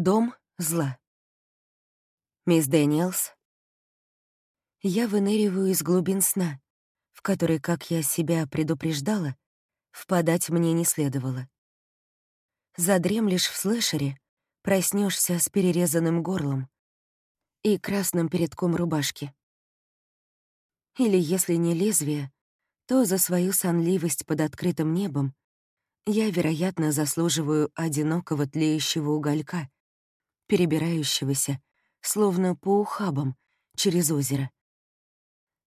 Дом зла. Мисс Дэниелс. Я выныриваю из глубин сна, в который, как я себя предупреждала, впадать мне не следовало. Задремлешь в слэшере, проснешься с перерезанным горлом и красным передком рубашки. Или, если не лезвие, то за свою сонливость под открытым небом я, вероятно, заслуживаю одинокого тлеющего уголька, перебирающегося, словно по ухабам, через озеро.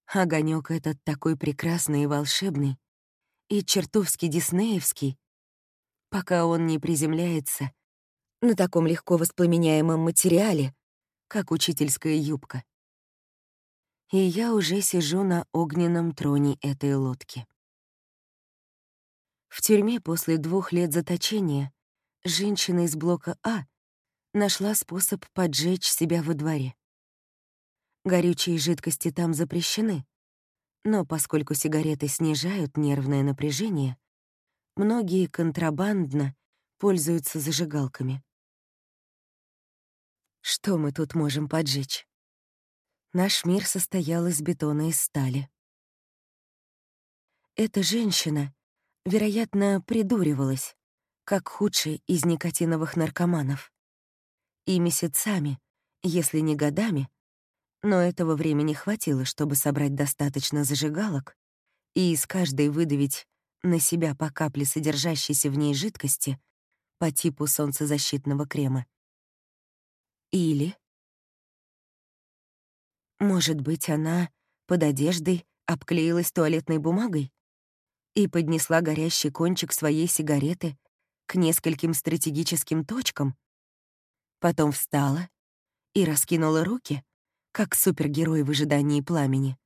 Огонек этот такой прекрасный и волшебный, и чертовски диснеевский, пока он не приземляется на таком легко воспламеняемом материале, как учительская юбка. И я уже сижу на огненном троне этой лодки. В тюрьме после двух лет заточения женщина из блока А нашла способ поджечь себя во дворе. Горючие жидкости там запрещены, но поскольку сигареты снижают нервное напряжение, многие контрабандно пользуются зажигалками. Что мы тут можем поджечь? Наш мир состоял из бетона и стали. Эта женщина, вероятно, придуривалась, как худший из никотиновых наркоманов. И месяцами, если не годами, но этого времени хватило, чтобы собрать достаточно зажигалок и из каждой выдавить на себя по капле содержащейся в ней жидкости по типу солнцезащитного крема. Или... Может быть, она под одеждой обклеилась туалетной бумагой и поднесла горящий кончик своей сигареты к нескольким стратегическим точкам, потом встала и раскинула руки, как супергерой в ожидании пламени.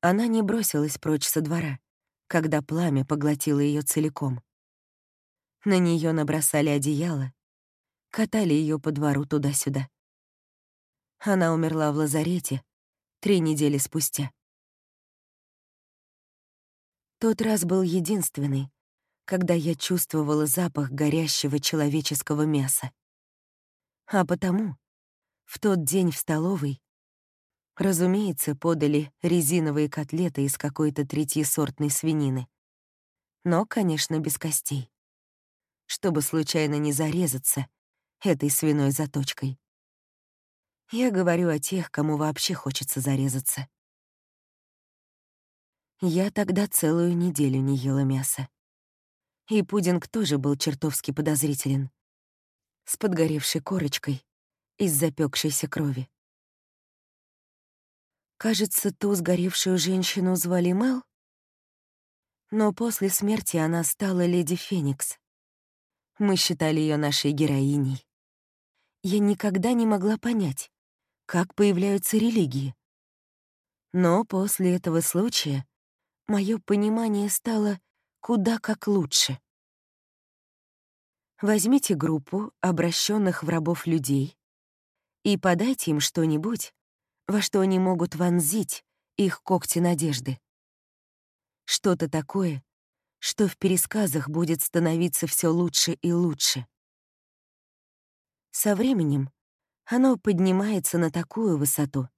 Она не бросилась прочь со двора, когда пламя поглотило ее целиком. На нее набросали одеяло, катали ее по двору туда-сюда. Она умерла в лазарете три недели спустя. Тот раз был единственный, когда я чувствовала запах горящего человеческого мяса. А потому в тот день в столовой, разумеется, подали резиновые котлеты из какой-то третьесортной свинины. Но, конечно, без костей. Чтобы случайно не зарезаться этой свиной заточкой. Я говорю о тех, кому вообще хочется зарезаться. Я тогда целую неделю не ела мяса. И пудинг тоже был чертовски подозрителен. С подгоревшей корочкой из запекшейся крови. Кажется, ту сгоревшую женщину звали Мел, но после смерти она стала леди Феникс. Мы считали ее нашей героиней. Я никогда не могла понять, как появляются религии. Но после этого случая мое понимание стало куда как лучше. Возьмите группу обращенных в рабов людей и подайте им что-нибудь, во что они могут вонзить их когти надежды. Что-то такое, что в пересказах будет становиться все лучше и лучше. Со временем оно поднимается на такую высоту,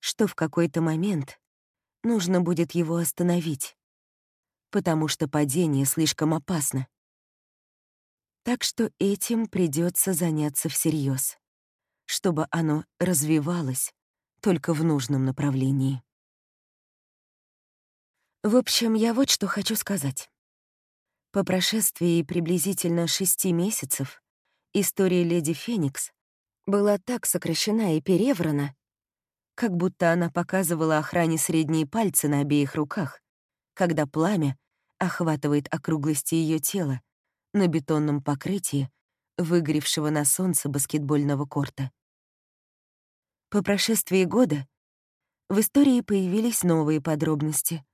что в какой-то момент нужно будет его остановить, потому что падение слишком опасно. Так что этим придется заняться всерьез чтобы оно развивалось только в нужном направлении. В общем, я вот что хочу сказать. По прошествии приблизительно шести месяцев история леди Феникс была так сокращена и переврана, как будто она показывала охране средние пальцы на обеих руках, когда пламя охватывает округлости ее тела на бетонном покрытии выгоревшего на солнце баскетбольного корта. По прошествии года в истории появились новые подробности.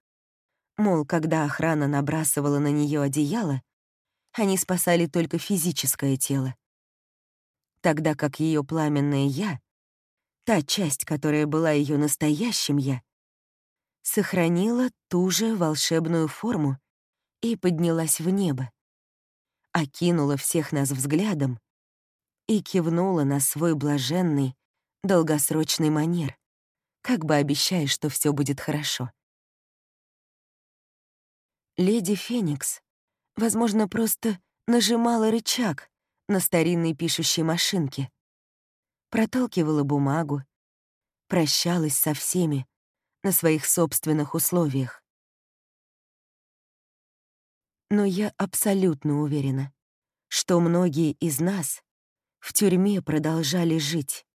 Мол, когда охрана набрасывала на нее одеяло, они спасали только физическое тело. Тогда как ее пламенное «я», та часть, которая была ее настоящим «я», сохранила ту же волшебную форму и поднялась в небо, окинула всех нас взглядом и кивнула на свой блаженный, долгосрочный манер, как бы обещая, что все будет хорошо. Леди Феникс, возможно, просто нажимала рычаг на старинной пишущей машинке, проталкивала бумагу, прощалась со всеми на своих собственных условиях. Но я абсолютно уверена, что многие из нас в тюрьме продолжали жить,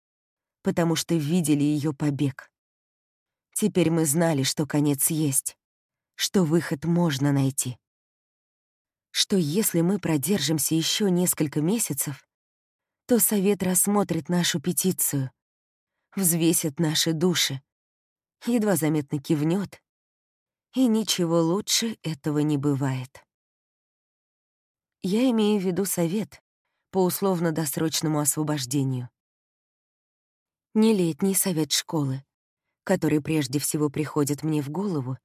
потому что видели ее побег. Теперь мы знали, что конец есть, что выход можно найти. Что если мы продержимся еще несколько месяцев, то Совет рассмотрит нашу петицию, взвесит наши души, едва заметно кивнет, и ничего лучше этого не бывает. Я имею в виду совет по условно-досрочному освобождению. Не летний совет школы, который прежде всего приходит мне в голову,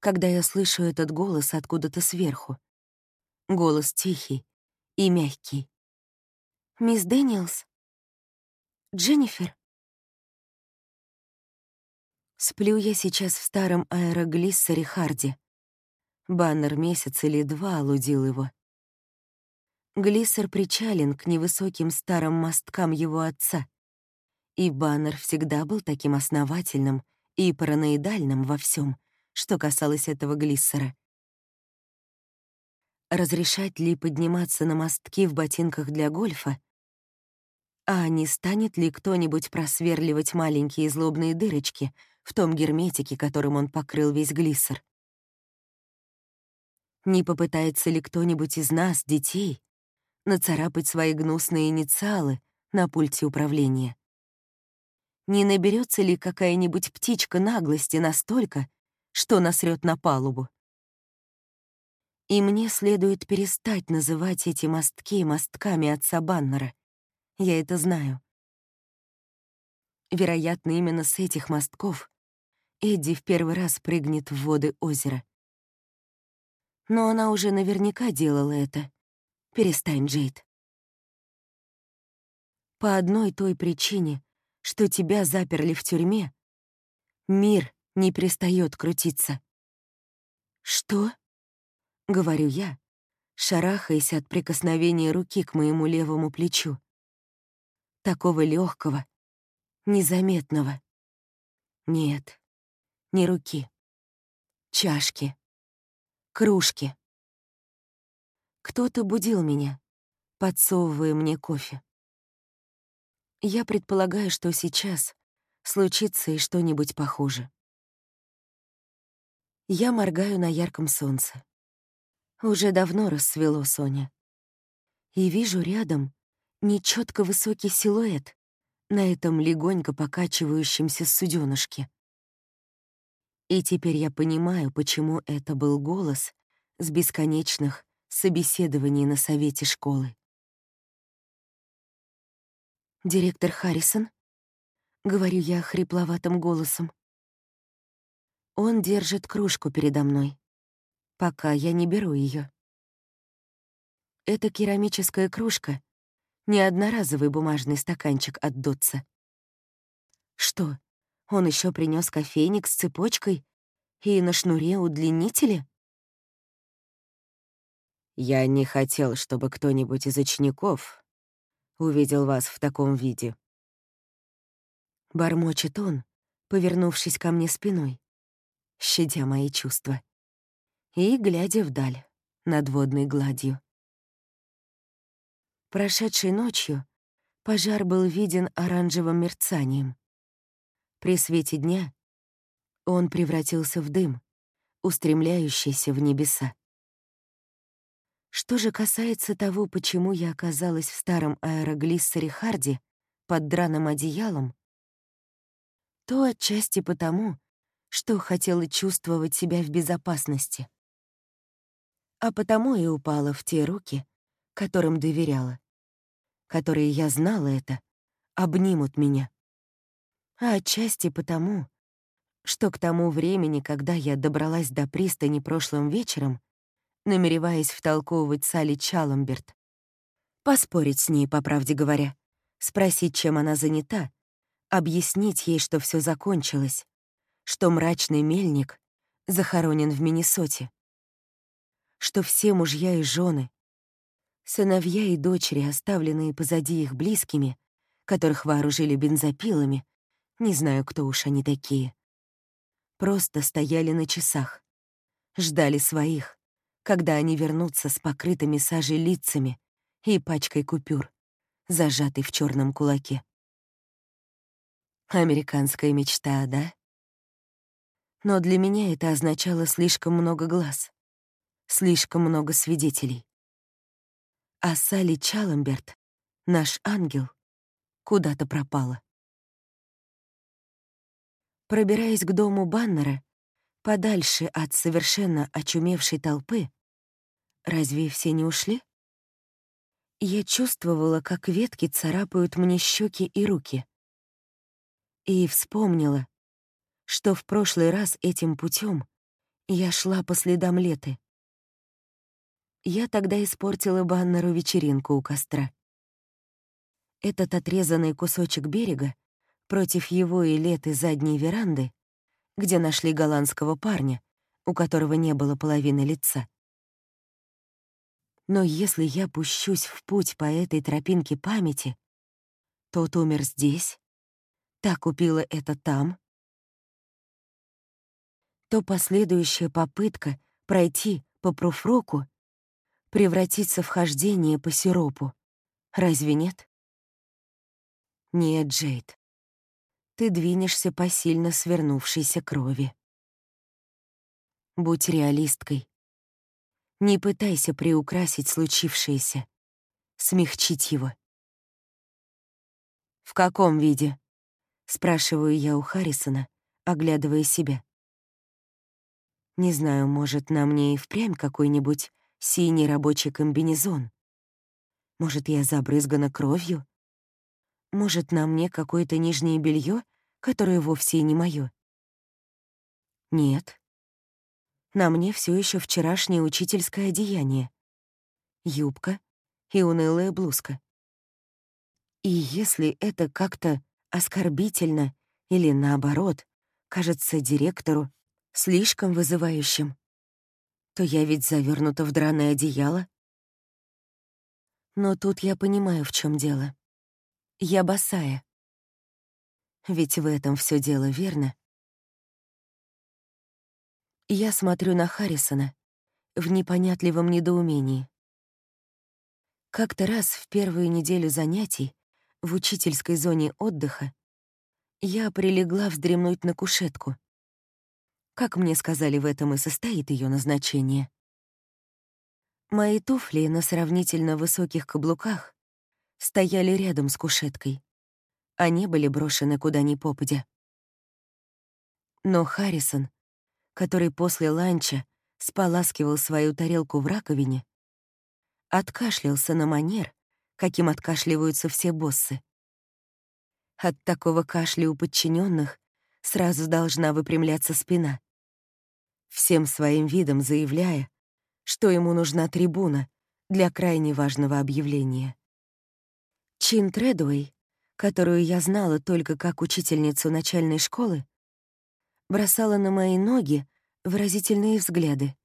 когда я слышу этот голос откуда-то сверху. Голос тихий и мягкий. «Мисс Дэниелс? Дженнифер?» Сплю я сейчас в старом аэроглиссере Харди. Баннер месяц или два алудил его. Глиссер причален к невысоким старым мосткам его отца. И Баннер всегда был таким основательным и параноидальным во всем, что касалось этого Глиссера. Разрешать ли подниматься на мостки в ботинках для гольфа? А не станет ли кто-нибудь просверливать маленькие злобные дырочки в том герметике, которым он покрыл весь Глиссер? Не попытается ли кто-нибудь из нас, детей, нацарапать свои гнусные инициалы на пульте управления. Не наберется ли какая-нибудь птичка наглости настолько, что насрет на палубу? И мне следует перестать называть эти мостки мостками отца Баннера. Я это знаю. Вероятно, именно с этих мостков Эдди в первый раз прыгнет в воды озера. Но она уже наверняка делала это, Перестань, Джейд. По одной той причине, что тебя заперли в тюрьме, мир не перестает крутиться. «Что?» — говорю я, шарахаясь от прикосновения руки к моему левому плечу. Такого легкого, незаметного. Нет, не руки. Чашки. Кружки. Кто-то будил меня, подсовывая мне кофе. Я предполагаю, что сейчас случится и что-нибудь похуже. Я моргаю на ярком солнце. Уже давно рассвело, Соня. И вижу рядом нечетко высокий силуэт на этом легонько покачивающемся суденышке. И теперь я понимаю, почему это был голос с бесконечных собеседовании на совете школы. «Директор Харрисон?» — говорю я хрипловатым голосом. Он держит кружку передо мной, пока я не беру ее. Это керамическая кружка, не одноразовый бумажный стаканчик от Дотса. Что, он еще принес кофейник с цепочкой и на шнуре удлинители? Я не хотел, чтобы кто-нибудь из учеников увидел вас в таком виде. Бормочет он, повернувшись ко мне спиной, щадя мои чувства, и глядя вдаль, над водной гладью. Прошедшей ночью пожар был виден оранжевым мерцанием. При свете дня он превратился в дым, устремляющийся в небеса. Что же касается того, почему я оказалась в старом аэроглиссере Харди под драным одеялом, то отчасти потому, что хотела чувствовать себя в безопасности. А потому и упала в те руки, которым доверяла, которые, я знала это, обнимут меня. А отчасти потому, что к тому времени, когда я добралась до пристани прошлым вечером, намереваясь втолковывать Салли Чаламберт. Поспорить с ней, по правде говоря, спросить, чем она занята, объяснить ей, что все закончилось, что мрачный мельник захоронен в Миннесоте, что все мужья и жены, сыновья и дочери, оставленные позади их близкими, которых вооружили бензопилами, не знаю, кто уж они такие, просто стояли на часах, ждали своих, когда они вернутся с покрытыми сажей лицами и пачкой купюр, зажатой в черном кулаке. Американская мечта, да? Но для меня это означало слишком много глаз, слишком много свидетелей. А Салли Чаламберт, наш ангел, куда-то пропала. Пробираясь к дому Баннера, подальше от совершенно очумевшей толпы, разве все не ушли? Я чувствовала, как ветки царапают мне щеки и руки. И вспомнила, что в прошлый раз этим путем я шла по следам леты. Я тогда испортила Баннеру вечеринку у костра. Этот отрезанный кусочек берега против его и леты задней веранды, где нашли голландского парня, у которого не было половины лица. Но если я пущусь в путь по этой тропинке памяти, тот умер здесь, та купила это там, то последующая попытка пройти по пруфроку превратится в хождение по сиропу. Разве нет? Нет, Джейд ты двинешься по сильно свернувшейся крови. Будь реалисткой. Не пытайся приукрасить случившееся, смягчить его. «В каком виде?» — спрашиваю я у Харрисона, оглядывая себя. Не знаю, может, на мне и впрямь какой-нибудь синий рабочий комбинезон. Может, я забрызгана кровью? Может, на мне какое-то нижнее белье, которое вовсе и не мое? Нет. На мне все еще вчерашнее учительское одеяние. Юбка и унылая блузка. И если это как-то оскорбительно или, наоборот, кажется директору слишком вызывающим, то я ведь завернута в драное одеяло. Но тут я понимаю, в чем дело. Я босая. Ведь в этом все дело, верно? Я смотрю на Харрисона в непонятливом недоумении. Как-то раз в первую неделю занятий в учительской зоне отдыха я прилегла вздремнуть на кушетку. Как мне сказали, в этом и состоит ее назначение. Мои туфли на сравнительно высоких каблуках стояли рядом с кушеткой. Они были брошены куда ни попадя. Но Харрисон, который после ланча споласкивал свою тарелку в раковине, откашлялся на манер, каким откашливаются все боссы. От такого кашля у подчиненных сразу должна выпрямляться спина. Всем своим видом заявляя, что ему нужна трибуна для крайне важного объявления. Чин Тредуэй, которую я знала только как учительницу начальной школы, бросала на мои ноги выразительные взгляды.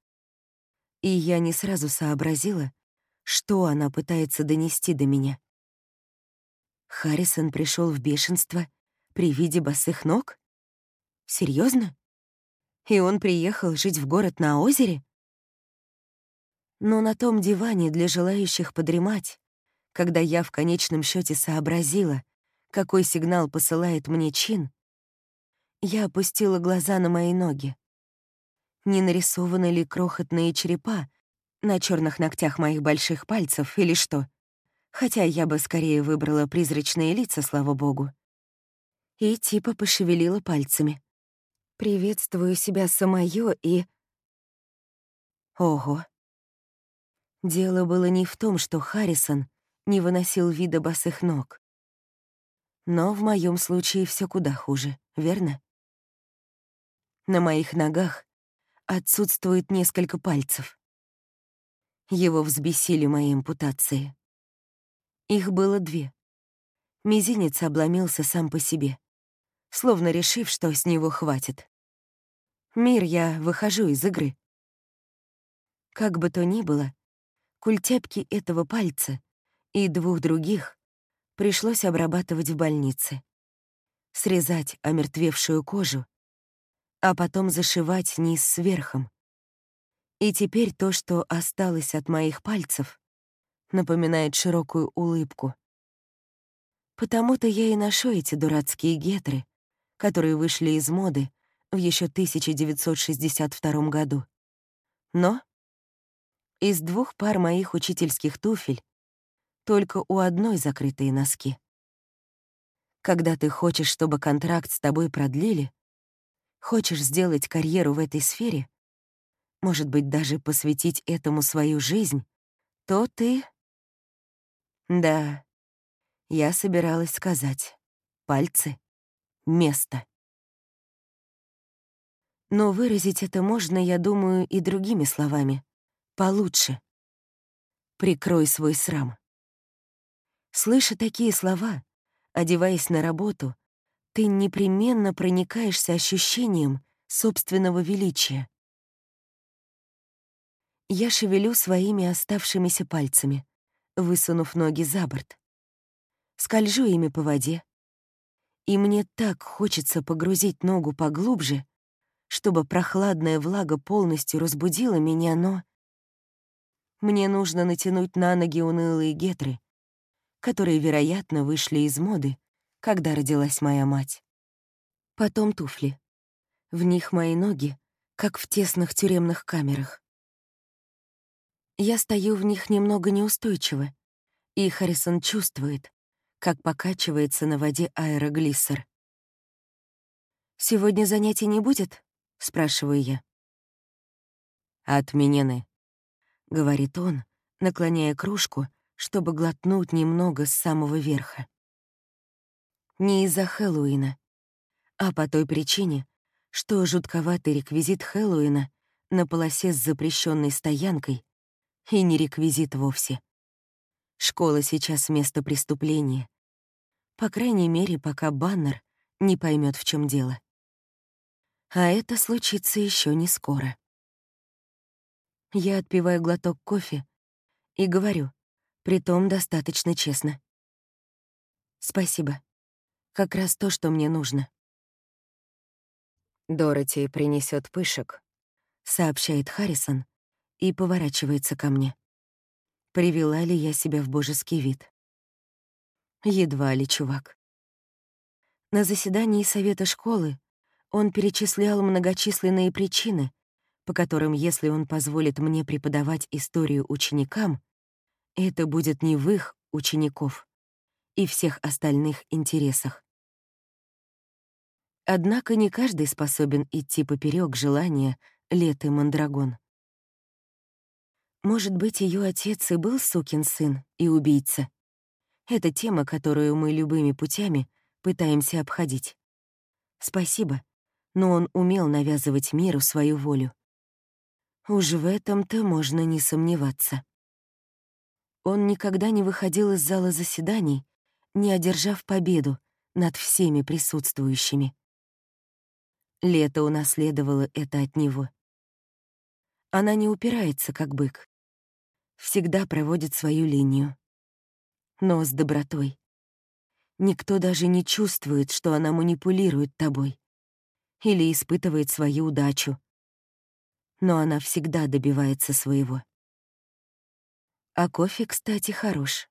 И я не сразу сообразила, что она пытается донести до меня. Харрисон пришел в бешенство при виде босых ног? Серьезно? И он приехал жить в город на озере? Но на том диване для желающих подремать когда я в конечном счете сообразила, какой сигнал посылает мне чин, я опустила глаза на мои ноги. Не нарисованы ли крохотные черепа на черных ногтях моих больших пальцев или что? Хотя я бы скорее выбрала призрачные лица, слава богу. И типа пошевелила пальцами. Приветствую себя самое и... Ого. Дело было не в том, что Харрисон не выносил вида босых ног. Но в моем случае все куда хуже, верно? На моих ногах отсутствует несколько пальцев. Его взбесили мои импутации. Их было две. Мизинец обломился сам по себе, словно решив, что с него хватит. Мир, я выхожу из игры. Как бы то ни было, культяпки этого пальца и двух других пришлось обрабатывать в больнице. Срезать омертвевшую кожу, а потом зашивать низ сверхом. И теперь то, что осталось от моих пальцев, напоминает широкую улыбку. Потому-то я и ношу эти дурацкие гетры, которые вышли из моды в еще 1962 году. Но из двух пар моих учительских туфель только у одной закрытые носки. Когда ты хочешь, чтобы контракт с тобой продлили, хочешь сделать карьеру в этой сфере, может быть, даже посвятить этому свою жизнь, то ты... Да, я собиралась сказать. Пальцы — место. Но выразить это можно, я думаю, и другими словами. Получше. Прикрой свой срам. Слыша такие слова, одеваясь на работу, ты непременно проникаешься ощущением собственного величия. Я шевелю своими оставшимися пальцами, высунув ноги за борт. Скольжу ими по воде. И мне так хочется погрузить ногу поглубже, чтобы прохладная влага полностью разбудила меня, но... Мне нужно натянуть на ноги унылые гетры, которые, вероятно, вышли из моды, когда родилась моя мать. Потом туфли. В них мои ноги, как в тесных тюремных камерах. Я стою в них немного неустойчиво, и Харрисон чувствует, как покачивается на воде аэроглиссер. «Сегодня занятий не будет?» — спрашиваю я. «Отменены», — говорит он, наклоняя кружку, чтобы глотнуть немного с самого верха. Не из-за Хэллоуина, а по той причине, что жутковатый реквизит Хэллоуина на полосе с запрещенной стоянкой и не реквизит вовсе. Школа сейчас место преступления. По крайней мере, пока баннер не поймет, в чем дело. А это случится еще не скоро. Я отпиваю глоток кофе и говорю, притом достаточно честно. Спасибо. Как раз то, что мне нужно. Дороти принесет пышек, сообщает Харрисон, и поворачивается ко мне. Привела ли я себя в божеский вид? Едва ли, чувак. На заседании совета школы он перечислял многочисленные причины, по которым, если он позволит мне преподавать историю ученикам, это будет не в их, учеников, и всех остальных интересах. Однако не каждый способен идти поперек желания Леты Мандрагон. Может быть, ее отец и был сукин сын и убийца. Это тема, которую мы любыми путями пытаемся обходить. Спасибо, но он умел навязывать миру свою волю. Уж в этом-то можно не сомневаться. Он никогда не выходил из зала заседаний, не одержав победу над всеми присутствующими. Лето унаследовало это от него. Она не упирается, как бык всегда проводит свою линию. Но с добротой. Никто даже не чувствует, что она манипулирует тобой или испытывает свою удачу. Но она всегда добивается своего. А кофе, кстати, хорош.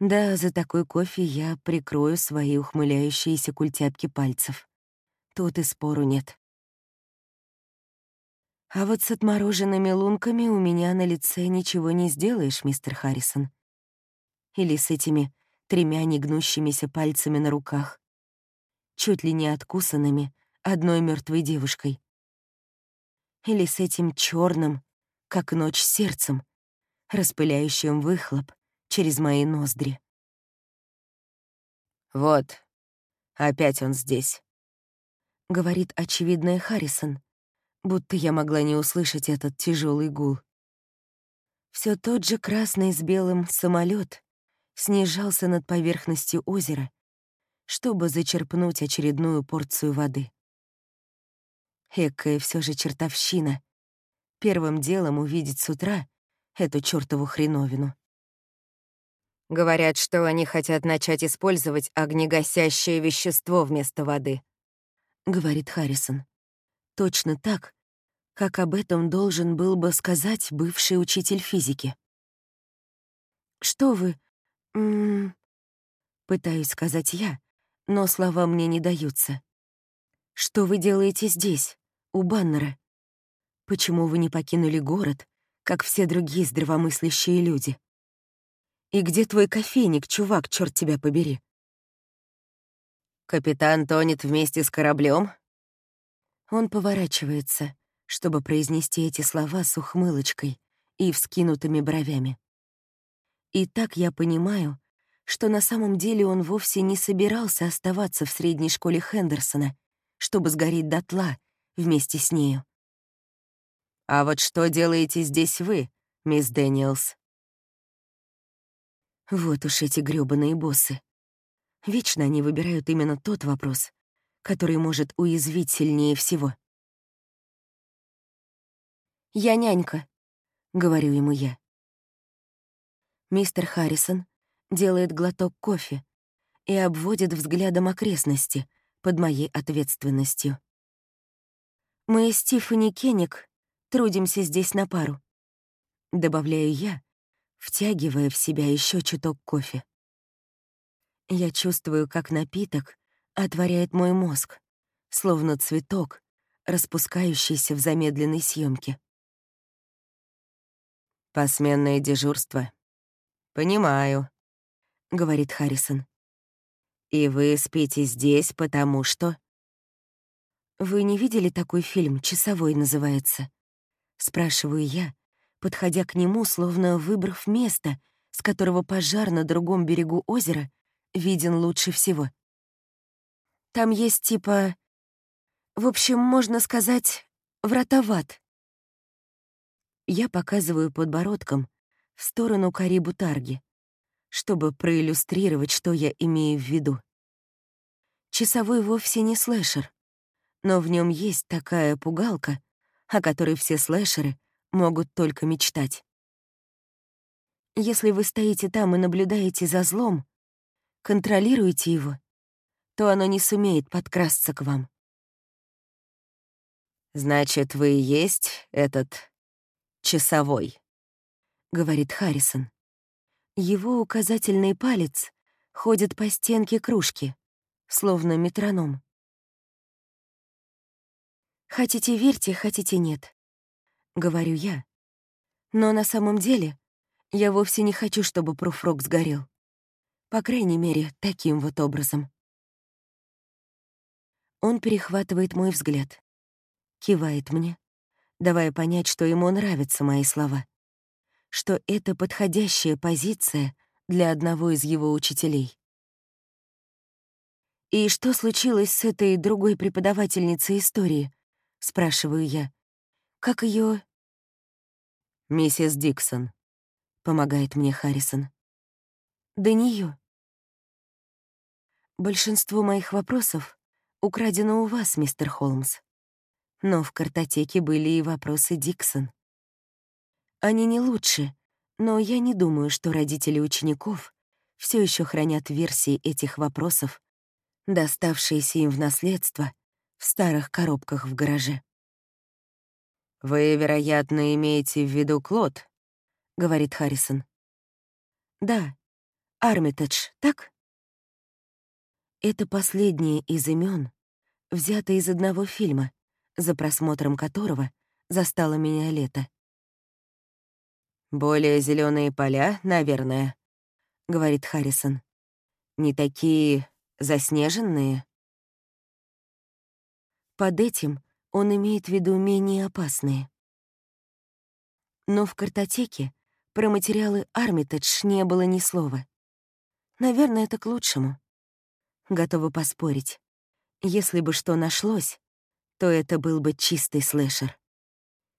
Да, за такой кофе я прикрою свои ухмыляющиеся культяпки пальцев. Тут и спору нет. А вот с отмороженными лунками у меня на лице ничего не сделаешь, мистер Харрисон. Или с этими тремя негнущимися пальцами на руках, чуть ли не откусанными одной мертвой девушкой. Или с этим черным, как ночь сердцем, распыляющим выхлоп через мои ноздри. «Вот, опять он здесь», — говорит очевидная Харрисон, будто я могла не услышать этот тяжелый гул. Все тот же красный с белым самолет снижался над поверхностью озера, чтобы зачерпнуть очередную порцию воды. Экая все же чертовщина. Первым делом увидеть с утра эту чертову хреновину. Говорят, что они хотят начать использовать огнегасящее вещество вместо воды, — говорит Харрисон. Точно так, как об этом должен был бы сказать бывший учитель физики. «Что вы...» М Пытаюсь сказать я, но слова мне не даются. «Что вы делаете здесь, у Баннера? Почему вы не покинули город, как все другие здравомыслящие люди? И где твой кофейник, чувак, черт тебя побери?» «Капитан тонет вместе с кораблем. Он поворачивается, чтобы произнести эти слова с ухмылочкой и вскинутыми бровями. И так я понимаю, что на самом деле он вовсе не собирался оставаться в средней школе Хендерсона, чтобы сгореть дотла вместе с нею. «А вот что делаете здесь вы, мисс Дэниелс?» Вот уж эти грёбаные боссы. Вечно они выбирают именно тот вопрос, который может уязвить сильнее всего. «Я нянька», — говорю ему я. Мистер Харрисон делает глоток кофе и обводит взглядом окрестности под моей ответственностью. Мы с Тиффани Кенник трудимся здесь на пару. Добавляю я, втягивая в себя еще чуток кофе. Я чувствую, как напиток отворяет мой мозг, словно цветок, распускающийся в замедленной съемке. «Посменное дежурство», «Понимаю», — говорит Харрисон. «И вы спите здесь, потому что...» «Вы не видели такой фильм, «Часовой» называется?» Спрашиваю я, подходя к нему, словно выбрав место, с которого пожар на другом берегу озера виден лучше всего. Там есть типа... В общем, можно сказать, вратоват. Я показываю подбородком в сторону Карибу Тарги, чтобы проиллюстрировать, что я имею в виду. Часовой вовсе не слэшер, но в нем есть такая пугалка, о которой все слэшеры могут только мечтать. Если вы стоите там и наблюдаете за злом, контролируете его, то оно не сумеет подкрасться к вам. «Значит, вы и есть этот часовой?» — говорит Харрисон. Его указательный палец ходит по стенке кружки, словно метроном. «Хотите верьте, хотите нет», — говорю я. Но на самом деле я вовсе не хочу, чтобы пруфрок сгорел. По крайней мере, таким вот образом. Он перехватывает мой взгляд, кивает мне, давая понять, что ему нравятся мои слова что это подходящая позиция для одного из его учителей. «И что случилось с этой другой преподавательницей истории?» — спрашиваю я. «Как ее? «Миссис Диксон», — помогает мне Харрисон. «До нее. Большинство моих вопросов украдено у вас, мистер Холмс. Но в картотеке были и вопросы Диксон. Они не лучше, но я не думаю, что родители учеников все еще хранят версии этих вопросов, доставшиеся им в наследство в старых коробках в гараже. «Вы, вероятно, имеете в виду Клод?» — говорит Харрисон. «Да, Армитедж, так?» Это последнее из имен, взято из одного фильма, за просмотром которого застало меня лето. «Более зеленые поля, наверное», — говорит Харрисон. «Не такие заснеженные?» Под этим он имеет в виду менее опасные. Но в картотеке про материалы Армитедж не было ни слова. Наверное, это к лучшему. Готова поспорить. Если бы что нашлось, то это был бы чистый слэшер.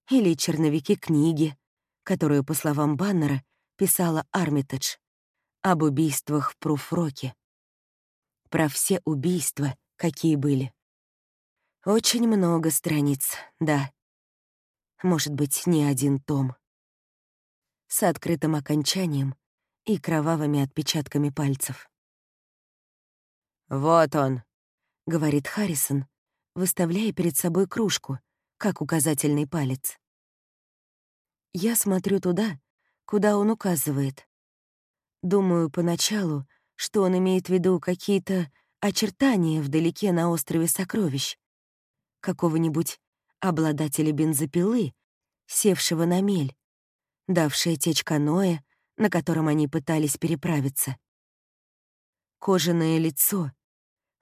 Или черновики книги, которую, по словам Баннера, писала Армитедж, об убийствах в Пруфроке. Про все убийства, какие были. Очень много страниц, да. Может быть, не один том. С открытым окончанием и кровавыми отпечатками пальцев. «Вот он», — говорит Харрисон, выставляя перед собой кружку, как указательный палец. Я смотрю туда, куда он указывает. Думаю поначалу, что он имеет в виду какие-то очертания вдалеке на острове Сокровищ, какого-нибудь обладателя бензопилы, севшего на мель, давшее течь каноэ, на котором они пытались переправиться. Кожаное лицо,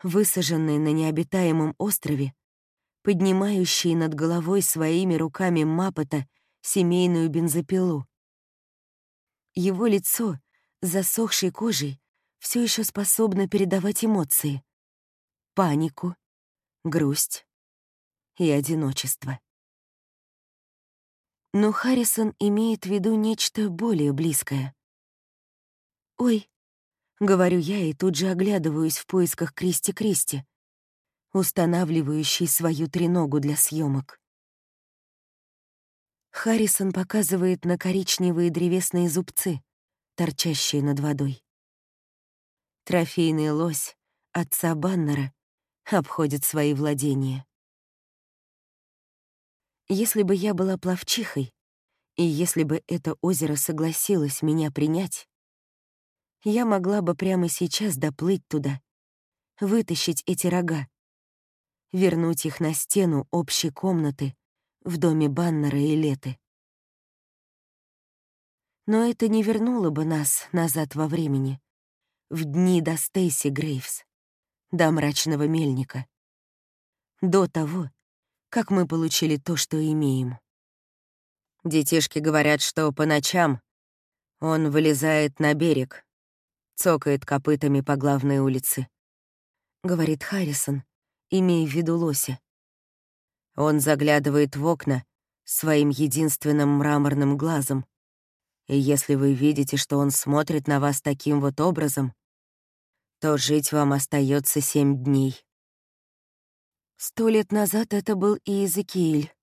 высаженное на необитаемом острове, поднимающее над головой своими руками Мапота семейную бензопилу. Его лицо, засохшей кожей, все еще способно передавать эмоции. Панику, грусть и одиночество. Но Харрисон имеет в виду нечто более близкое. «Ой», — говорю я и тут же оглядываюсь в поисках Кристи-Кристи, устанавливающей свою треногу для съемок. Харрисон показывает на коричневые древесные зубцы, торчащие над водой. Трофейный лось отца Баннера обходит свои владения. Если бы я была пловчихой, и если бы это озеро согласилось меня принять, я могла бы прямо сейчас доплыть туда, вытащить эти рога, вернуть их на стену общей комнаты в доме Баннера и Леты. Но это не вернуло бы нас назад во времени, в дни до Стейси Грейвс, до мрачного мельника, до того, как мы получили то, что имеем. Детишки говорят, что по ночам он вылезает на берег, цокает копытами по главной улице. Говорит Харрисон, имея в виду лося. Он заглядывает в окна своим единственным мраморным глазом. И если вы видите, что он смотрит на вас таким вот образом, то жить вам остается семь дней. Сто лет назад это был Иезекииль,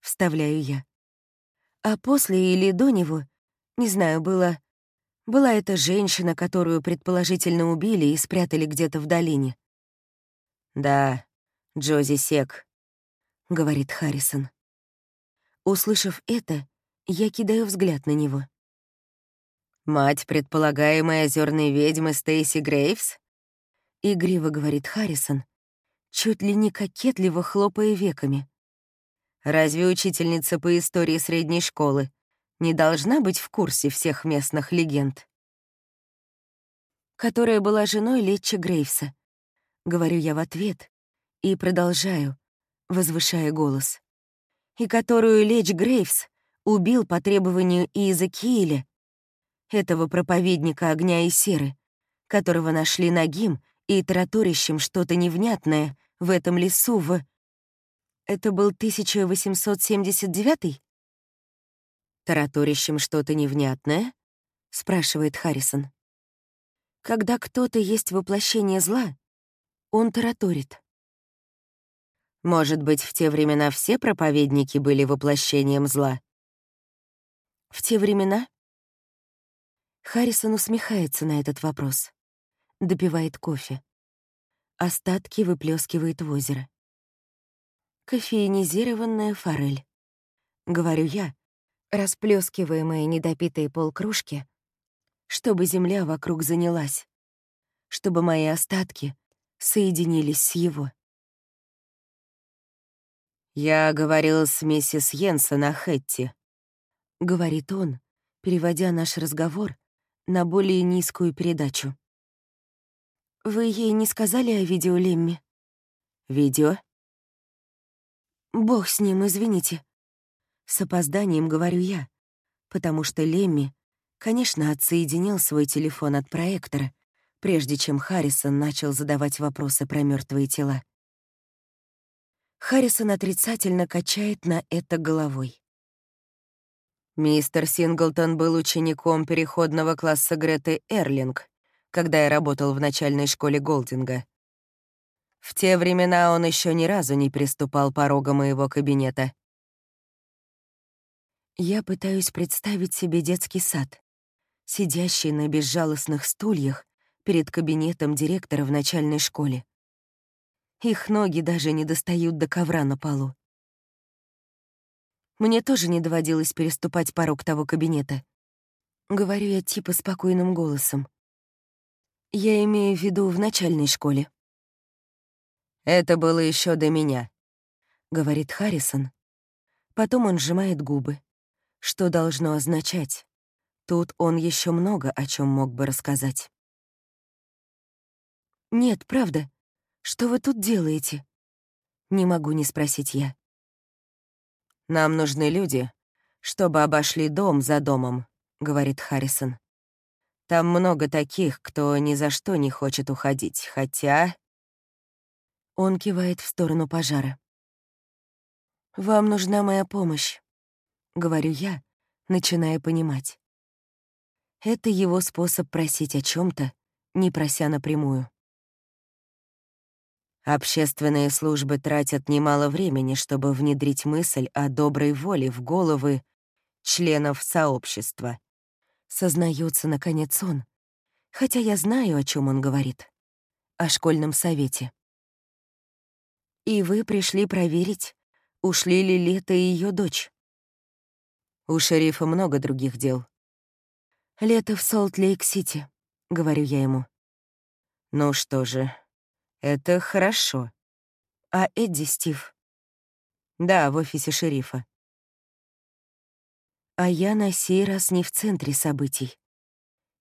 вставляю я. А после или до него, не знаю, было... Была эта женщина, которую предположительно убили и спрятали где-то в долине. «Да, Джози Сек», — говорит Харрисон. Услышав это, я кидаю взгляд на него. «Мать предполагаемой озерной ведьмы Стейси Грейвс?» — игриво говорит Харрисон, чуть ли не кокетливо хлопая веками. Разве учительница по истории средней школы не должна быть в курсе всех местных легенд? Которая была женой Летча Грейвса. Говорю я в ответ и продолжаю, возвышая голос. И которую Леч Грейвс убил по требованию Иза Кииля, этого проповедника огня и серы, которого нашли нагим и тараторящим что-то невнятное в этом лесу в... Это был 1879-й? «Тараторящим что-то невнятное?» — спрашивает Харрисон. «Когда кто-то есть воплощение зла, он тараторит». «Может быть, в те времена все проповедники были воплощением зла?» «В те времена?» Харрисон усмехается на этот вопрос. Допивает кофе. Остатки выплескивает в озеро. Кофеинизированная форель. Говорю я, расплескивая мои недопитые полкружки, чтобы земля вокруг занялась, чтобы мои остатки соединились с его. «Я говорил с миссис Йенсен о Хэтти», — говорит он, переводя наш разговор на более низкую передачу. Вы ей не сказали о видео Лемми? Видео? Бог с ним, извините. С опозданием говорю я, потому что Лемми, конечно, отсоединил свой телефон от проектора, прежде чем Харрисон начал задавать вопросы про мертвые тела. Харрисон отрицательно качает на это головой. Мистер Синглтон был учеником переходного класса Греты Эрлинг, когда я работал в начальной школе Голдинга. В те времена он еще ни разу не приступал порога моего кабинета. Я пытаюсь представить себе детский сад, сидящий на безжалостных стульях перед кабинетом директора в начальной школе. Их ноги даже не достают до ковра на полу. Мне тоже не доводилось переступать порог того кабинета. Говорю я типа спокойным голосом. Я имею в виду в начальной школе. «Это было еще до меня», — говорит Харрисон. Потом он сжимает губы. Что должно означать? Тут он еще много о чем мог бы рассказать. «Нет, правда. Что вы тут делаете?» Не могу не спросить я. «Нам нужны люди, чтобы обошли дом за домом», — говорит Харрисон. «Там много таких, кто ни за что не хочет уходить, хотя...» Он кивает в сторону пожара. «Вам нужна моя помощь», — говорю я, начиная понимать. Это его способ просить о чем то не прося напрямую. Общественные службы тратят немало времени, чтобы внедрить мысль о доброй воле в головы членов сообщества. Сознается, наконец, он, хотя я знаю, о чем он говорит. О школьном совете. И вы пришли проверить, ушли ли Лето и ее дочь. У шерифа много других дел. Лето в Солт-Лейк-Сити, говорю я ему. Ну что же, это хорошо. А Эдди Стив? Да, в офисе шерифа. А я на сей раз не в центре событий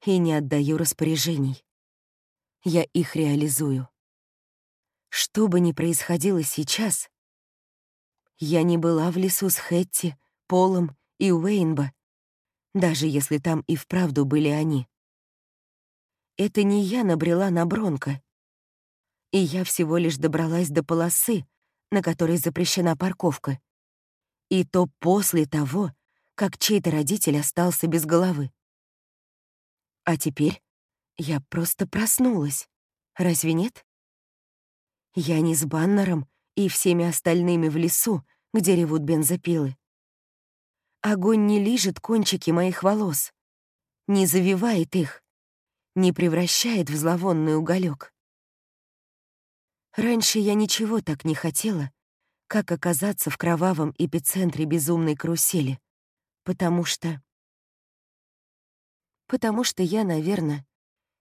и не отдаю распоряжений. Я их реализую. Что бы ни происходило сейчас, я не была в лесу с Хэтти, Полом и Уэйнбо, даже если там и вправду были они. Это не я набрела на Бронко, и я всего лишь добралась до полосы, на которой запрещена парковка. И то после того, как чей-то родитель остался без головы. А теперь я просто проснулась. Разве нет? Я не с Баннером и всеми остальными в лесу, где ревут бензопилы. Огонь не лижет кончики моих волос, не завивает их, не превращает в зловонный уголек. Раньше я ничего так не хотела, как оказаться в кровавом эпицентре безумной карусели, потому что... Потому что я, наверное,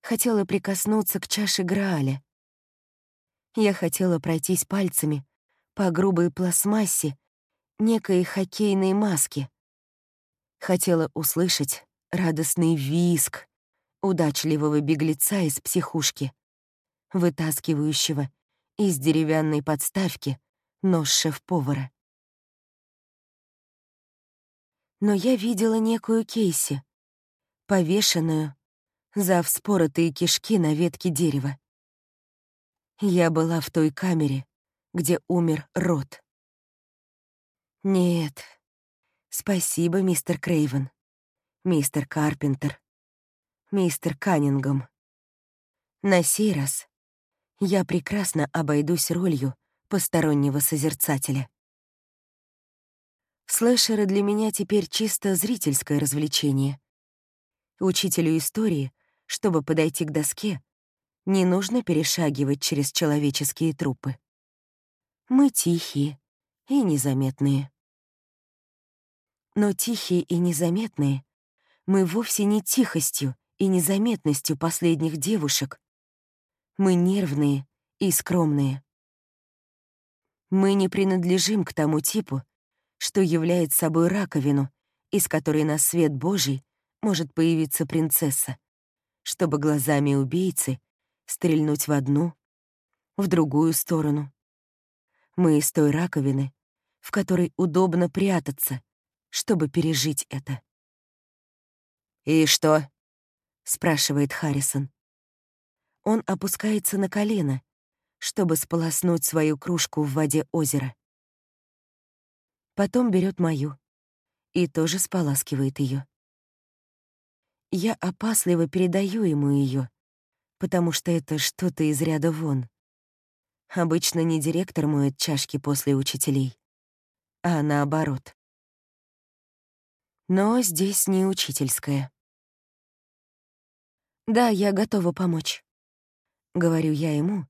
хотела прикоснуться к чаше Грааля. Я хотела пройтись пальцами по грубой пластмассе некой хоккейной маски. Хотела услышать радостный визг удачливого беглеца из психушки, вытаскивающего из деревянной подставки нож шеф-повара. Но я видела некую Кейси, повешенную за вспоротые кишки на ветке дерева. Я была в той камере, где умер Рот. Нет, спасибо, мистер Крейвен, мистер Карпентер, мистер Каннингом. На сей раз я прекрасно обойдусь ролью постороннего созерцателя. Слэшеры для меня теперь чисто зрительское развлечение. Учителю истории, чтобы подойти к доске, не нужно перешагивать через человеческие трупы. Мы тихие и незаметные. Но тихие и незаметные мы вовсе не тихостью и незаметностью последних девушек, мы нервные и скромные. Мы не принадлежим к тому типу, что является собой раковину, из которой на свет Божий может появиться принцесса, чтобы глазами убийцы стрельнуть в одну, в другую сторону. Мы из той раковины, в которой удобно прятаться, чтобы пережить это. «И что?» — спрашивает Харрисон он опускается на колено, чтобы сполоснуть свою кружку в воде озера. Потом берет мою и тоже споласкивает ее. Я опасливо передаю ему ее, потому что это что-то из ряда вон. Обычно не директор моет чашки после учителей, а наоборот. Но здесь не учительская. «Да, я готова помочь», — говорю я ему,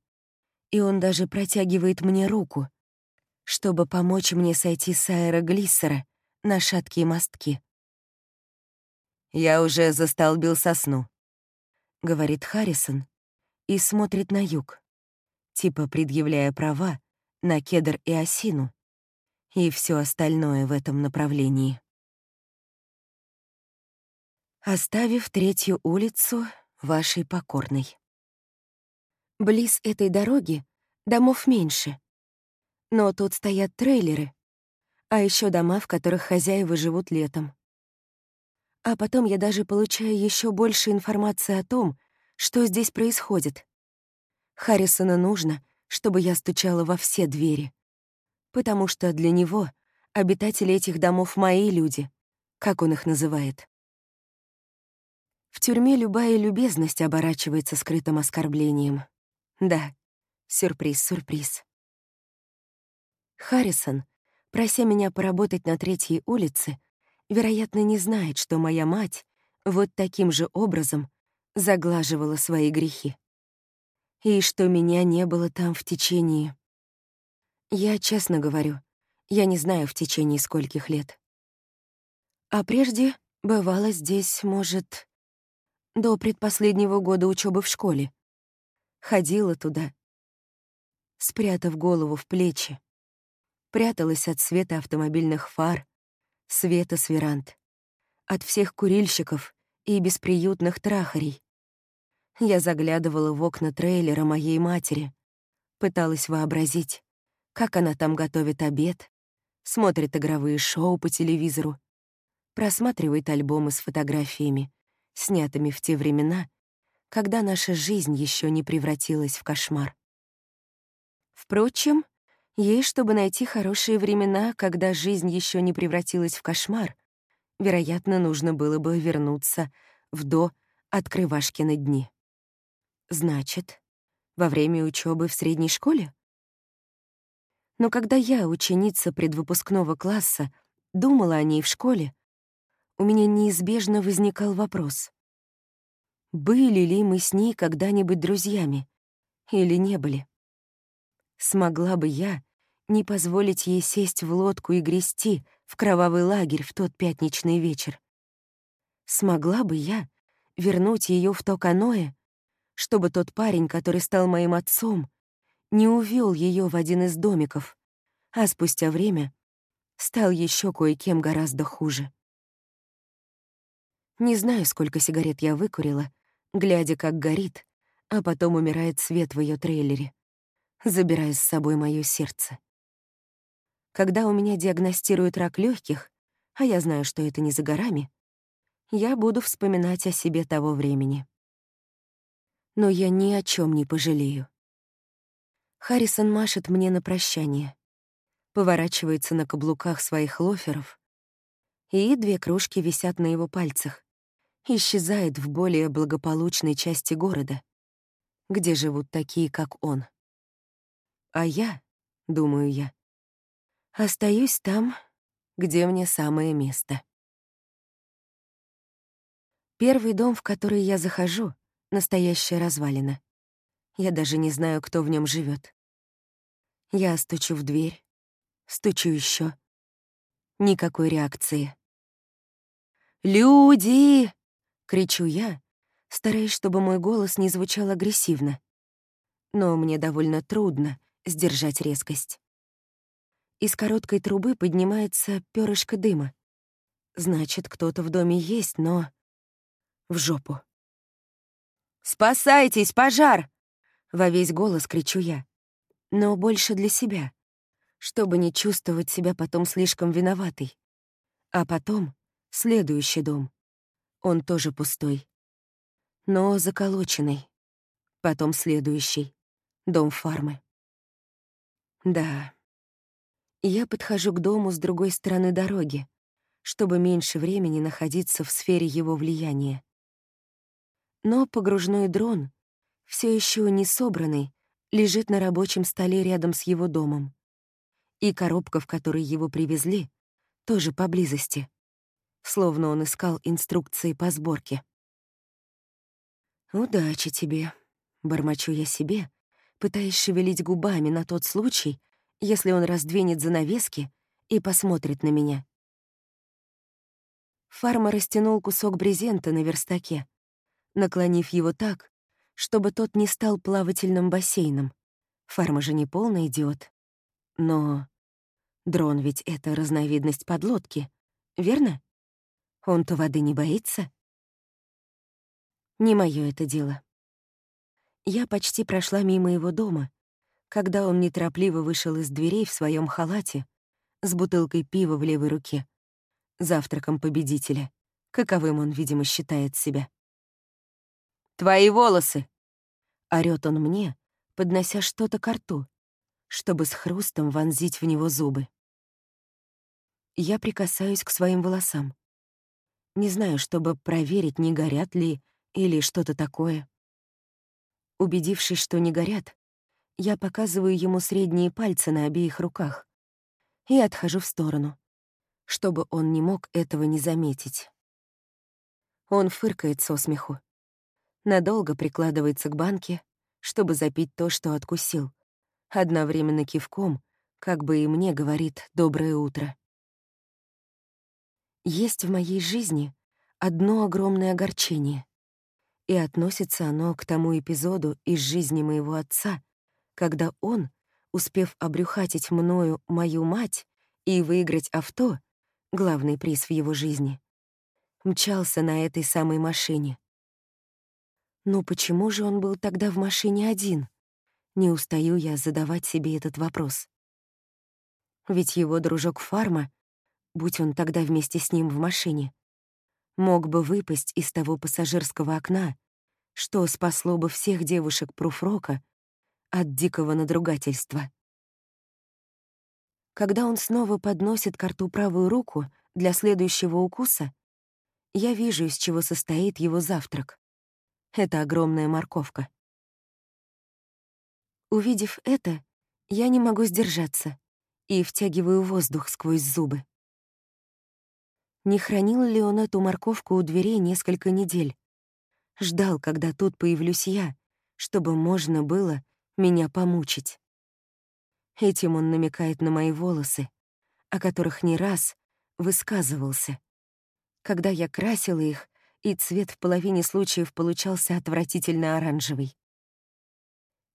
и он даже протягивает мне руку, чтобы помочь мне сойти с аэроглиссера на шаткие мостки. «Я уже застолбил сосну», — говорит Харрисон и смотрит на юг, типа предъявляя права на кедр и осину и все остальное в этом направлении. Оставив третью улицу вашей покорной. Близ этой дороги домов меньше, но тут стоят трейлеры, а еще дома, в которых хозяева живут летом. А потом я даже получаю еще больше информации о том, что здесь происходит. Харрисону нужно, чтобы я стучала во все двери, потому что для него обитатели этих домов — мои люди, как он их называет. В тюрьме любая любезность оборачивается скрытым оскорблением. Да, сюрприз-сюрприз. Харрисон, прося меня поработать на третьей улице, вероятно, не знает, что моя мать вот таким же образом заглаживала свои грехи. И что меня не было там в течение... Я честно говорю, я не знаю в течение скольких лет. А прежде бывало здесь, может, до предпоследнего года учебы в школе. Ходила туда, спрятав голову в плечи, пряталась от света автомобильных фар, света с веранд, от всех курильщиков и бесприютных трахарей. Я заглядывала в окна трейлера моей матери, пыталась вообразить, как она там готовит обед, смотрит игровые шоу по телевизору, просматривает альбомы с фотографиями, снятыми в те времена, когда наша жизнь еще не превратилась в кошмар. Впрочем, Ей, чтобы найти хорошие времена, когда жизнь еще не превратилась в кошмар, вероятно, нужно было бы вернуться в до открывашкины дни. Значит, во время учебы в средней школе? Но когда я, ученица предвыпускного класса, думала о ней в школе, у меня неизбежно возникал вопрос. Были ли мы с ней когда-нибудь друзьями или не были? Смогла бы я не позволить ей сесть в лодку и грести в кровавый лагерь в тот пятничный вечер? Смогла бы я вернуть ее в то каноэ, чтобы тот парень, который стал моим отцом, не увел ее в один из домиков, а спустя время стал еще кое-кем гораздо хуже. Не знаю, сколько сигарет я выкурила, глядя, как горит, а потом умирает свет в ее трейлере забирая с собой моё сердце. Когда у меня диагностируют рак легких, а я знаю, что это не за горами, я буду вспоминать о себе того времени. Но я ни о чем не пожалею. Харрисон машет мне на прощание, поворачивается на каблуках своих лоферов, и две кружки висят на его пальцах, исчезает в более благополучной части города, где живут такие, как он. А я, думаю я, остаюсь там, где мне самое место. Первый дом, в который я захожу, — настоящая развалина. Я даже не знаю, кто в нем живет. Я стучу в дверь, стучу еще. Никакой реакции. «Люди!» — кричу я, стараясь, чтобы мой голос не звучал агрессивно. Но мне довольно трудно сдержать резкость. Из короткой трубы поднимается перышко дыма. Значит, кто-то в доме есть, но... В жопу. «Спасайтесь, пожар!» — во весь голос кричу я. Но больше для себя, чтобы не чувствовать себя потом слишком виноватой. А потом следующий дом. Он тоже пустой. Но заколоченный. Потом следующий. Дом фармы. Да. Я подхожу к дому с другой стороны дороги, чтобы меньше времени находиться в сфере его влияния. Но погружной дрон, все еще не собранный, лежит на рабочем столе рядом с его домом. И коробка, в которой его привезли, тоже поблизости, словно он искал инструкции по сборке. «Удачи тебе», — бормочу я себе, пытаясь шевелить губами на тот случай, если он раздвинет занавески и посмотрит на меня. Фарма растянул кусок брезента на верстаке, наклонив его так, чтобы тот не стал плавательным бассейном. Фарма же не полный идиот. Но дрон ведь — это разновидность подлодки, верно? Он-то воды не боится? Не моё это дело. Я почти прошла мимо его дома, когда он неторопливо вышел из дверей в своем халате с бутылкой пива в левой руке, завтраком победителя, каковым он, видимо, считает себя. «Твои волосы!» — орёт он мне, поднося что-то к рту, чтобы с хрустом вонзить в него зубы. Я прикасаюсь к своим волосам. Не знаю, чтобы проверить, не горят ли или что-то такое. Убедившись, что не горят, я показываю ему средние пальцы на обеих руках и отхожу в сторону, чтобы он не мог этого не заметить. Он фыркает со смеху, надолго прикладывается к банке, чтобы запить то, что откусил, одновременно кивком, как бы и мне говорит «доброе утро». Есть в моей жизни одно огромное огорчение, и относится оно к тому эпизоду из жизни моего отца, когда он, успев обрюхатить мною мою мать и выиграть авто, главный приз в его жизни, мчался на этой самой машине. Ну почему же он был тогда в машине один? Не устаю я задавать себе этот вопрос. Ведь его дружок Фарма, будь он тогда вместе с ним в машине, мог бы выпасть из того пассажирского окна, что спасло бы всех девушек Пруфрока от дикого надругательства. Когда он снова подносит к рту правую руку для следующего укуса, я вижу, из чего состоит его завтрак. Это огромная морковка. Увидев это, я не могу сдержаться и втягиваю воздух сквозь зубы. Не хранил ли он эту морковку у дверей несколько недель? Ждал, когда тут появлюсь я, чтобы можно было меня помучить. Этим он намекает на мои волосы, о которых не раз высказывался. Когда я красила их, и цвет в половине случаев получался отвратительно оранжевый.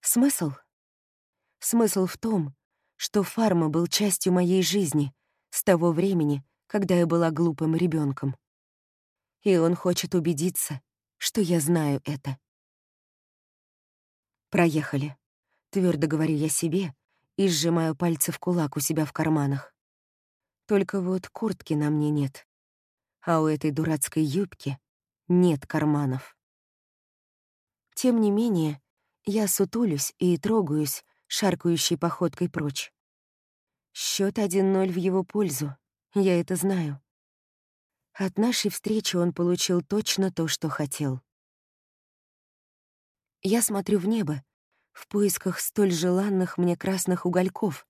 Смысл? Смысл в том, что фарма был частью моей жизни с того времени, когда я была глупым ребенком. И он хочет убедиться, что я знаю это. Проехали. Твердо говорю я себе и сжимаю пальцы в кулак у себя в карманах. Только вот куртки на мне нет. А у этой дурацкой юбки нет карманов. Тем не менее, я сутулюсь и трогаюсь, шаркающей походкой прочь. Счет 1-0 в его пользу, я это знаю. От нашей встречи он получил точно то, что хотел. Я смотрю в небо, в поисках столь желанных мне красных угольков,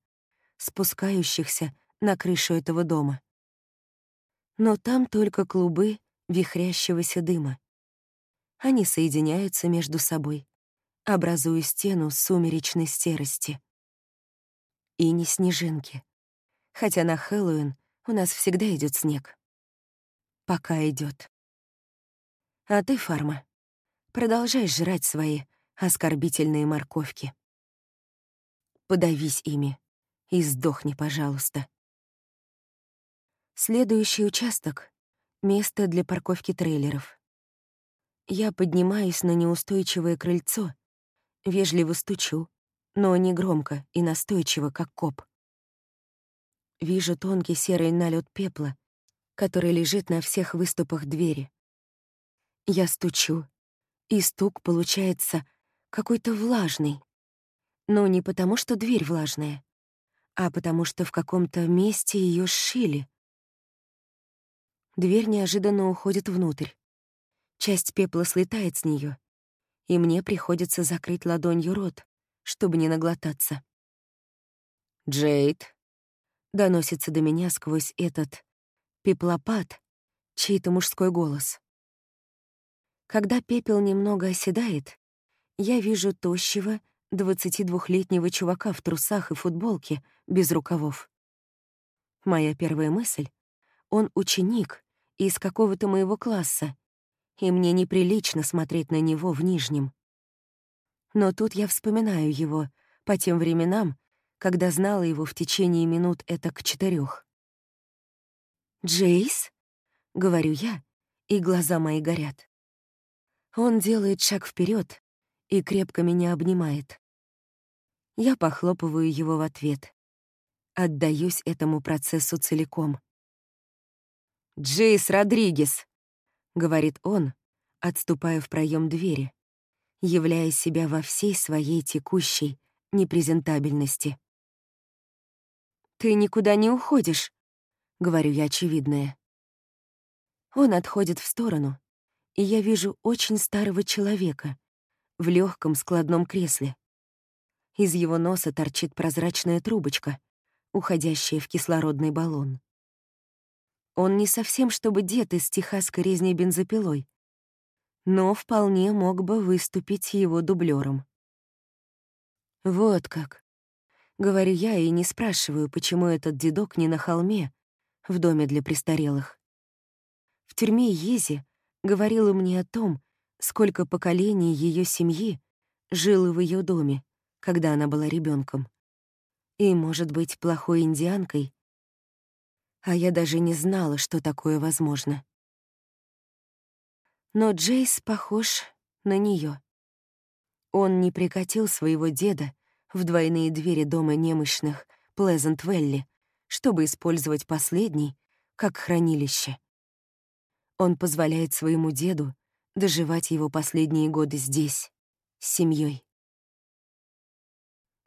спускающихся на крышу этого дома. Но там только клубы вихрящегося дыма. Они соединяются между собой, образуя стену сумеречной серости. И не снежинки. Хотя на Хэллоуин у нас всегда идет снег. Пока идет. А ты, Фарма, продолжай жрать свои оскорбительные морковки. Подавись ими и сдохни, пожалуйста. Следующий участок — место для парковки трейлеров. Я поднимаюсь на неустойчивое крыльцо, вежливо стучу, но не громко и настойчиво, как коп. Вижу тонкий серый налет пепла, который лежит на всех выступах двери. Я стучу, и стук получается какой-то влажный. Но не потому, что дверь влажная, а потому что в каком-то месте ее сшили. Дверь неожиданно уходит внутрь. Часть пепла слетает с нее, и мне приходится закрыть ладонью рот, чтобы не наглотаться. «Джейд», — доносится до меня сквозь этот пеплопад, чей-то мужской голос. Когда пепел немного оседает, я вижу тощего, 22-летнего чувака в трусах и футболке, без рукавов. Моя первая мысль — он ученик из какого-то моего класса, и мне неприлично смотреть на него в нижнем. Но тут я вспоминаю его по тем временам, когда знала его в течение минут это к четырех. «Джейс?» — говорю я, и глаза мои горят. Он делает шаг вперед и крепко меня обнимает. Я похлопываю его в ответ. Отдаюсь этому процессу целиком. «Джейс Родригес», — говорит он, отступая в проем двери, являя себя во всей своей текущей непрезентабельности. «Ты никуда не уходишь», — говорю я очевидное. Он отходит в сторону, и я вижу очень старого человека в легком складном кресле. Из его носа торчит прозрачная трубочка, уходящая в кислородный баллон. Он не совсем чтобы дед из техасской резни бензопилой, но вполне мог бы выступить его дублером. Вот как. Говорю я и не спрашиваю, почему этот дедок не на холме, в доме для престарелых. В тюрьме Ези говорила мне о том, сколько поколений ее семьи жило в ее доме, когда она была ребенком. И, может быть, плохой индианкой. А я даже не знала, что такое возможно. Но Джейс похож на нее. Он не прикатил своего деда в двойные двери дома немощных Плезент-Велли, чтобы использовать последний как хранилище. Он позволяет своему деду доживать его последние годы здесь, с семьей.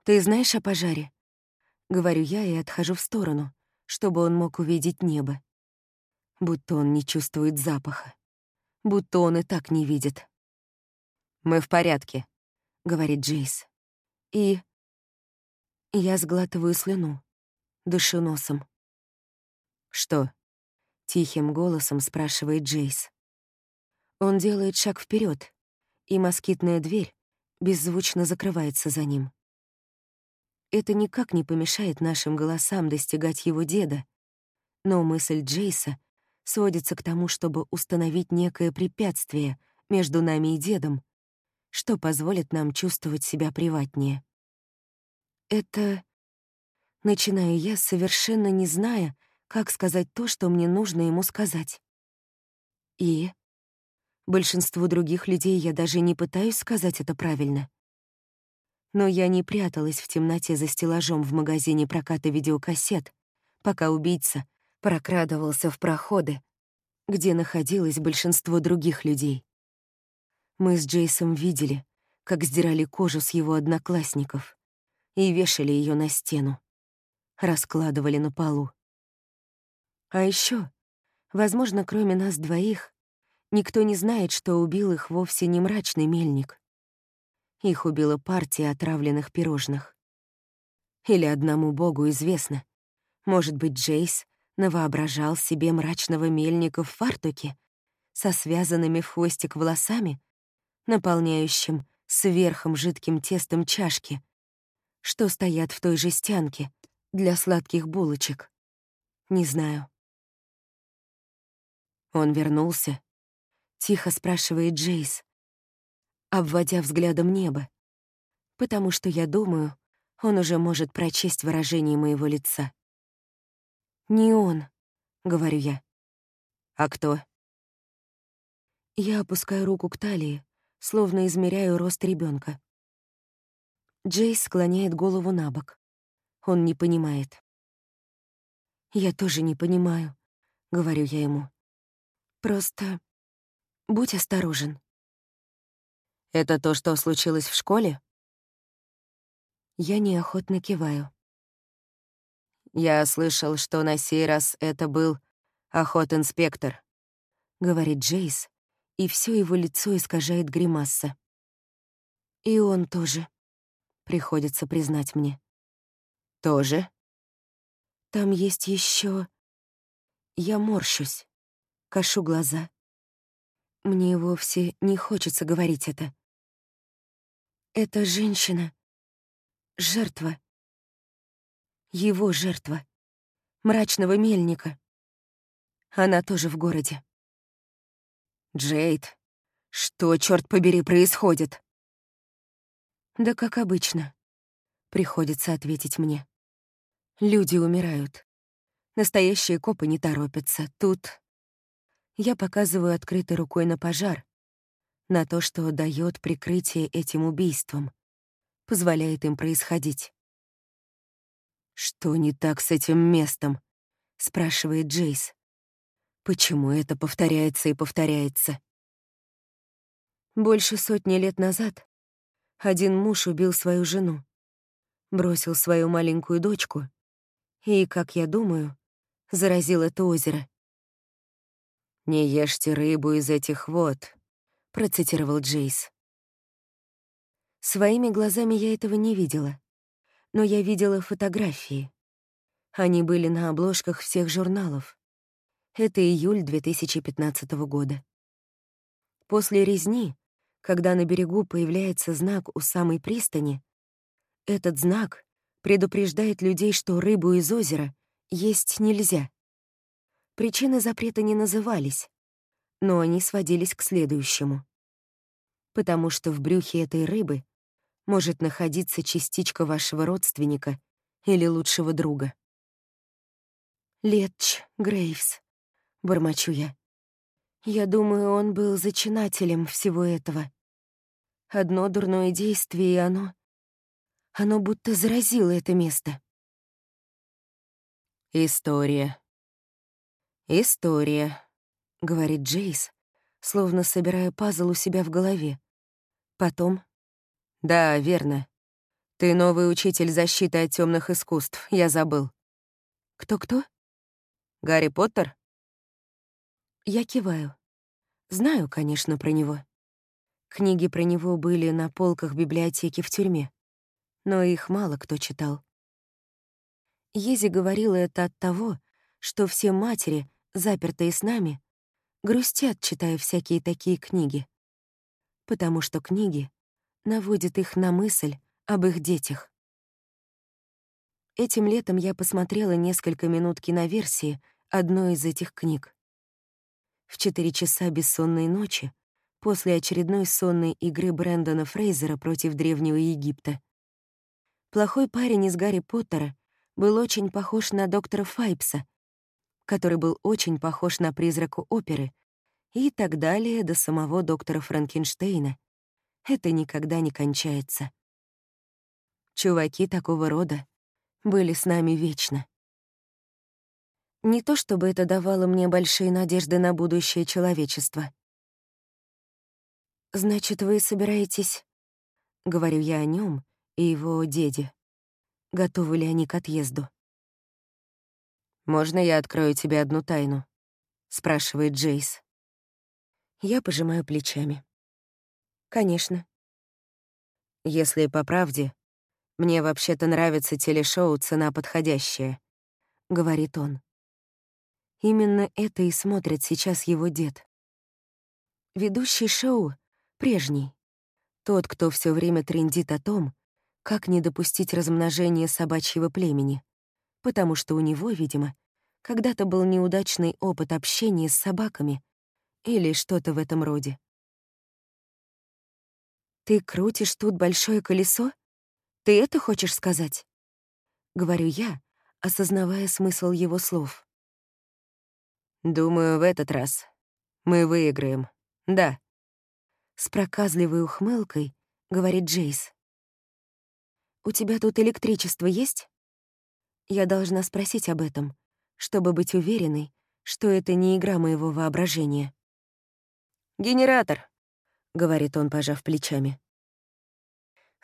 «Ты знаешь о пожаре?» — говорю я и отхожу в сторону, чтобы он мог увидеть небо. Будто он не чувствует запаха. Будто он и так не видит. «Мы в порядке», — говорит Джейс. И... Я сглатываю слюну, дышу носом. «Что?» Тихим голосом спрашивает Джейс. Он делает шаг вперед, и москитная дверь беззвучно закрывается за ним. Это никак не помешает нашим голосам достигать его деда, но мысль Джейса сводится к тому, чтобы установить некое препятствие между нами и дедом, что позволит нам чувствовать себя приватнее. Это... Начинаю я, совершенно не зная, как сказать то, что мне нужно ему сказать. И большинству других людей я даже не пытаюсь сказать это правильно. Но я не пряталась в темноте за стеллажом в магазине проката видеокассет, пока убийца прокрадывался в проходы, где находилось большинство других людей. Мы с Джейсом видели, как сдирали кожу с его одноклассников и вешали ее на стену, раскладывали на полу. А еще, возможно, кроме нас двоих, никто не знает, что убил их вовсе не мрачный мельник. Их убила партия отравленных пирожных. Или одному богу известно. Может быть, Джейс навоображал себе мрачного мельника в фартуке со связанными в хвостик волосами, наполняющим сверхом жидким тестом чашки, что стоят в той жестянке для сладких булочек. Не знаю. Он вернулся. Тихо спрашивает Джейс, обводя взглядом небо, потому что я думаю, он уже может прочесть выражение моего лица. «Не он», — говорю я. «А кто?» Я опускаю руку к талии, словно измеряю рост ребенка. Джейс склоняет голову на бок. Он не понимает. «Я тоже не понимаю», — говорю я ему. Просто будь осторожен. Это то, что случилось в школе? Я неохотно киваю. Я слышал, что на сей раз это был «Охот-инспектор», — говорит Джейс, и все его лицо искажает гримаса. И он тоже, приходится признать мне. «Тоже?» Там есть еще. Я морщусь, кашу глаза. Мне вовсе не хочется говорить это. Эта женщина — жертва. Его жертва. Мрачного мельника. Она тоже в городе. Джейд, что, черт побери, происходит? Да как обычно. Приходится ответить мне. Люди умирают. Настоящие копы не торопятся. Тут... Я показываю открытой рукой на пожар, на то, что дает прикрытие этим убийствам, позволяет им происходить. «Что не так с этим местом?» — спрашивает Джейс. «Почему это повторяется и повторяется?» Больше сотни лет назад один муж убил свою жену, бросил свою маленькую дочку и, как я думаю, заразил это озеро. «Не ешьте рыбу из этих вод», — процитировал Джейс. Своими глазами я этого не видела, но я видела фотографии. Они были на обложках всех журналов. Это июль 2015 года. После резни, когда на берегу появляется знак у самой пристани, этот знак предупреждает людей, что рыбу из озера есть нельзя. Причины запрета не назывались, но они сводились к следующему. Потому что в брюхе этой рыбы может находиться частичка вашего родственника или лучшего друга. «Летч Грейвс», — бормочу я. Я думаю, он был зачинателем всего этого. Одно дурное действие, и оно оно будто заразило это место. «История. История», — говорит Джейс, словно собирая пазл у себя в голове. Потом... «Да, верно. Ты новый учитель защиты от темных искусств, я забыл». «Кто-кто?» «Гарри Поттер?» Я киваю. Знаю, конечно, про него. Книги про него были на полках библиотеки в тюрьме но их мало кто читал. Ези говорила это от того, что все матери, запертые с нами, грустят, читая всякие такие книги. Потому что книги наводят их на мысль об их детях. Этим летом я посмотрела несколько минут киноверсии одной из этих книг. В четыре часа бессонной ночи, после очередной сонной игры Брэндона Фрейзера против Древнего Египта, Плохой парень из Гарри Поттера был очень похож на доктора Файпса, который был очень похож на призраку оперы, и так далее до самого доктора Франкенштейна. Это никогда не кончается. Чуваки такого рода были с нами вечно. Не то чтобы это давало мне большие надежды на будущее человечества. «Значит, вы собираетесь...» — говорю я о нем, и его деде. Готовы ли они к отъезду? «Можно я открою тебе одну тайну?» — спрашивает Джейс. Я пожимаю плечами. «Конечно». «Если по правде, мне вообще-то нравится телешоу «Цена подходящая», — говорит он. Именно это и смотрит сейчас его дед. Ведущий шоу — прежний. Тот, кто все время трендит о том, как не допустить размножения собачьего племени, потому что у него, видимо, когда-то был неудачный опыт общения с собаками или что-то в этом роде. «Ты крутишь тут большое колесо? Ты это хочешь сказать?» — говорю я, осознавая смысл его слов. «Думаю, в этот раз мы выиграем. Да». С проказливой ухмылкой говорит Джейс. «У тебя тут электричество есть?» Я должна спросить об этом, чтобы быть уверенной, что это не игра моего воображения. «Генератор», — говорит он, пожав плечами.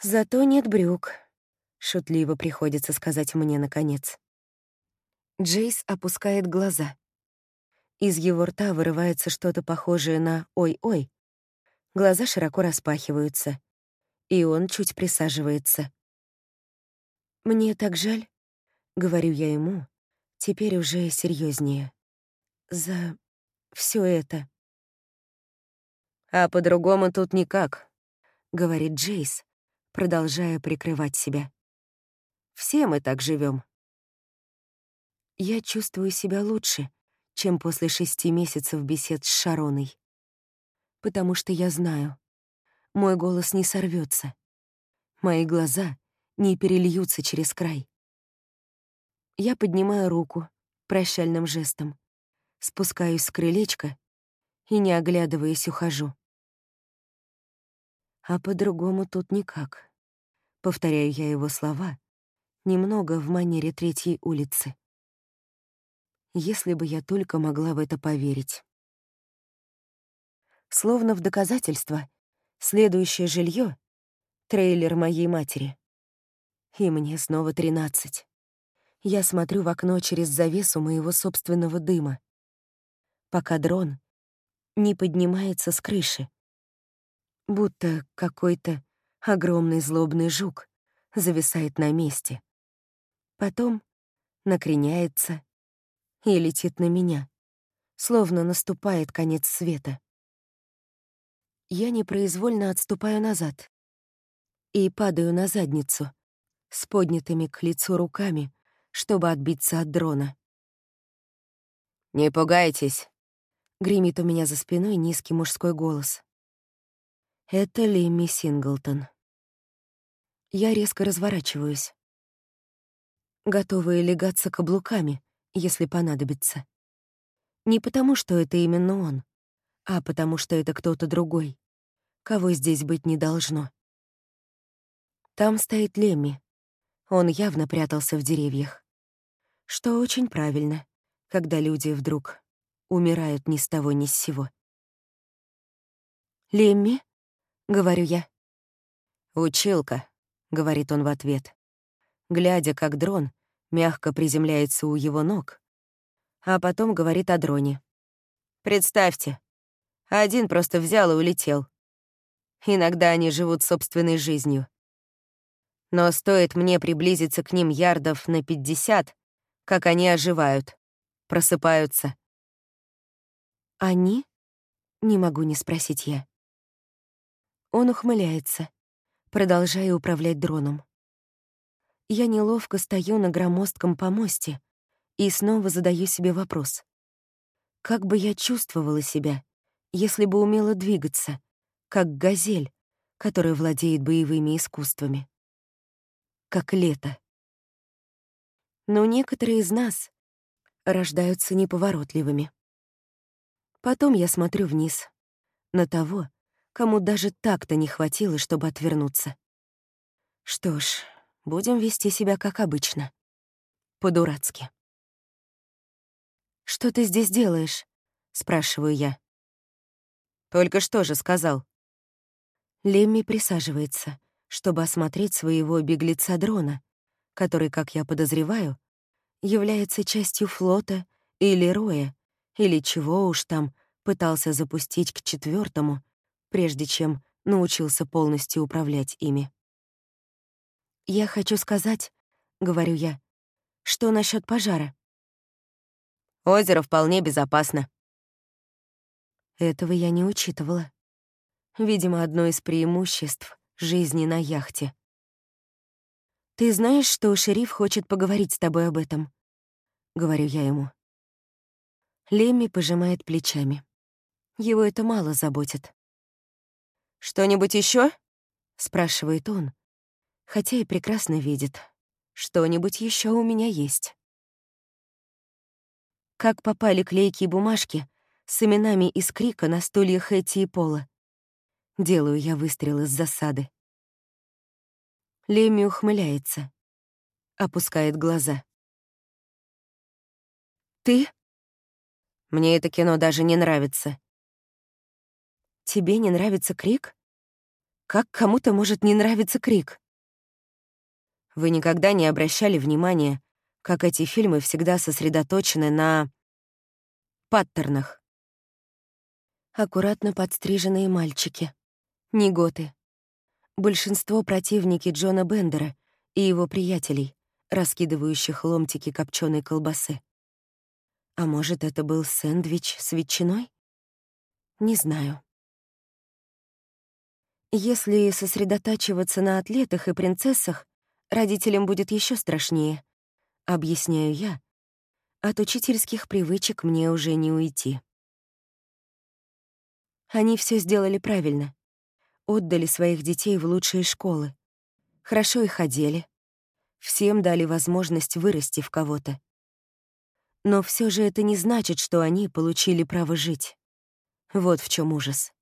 «Зато нет брюк», — шутливо приходится сказать мне наконец. Джейс опускает глаза. Из его рта вырывается что-то похожее на «ой-ой». Глаза широко распахиваются, и он чуть присаживается. «Мне так жаль», — говорю я ему, теперь уже серьезнее. «За все это». «А по-другому тут никак», — говорит Джейс, продолжая прикрывать себя. «Все мы так живем. Я чувствую себя лучше, чем после шести месяцев бесед с Шароной. Потому что я знаю, мой голос не сорвется, мои глаза не перельются через край. Я поднимаю руку прощальным жестом, спускаюсь с крылечка и, не оглядываясь, ухожу. А по-другому тут никак. Повторяю я его слова, немного в манере третьей улицы если бы я только могла в это поверить. Словно в доказательство, следующее жилье — трейлер моей матери. И мне снова тринадцать. Я смотрю в окно через завесу моего собственного дыма, пока дрон не поднимается с крыши, будто какой-то огромный злобный жук зависает на месте. Потом накреняется и летит на меня, словно наступает конец света. Я непроизвольно отступаю назад и падаю на задницу с поднятыми к лицу руками, чтобы отбиться от дрона. «Не пугайтесь», — гремит у меня за спиной низкий мужской голос. Это Лемми Синглтон. Я резко разворачиваюсь. Готовая легаться каблуками, если понадобится. Не потому, что это именно он, а потому, что это кто-то другой, кого здесь быть не должно. Там стоит Лемми. Он явно прятался в деревьях. Что очень правильно, когда люди вдруг умирают ни с того ни с сего. «Лемми?» — говорю я. «Училка», — говорит он в ответ, глядя, как дрон мягко приземляется у его ног, а потом говорит о дроне. «Представьте, один просто взял и улетел. Иногда они живут собственной жизнью. Но стоит мне приблизиться к ним ярдов на пятьдесят, как они оживают, просыпаются. «Они?» — не могу не спросить я. Он ухмыляется, продолжая управлять дроном. Я неловко стою на громоздком помосте и снова задаю себе вопрос. Как бы я чувствовала себя, если бы умела двигаться, как газель, которая владеет боевыми искусствами? Как лето. Но некоторые из нас рождаются неповоротливыми. Потом я смотрю вниз, на того, кому даже так-то не хватило, чтобы отвернуться. Что ж, Будем вести себя как обычно. По-дурацки. «Что ты здесь делаешь?» — спрашиваю я. «Только что же сказал?» Лемми присаживается, чтобы осмотреть своего беглеца-дрона, который, как я подозреваю, является частью флота или роя, или чего уж там пытался запустить к четвертому, прежде чем научился полностью управлять ими. «Я хочу сказать», — говорю я, — «что насчет пожара?» «Озеро вполне безопасно». Этого я не учитывала. Видимо, одно из преимуществ жизни на яхте. «Ты знаешь, что шериф хочет поговорить с тобой об этом?» — говорю я ему. Лемми пожимает плечами. Его это мало заботит. «Что-нибудь еще? спрашивает он, хотя и прекрасно видит. Что-нибудь еще у меня есть. Как попали клейкие бумажки с именами из крика на стулья Хэти и Пола. Делаю я выстрел из засады. Леми ухмыляется, опускает глаза. «Ты?» «Мне это кино даже не нравится». «Тебе не нравится крик? Как кому-то может не нравиться крик?» Вы никогда не обращали внимания, как эти фильмы всегда сосредоточены на... паттернах. Аккуратно подстриженные мальчики. Неготы. Большинство противники Джона Бендера и его приятелей, раскидывающих ломтики копченой колбасы. А может, это был сэндвич с ветчиной? Не знаю. Если сосредотачиваться на атлетах и принцессах, родителям будет еще страшнее, объясняю я. От учительских привычек мне уже не уйти. Они все сделали правильно. Отдали своих детей в лучшие школы. Хорошо их одели. Всем дали возможность вырасти в кого-то. Но все же это не значит, что они получили право жить. Вот в чем ужас.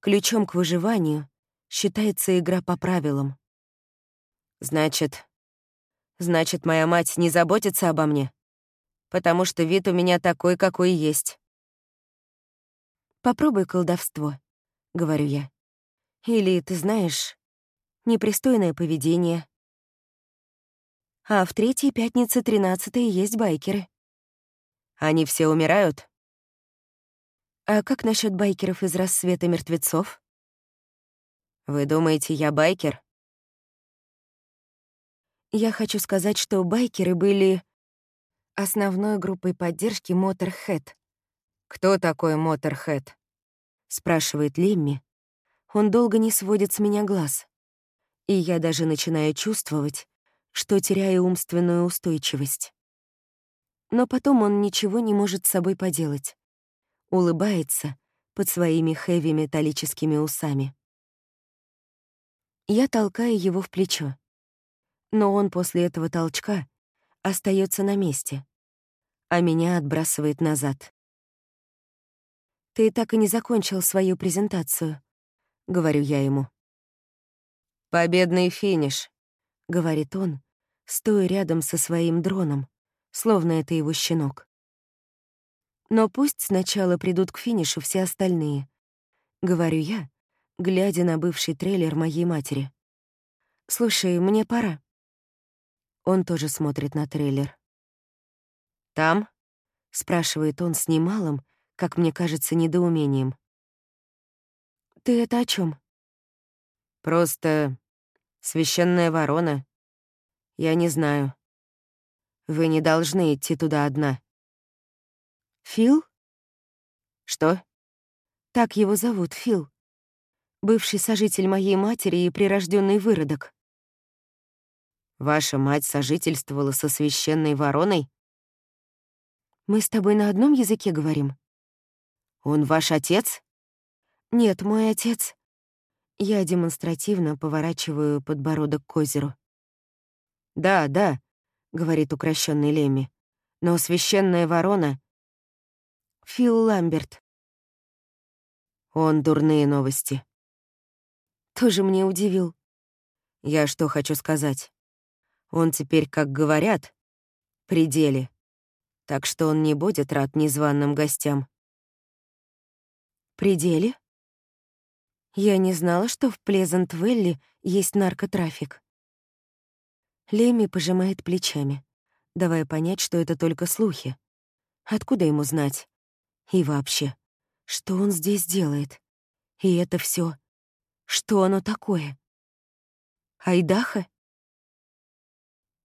Ключом к выживанию считается игра по правилам. Значит, значит, моя мать не заботится обо мне, потому что вид у меня такой, какой есть. Попробуй колдовство, говорю я. Или, ты знаешь, непристойное поведение. А в третьей пятнице тринадцатой есть байкеры. Они все умирают? А как насчет байкеров из рассвета мертвецов? Вы думаете, я байкер? Я хочу сказать, что байкеры были основной группой поддержки Motorhead. «Кто такой Motorhead?» — спрашивает Лемми. Он долго не сводит с меня глаз. И я даже начинаю чувствовать, что теряю умственную устойчивость. Но потом он ничего не может с собой поделать улыбается под своими хэви-металлическими усами. Я толкаю его в плечо, но он после этого толчка остается на месте, а меня отбрасывает назад. «Ты так и не закончил свою презентацию», — говорю я ему. «Победный финиш», — говорит он, стоя рядом со своим дроном, словно это его щенок. Но пусть сначала придут к финишу все остальные. Говорю я, глядя на бывший трейлер моей матери. «Слушай, мне пора». Он тоже смотрит на трейлер. «Там?» — спрашивает он с немалым, как мне кажется, недоумением. «Ты это о чем? «Просто священная ворона. Я не знаю. Вы не должны идти туда одна». Фил? Что? Так его зовут, Фил. Бывший сожитель моей матери и прирожденный выродок. Ваша мать сожительствовала со священной вороной? Мы с тобой на одном языке говорим? Он ваш отец? Нет, мой отец. Я демонстративно поворачиваю подбородок к озеру. Да, да, говорит укращенный Лемми. Но священная ворона Фил Ламберт. Он дурные новости. Тоже мне удивил. Я что хочу сказать. Он теперь, как говорят, при деле. Так что он не будет рад незваным гостям. При деле? Я не знала, что в Плезант-Велли есть наркотрафик. Леми пожимает плечами, давая понять, что это только слухи. Откуда ему знать? И вообще, что он здесь делает? И это все, Что оно такое? Айдаха?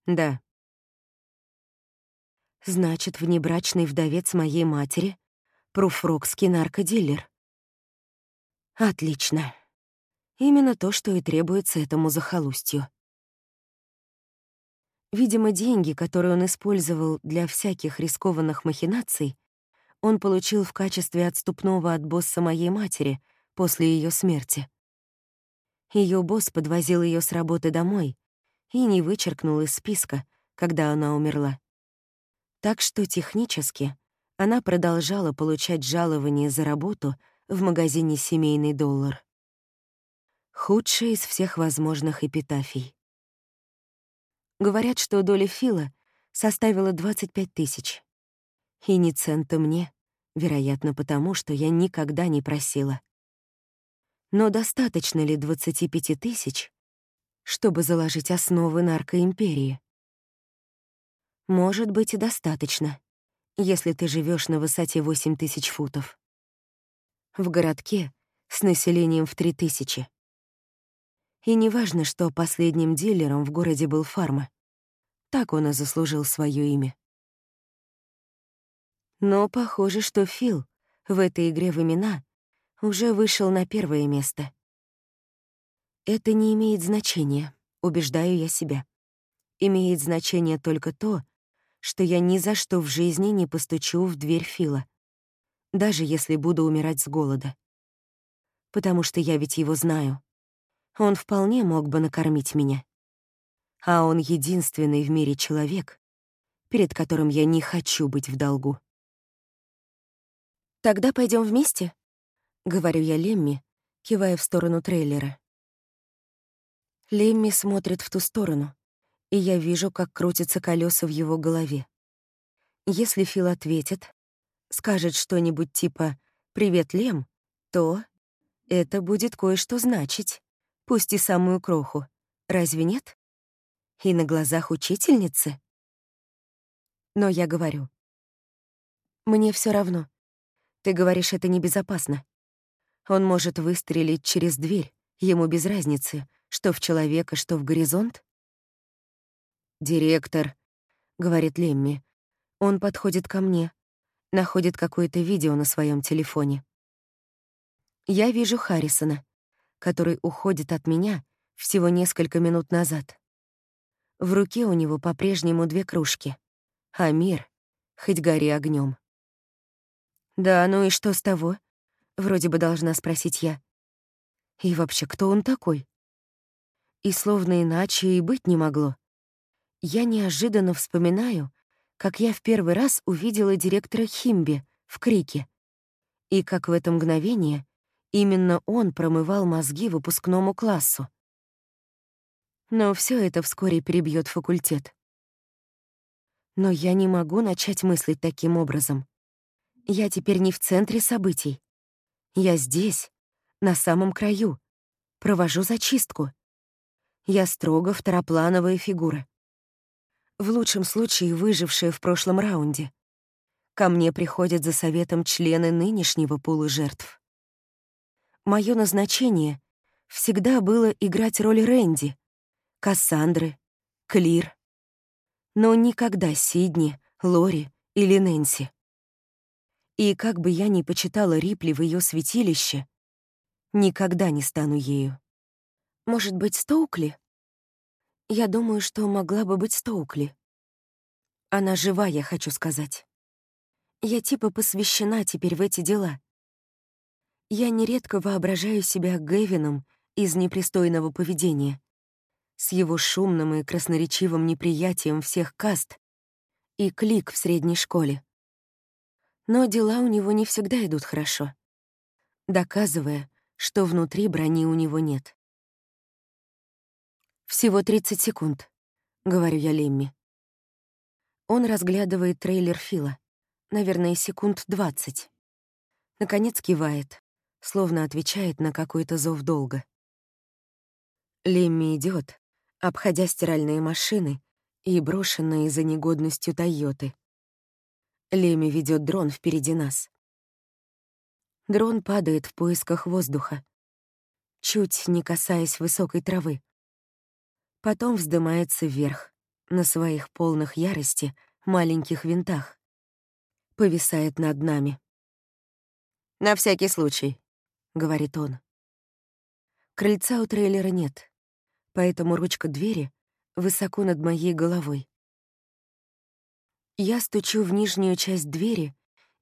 Да. Значит, внебрачный вдовец моей матери — пруфрокский наркодилер. Отлично. Именно то, что и требуется этому захолустью. Видимо, деньги, которые он использовал для всяких рискованных махинаций, он получил в качестве отступного от босса моей матери после ее смерти. Ее босс подвозил ее с работы домой и не вычеркнул из списка, когда она умерла. Так что технически она продолжала получать жалование за работу в магазине «Семейный доллар». Худшая из всех возможных эпитафий. Говорят, что доля Фила составила 25 тысяч. И ни цента мне, вероятно, потому что я никогда не просила. Но достаточно ли 25 тысяч, чтобы заложить основы наркоимперии? Может быть, и достаточно, если ты живешь на высоте 8 тысяч футов. В городке с населением в 3 тысячи. И неважно, что последним дилером в городе был Фарма. Так он и заслужил свое имя. Но похоже, что Фил в этой игре в имена уже вышел на первое место. Это не имеет значения, убеждаю я себя. Имеет значение только то, что я ни за что в жизни не постучу в дверь Фила, даже если буду умирать с голода. Потому что я ведь его знаю. Он вполне мог бы накормить меня. А он единственный в мире человек, перед которым я не хочу быть в долгу. «Тогда пойдем вместе?» — говорю я Лемми, кивая в сторону трейлера. Лемми смотрит в ту сторону, и я вижу, как крутятся колеса в его голове. Если Фил ответит, скажет что-нибудь типа «Привет, Лем», то это будет кое-что значить, пусть и самую кроху. Разве нет? И на глазах учительницы? Но я говорю. Мне все равно. Ты говоришь, это небезопасно. Он может выстрелить через дверь, ему без разницы, что в человека, что в горизонт. «Директор», — говорит Лемми. Он подходит ко мне, находит какое-то видео на своем телефоне. Я вижу Харрисона, который уходит от меня всего несколько минут назад. В руке у него по-прежнему две кружки, а мир хоть гори огнем. «Да, ну и что с того?» — вроде бы должна спросить я. «И вообще, кто он такой?» И словно иначе и быть не могло я неожиданно вспоминаю, как я в первый раз увидела директора Химби в крике, и как в это мгновение именно он промывал мозги выпускному классу. Но все это вскоре перебьет факультет. Но я не могу начать мыслить таким образом. Я теперь не в центре событий. Я здесь, на самом краю, провожу зачистку. Я строго второплановая фигура в лучшем случае выжившие в прошлом раунде. Ко мне приходят за советом члены нынешнего пула жертв. Мое назначение всегда было играть роль Рэнди, Кассандры, Клир, но никогда Сидни, Лори или Нэнси. И как бы я ни почитала Рипли в ее святилище, никогда не стану ею. Может быть, Стоукли? Я думаю, что могла бы быть Стоукли. Она жива, я хочу сказать. Я типа посвящена теперь в эти дела. Я нередко воображаю себя Гэвином из непристойного поведения, с его шумным и красноречивым неприятием всех каст и клик в средней школе. Но дела у него не всегда идут хорошо, доказывая, что внутри брони у него нет. «Всего 30 секунд», — говорю я Лемми. Он разглядывает трейлер Фила. Наверное, секунд 20. Наконец кивает, словно отвечает на какой-то зов долга. Лемми идет, обходя стиральные машины и брошенные за негодностью Тойоты. Лемми ведет дрон впереди нас. Дрон падает в поисках воздуха, чуть не касаясь высокой травы. Потом вздымается вверх, на своих полных ярости маленьких винтах. Повисает над нами. «На всякий случай», — говорит он. Крыльца у трейлера нет, поэтому ручка двери высоко над моей головой. Я стучу в нижнюю часть двери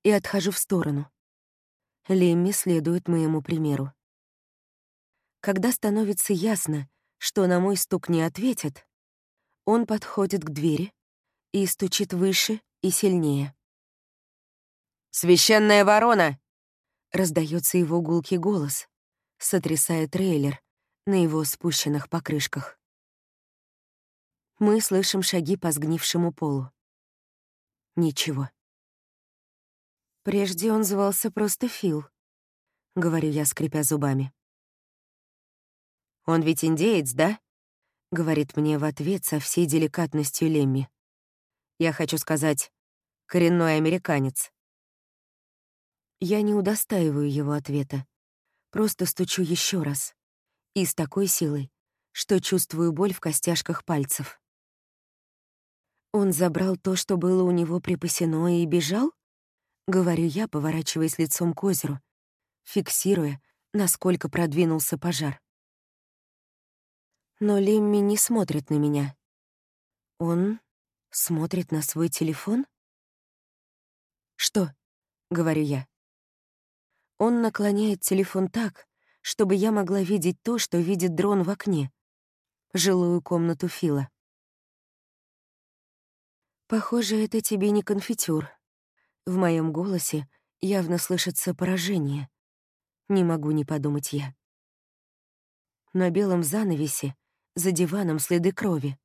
и отхожу в сторону. Лемми следует моему примеру. Когда становится ясно, что на мой стук не ответят, он подходит к двери и стучит выше и сильнее. «Священная ворона!» — раздается его гулкий голос, сотрясая трейлер на его спущенных покрышках. Мы слышим шаги по сгнившему полу. Ничего. Прежде он звался просто Фил, — говорю я, скрипя зубами. «Он ведь индеец, да?» — говорит мне в ответ со всей деликатностью Лемми. «Я хочу сказать, коренной американец. Я не удостаиваю его ответа. Просто стучу еще раз. И с такой силой, что чувствую боль в костяшках пальцев. Он забрал то, что было у него припасено, и бежал? Говорю я, поворачиваясь лицом к озеру, фиксируя, насколько продвинулся пожар. Но Лемми не смотрит на меня. Он смотрит на свой телефон? «Что?» — говорю я. Он наклоняет телефон так, чтобы я могла видеть то, что видит дрон в окне. Жилую комнату Фила. «Похоже, это тебе не конфитюр». В моем голосе явно слышится поражение. Не могу не подумать я. На белом занавесе, за диваном следы крови.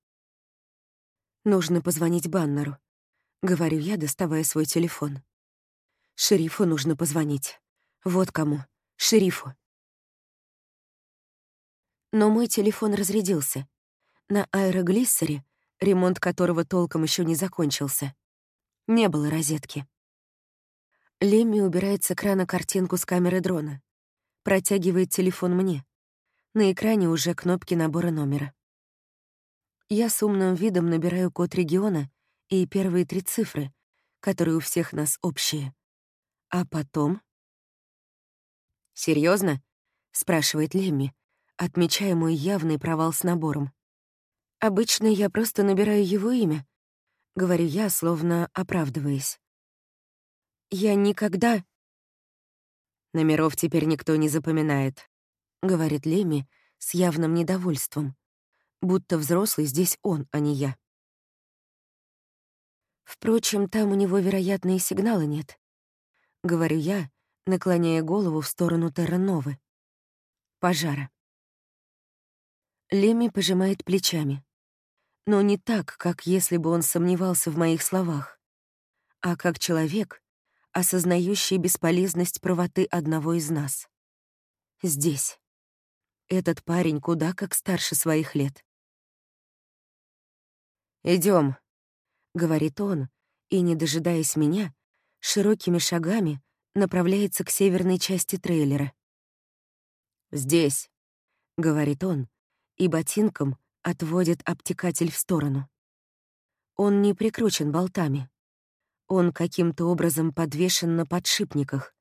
Нужно позвонить Баннеру. Говорю я, доставая свой телефон. Шерифу нужно позвонить. Вот кому. Шерифу. Но мой телефон разрядился. На аэроглиссере, ремонт которого толком еще не закончился, не было розетки. Лемми убирает с экрана картинку с камеры дрона. Протягивает телефон мне. На экране уже кнопки набора номера. Я с умным видом набираю код региона и первые три цифры, которые у всех нас общие. А потом... Серьезно? спрашивает Лемми, отмечая мой явный провал с набором. Обычно я просто набираю его имя, говорю я, словно оправдываясь. Я никогда... Номеров теперь никто не запоминает, говорит Леми с явным недовольством, будто взрослый здесь он, а не я. Впрочем, там у него, вероятно, и сигнала нет. Говорю я, наклоняя голову в сторону Террановы. Пожара. Леми пожимает плечами. Но не так, как если бы он сомневался в моих словах, а как человек, осознающий бесполезность правоты одного из нас. Здесь. Этот парень куда как старше своих лет. Идем, говорит он, и, не дожидаясь меня, широкими шагами направляется к северной части трейлера. «Здесь», — говорит он, и ботинком отводит обтекатель в сторону. Он не прикручен болтами. Он каким-то образом подвешен на подшипниках,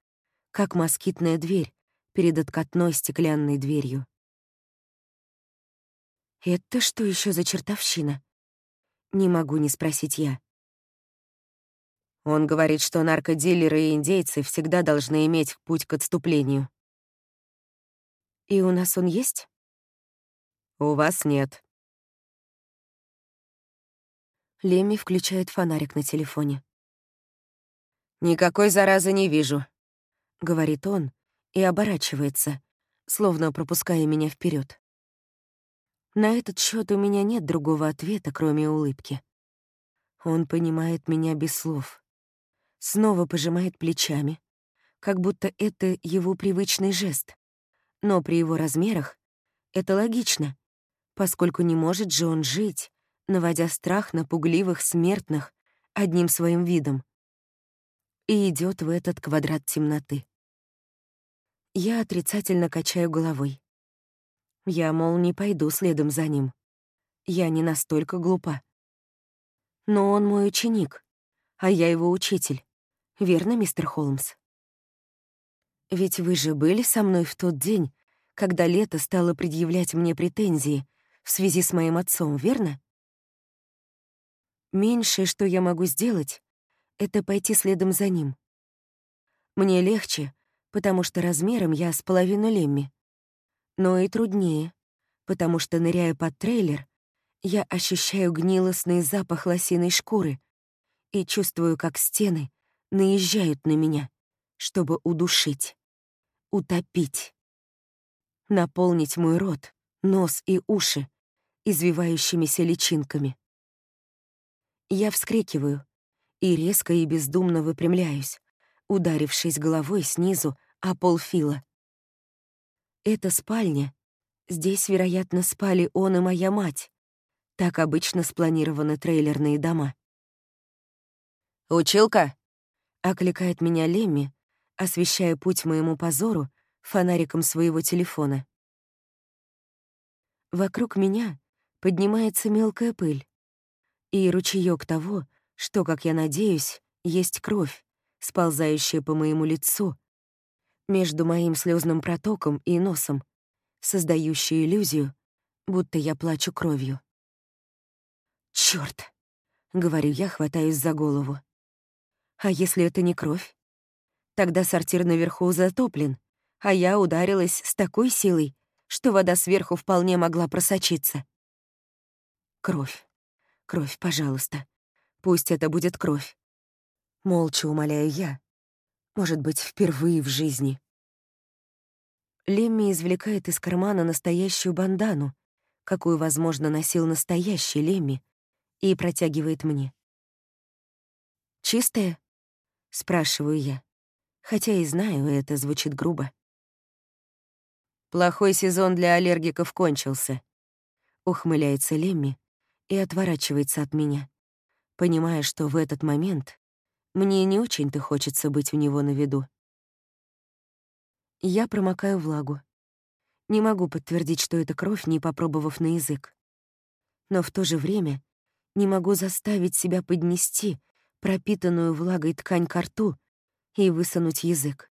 как москитная дверь перед откатной стеклянной дверью. «Это что еще за чертовщина?» Не могу не спросить я. Он говорит, что наркодилеры и индейцы всегда должны иметь путь к отступлению. И у нас он есть? У вас нет. Леми включает фонарик на телефоне. «Никакой заразы не вижу», — говорит он и оборачивается, словно пропуская меня вперед. На этот счет у меня нет другого ответа, кроме улыбки. Он понимает меня без слов снова пожимает плечами, как будто это его привычный жест. Но при его размерах это логично, поскольку не может же он жить, наводя страх на пугливых смертных одним своим видом. И идет в этот квадрат темноты. Я отрицательно качаю головой. Я, мол, не пойду следом за ним. Я не настолько глупа. Но он мой ученик, а я его учитель. Верно, мистер Холмс? Ведь вы же были со мной в тот день, когда лето стало предъявлять мне претензии в связи с моим отцом, верно? Меньшее, что я могу сделать, это пойти следом за ним. Мне легче, потому что размером я с половину Лемми. Но и труднее, потому что, ныряя под трейлер, я ощущаю гнилостный запах лосиной шкуры и чувствую, как стены наезжают на меня, чтобы удушить, утопить, наполнить мой рот, нос и уши извивающимися личинками. Я вскрикиваю и резко и бездумно выпрямляюсь, ударившись головой снизу о пол Фила. Это спальня. Здесь, вероятно, спали он и моя мать. Так обычно спланированы трейлерные дома. «Училка?» — окликает меня Лемми, освещая путь моему позору фонариком своего телефона. Вокруг меня поднимается мелкая пыль и ручеёк того, что, как я надеюсь, есть кровь, сползающая по моему лицу, между моим слезным протоком и носом, создающая иллюзию, будто я плачу кровью. Чёрт! — говорю я, хватаюсь за голову. А если это не кровь? Тогда сортир наверху затоплен, а я ударилась с такой силой, что вода сверху вполне могла просочиться. Кровь. Кровь, пожалуйста. Пусть это будет кровь. Молча умоляю я. Может быть, впервые в жизни. Лемми извлекает из кармана настоящую бандану, какую, возможно, носил настоящий Лемми, и протягивает мне. «Чистая?» — спрашиваю я, хотя и знаю, это звучит грубо. «Плохой сезон для аллергиков кончился», — ухмыляется Лемми и отворачивается от меня, понимая, что в этот момент мне не очень-то хочется быть у него на виду. Я промокаю влагу. Не могу подтвердить, что это кровь, не попробовав на язык. Но в то же время не могу заставить себя поднести пропитанную влагой ткань к рту и высунуть язык.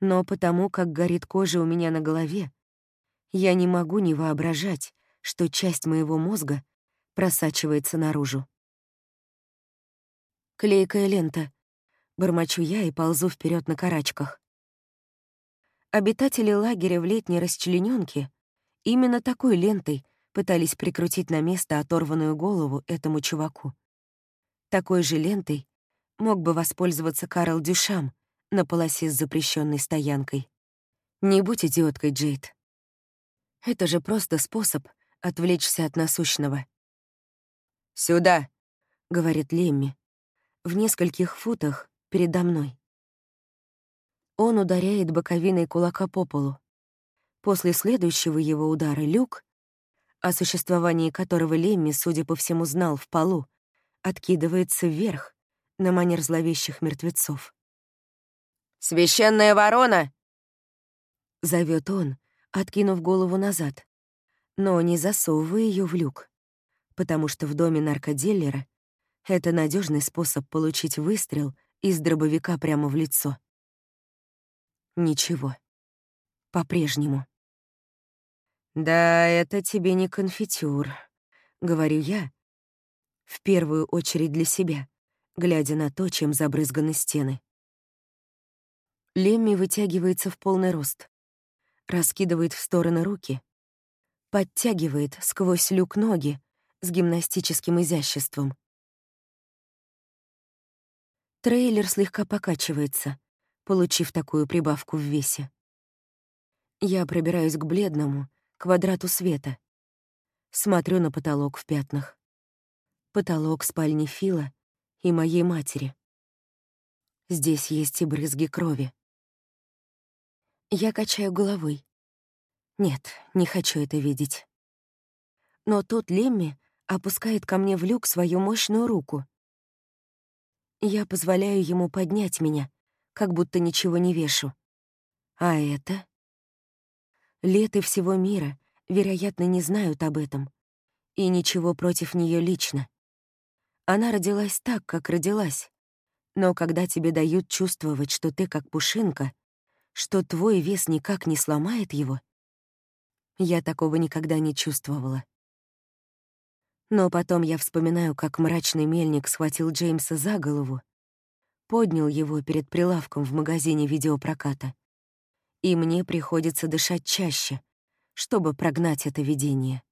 Но потому, как горит кожа у меня на голове, я не могу не воображать, что часть моего мозга просачивается наружу. Клейкая лента. Бормочу я и ползу вперед на карачках. Обитатели лагеря в летней расчленёнке именно такой лентой пытались прикрутить на место оторванную голову этому чуваку. Такой же лентой мог бы воспользоваться Карл Дюшам на полосе с запрещенной стоянкой. Не будь идиоткой, Джейд. Это же просто способ отвлечься от насущного. «Сюда!» — говорит Лемми. В нескольких футах передо мной. Он ударяет боковиной кулака по полу. После следующего его удара люк, о существовании которого Лемми, судя по всему, знал в полу, откидывается вверх на манер зловещих мертвецов. «Священная ворона!» — зовет он, откинув голову назад, но не засовывая ее в люк, потому что в доме наркодиллера это надежный способ получить выстрел из дробовика прямо в лицо. Ничего. По-прежнему. «Да, это тебе не конфитюр», — говорю я, в первую очередь для себя, глядя на то, чем забрызганы стены. Лемми вытягивается в полный рост, раскидывает в стороны руки, подтягивает сквозь люк ноги с гимнастическим изяществом. Трейлер слегка покачивается, получив такую прибавку в весе. Я пробираюсь к бледному, квадрату света. Смотрю на потолок в пятнах. Потолок спальни Фила и моей матери. Здесь есть и брызги крови. Я качаю головой. Нет, не хочу это видеть. Но тот Лемми опускает ко мне в люк свою мощную руку. Я позволяю ему поднять меня, как будто ничего не вешу. А это? Леты всего мира, вероятно, не знают об этом. И ничего против нее лично. Она родилась так, как родилась. Но когда тебе дают чувствовать, что ты как пушинка, что твой вес никак не сломает его, я такого никогда не чувствовала. Но потом я вспоминаю, как мрачный мельник схватил Джеймса за голову, поднял его перед прилавком в магазине видеопроката и мне приходится дышать чаще, чтобы прогнать это видение.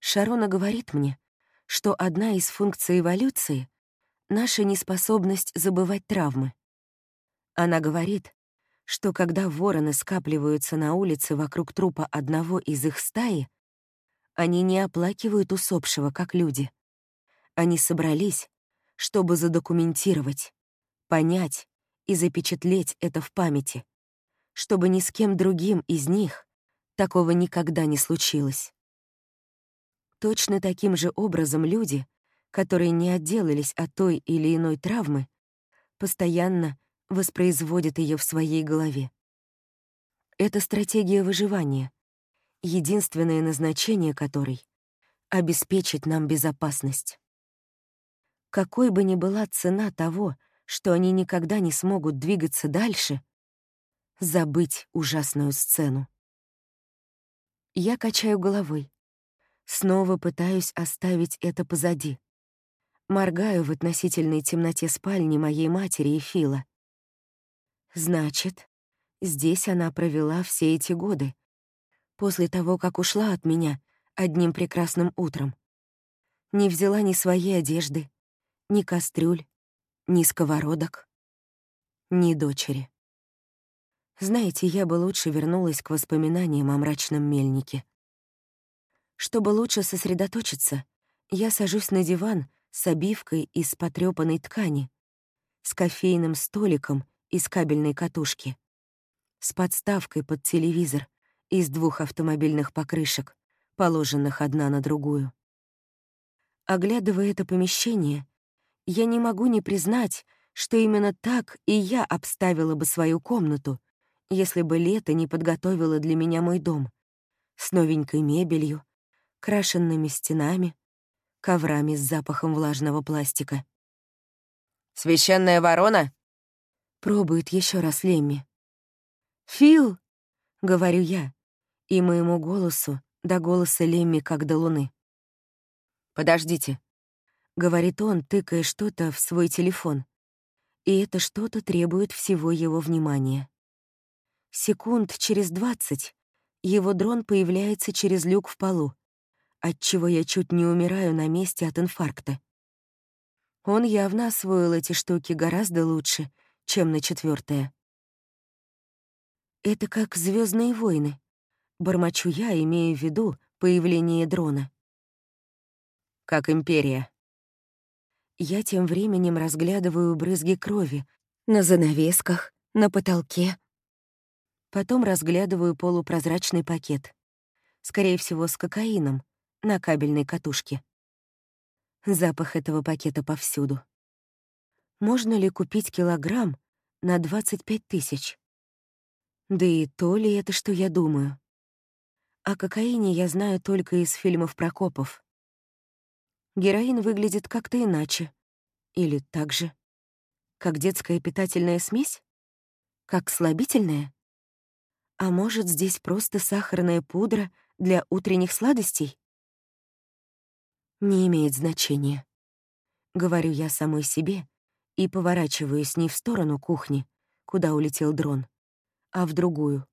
Шарона говорит мне, что одна из функций эволюции — наша неспособность забывать травмы. Она говорит, что когда вороны скапливаются на улице вокруг трупа одного из их стаи, они не оплакивают усопшего, как люди. Они собрались, чтобы задокументировать, понять и запечатлеть это в памяти чтобы ни с кем другим из них такого никогда не случилось. Точно таким же образом люди, которые не отделались от той или иной травмы, постоянно воспроизводит ее в своей голове. Это стратегия выживания, единственное назначение которой — обеспечить нам безопасность. Какой бы ни была цена того, что они никогда не смогут двигаться дальше, забыть ужасную сцену. Я качаю головой. Снова пытаюсь оставить это позади. Моргаю в относительной темноте спальни моей матери и Фила. Значит, Здесь она провела все эти годы, после того, как ушла от меня одним прекрасным утром. Не взяла ни своей одежды, ни кастрюль, ни сковородок, ни дочери. Знаете, я бы лучше вернулась к воспоминаниям о мрачном мельнике. Чтобы лучше сосредоточиться, я сажусь на диван с обивкой из потрёпанной ткани, с кофейным столиком из кабельной катушки — с подставкой под телевизор из двух автомобильных покрышек, положенных одна на другую. Оглядывая это помещение, я не могу не признать, что именно так и я обставила бы свою комнату, если бы лето не подготовило для меня мой дом с новенькой мебелью, крашенными стенами, коврами с запахом влажного пластика. «Священная ворона?» — пробует еще раз Лемми. «Фил!» — говорю я, и моему голосу до голоса Лемми как до луны. «Подождите», — говорит он, тыкая что-то в свой телефон. И это что-то требует всего его внимания. Секунд через двадцать его дрон появляется через люк в полу, отчего я чуть не умираю на месте от инфаркта. Он явно освоил эти штуки гораздо лучше, чем на четвертое. Это как звездные войны. Бормочу я, имея в виду появление дрона. Как империя. Я тем временем разглядываю брызги крови на занавесках, на потолке. Потом разглядываю полупрозрачный пакет. Скорее всего, с кокаином, на кабельной катушке. Запах этого пакета повсюду. Можно ли купить килограмм на 25 тысяч? Да и то ли это, что я думаю. О кокаине я знаю только из фильмов про копов. Героин выглядит как-то иначе. Или так же. Как детская питательная смесь? Как слабительная? А может, здесь просто сахарная пудра для утренних сладостей? Не имеет значения. Говорю я самой себе и поворачиваюсь не в сторону кухни, куда улетел дрон, а в другую.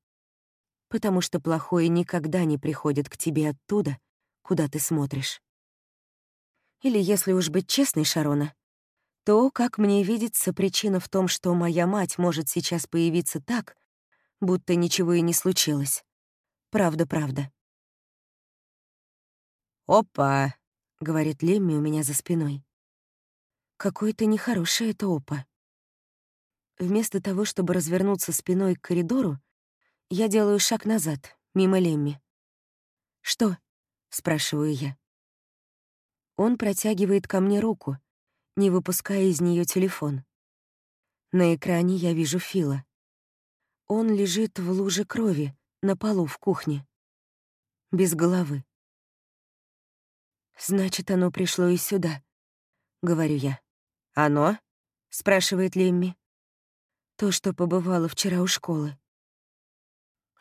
Потому что плохое никогда не приходит к тебе оттуда, куда ты смотришь. Или, если уж быть честной, Шарона, то, как мне видится, причина в том, что моя мать может сейчас появиться так, будто ничего и не случилось. Правда-правда. «Опа!» — говорит Лемми у меня за спиной. Какое-то нехорошее это опа. Вместо того, чтобы развернуться спиной к коридору, я делаю шаг назад, мимо Лемми. «Что?» — спрашиваю я. Он протягивает ко мне руку, не выпуская из нее телефон. На экране я вижу Фила. Он лежит в луже крови на полу в кухне. Без головы. «Значит, оно пришло и сюда», — говорю я. «Оно?» — спрашивает Лемми. То, что побывало вчера у школы.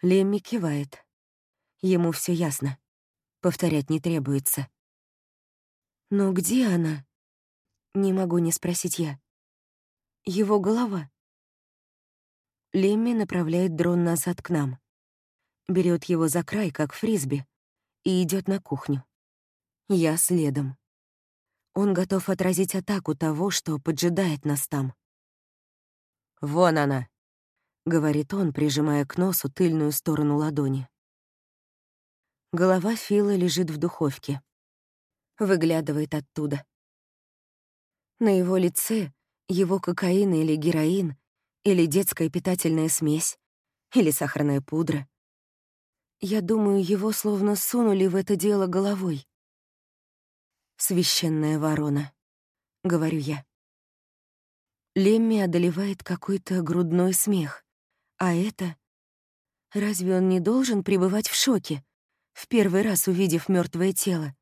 Лемми кивает. Ему все ясно. Повторять не требуется. Но где она? Не могу не спросить я. Его голова. Лемми направляет дрон назад к нам. Берет его за край, как фрисби, и идет на кухню. Я следом. Он готов отразить атаку того, что поджидает нас там. «Вон она», — говорит он, прижимая к носу тыльную сторону ладони. Голова Фила лежит в духовке. Выглядывает оттуда. На его лице его кокаин или героин, или детская питательная смесь, или сахарная пудра. Я думаю, его словно сунули в это дело головой. священная ворона», — говорю я. Лемми одолевает какой-то грудной смех. А это... Разве он не должен пребывать в шоке, в первый раз увидев мертвое тело?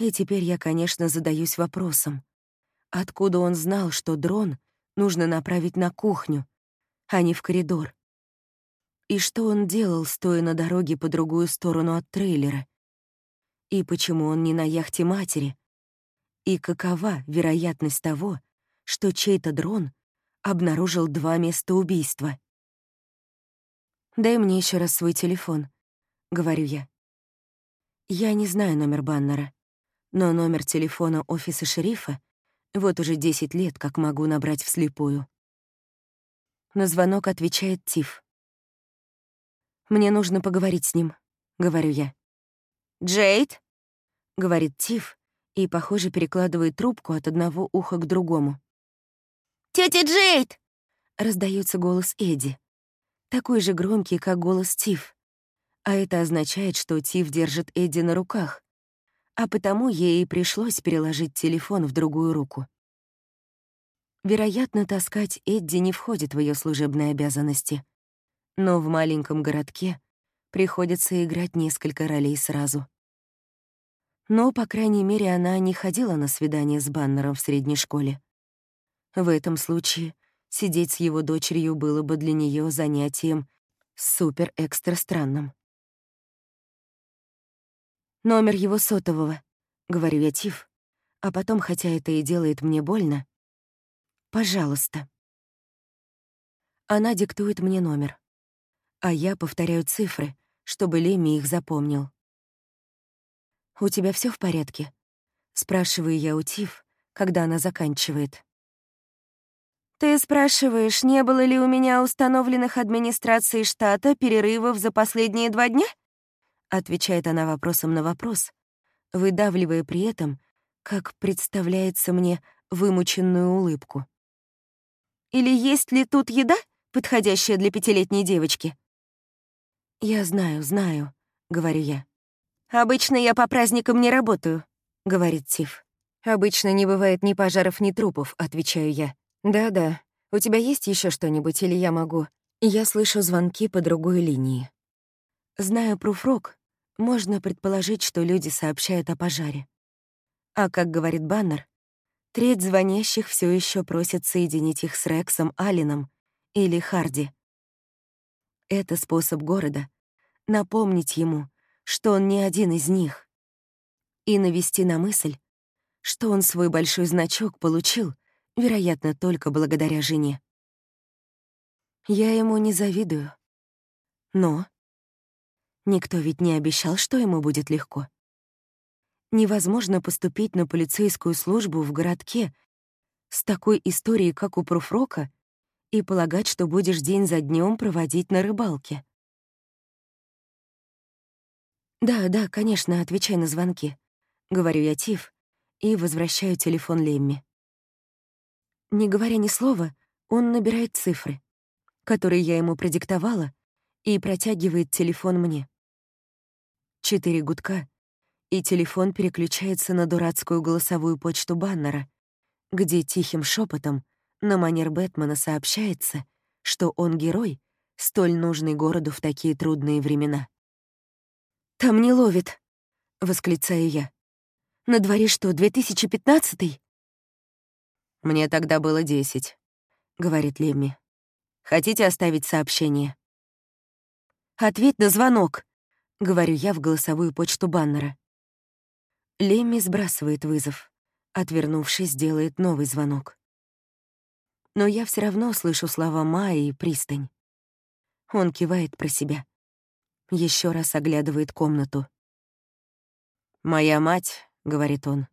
И теперь я, конечно, задаюсь вопросом. Откуда он знал, что дрон нужно направить на кухню, а не в коридор? И что он делал, стоя на дороге по другую сторону от трейлера? И почему он не на яхте матери? И какова вероятность того, что чей-то дрон обнаружил два места убийства? «Дай мне еще раз свой телефон», — говорю я. Я не знаю номер баннера, но номер телефона офиса шерифа вот уже 10 лет как могу набрать вслепую. На звонок отвечает Тиф. «Мне нужно поговорить с ним», — говорю я. «Джейд?» — говорит Тиф и, похоже, перекладывает трубку от одного уха к другому. «Тётя Джейд!» — раздается голос Эдди. Такой же громкий, как голос Тиф. А это означает, что Тиф держит Эдди на руках, а потому ей и пришлось переложить телефон в другую руку. Вероятно, таскать Эдди не входит в ее служебные обязанности. Но в маленьком городке приходится играть несколько ролей сразу. Но, по крайней мере, она не ходила на свидание с Баннером в средней школе. В этом случае сидеть с его дочерью было бы для нее занятием супер-экстра странным. «Номер его сотового», — говорю я Тиф, а потом, хотя это и делает мне больно, «пожалуйста». Она диктует мне номер, а я повторяю цифры, чтобы Леми их запомнил. «У тебя все в порядке?» — спрашиваю я у Тиф, когда она заканчивает. «Ты спрашиваешь, не было ли у меня установленных администрацией штата перерывов за последние два дня?» Отвечает она вопросом на вопрос, выдавливая при этом, как представляется мне, вымученную улыбку. «Или есть ли тут еда, подходящая для пятилетней девочки?» «Я знаю, знаю», — говорю я. «Обычно я по праздникам не работаю», — говорит Тиф. «Обычно не бывает ни пожаров, ни трупов», — отвечаю я. «Да-да. У тебя есть еще что-нибудь, или я могу?» Я слышу звонки по другой линии. Знаю пруфрок, можно предположить, что люди сообщают о пожаре. А как говорит Баннер, треть звонящих все еще просят соединить их с Рексом Алленом или Харди. Это способ города напомнить ему, что он не один из них, и навести на мысль, что он свой большой значок получил, вероятно, только благодаря жене. Я ему не завидую. Но Никто ведь не обещал, что ему будет легко. Невозможно поступить на полицейскую службу в городке с такой историей, как у Пруфрока, и полагать, что будешь день за днем проводить на рыбалке. «Да, да, конечно, отвечай на звонки», — говорю я Тиф и возвращаю телефон Лемми. Не говоря ни слова, он набирает цифры, которые я ему продиктовала, и протягивает телефон мне. Четыре гудка, и телефон переключается на дурацкую голосовую почту баннера, где тихим шепотом на манер Бэтмена сообщается, что он герой, столь нужный городу в такие трудные времена. «Там не ловит!» — восклицаю я. «На дворе что, 2015-й?» «Мне тогда было десять», — говорит Лемми. «Хотите оставить сообщение?» «Ответь на звонок», — говорю я в голосовую почту баннера. Лемми сбрасывает вызов. Отвернувшись, делает новый звонок. Но я все равно слышу слова Майи и пристань. Он кивает про себя. Еще раз оглядывает комнату. «Моя мать», — говорит он.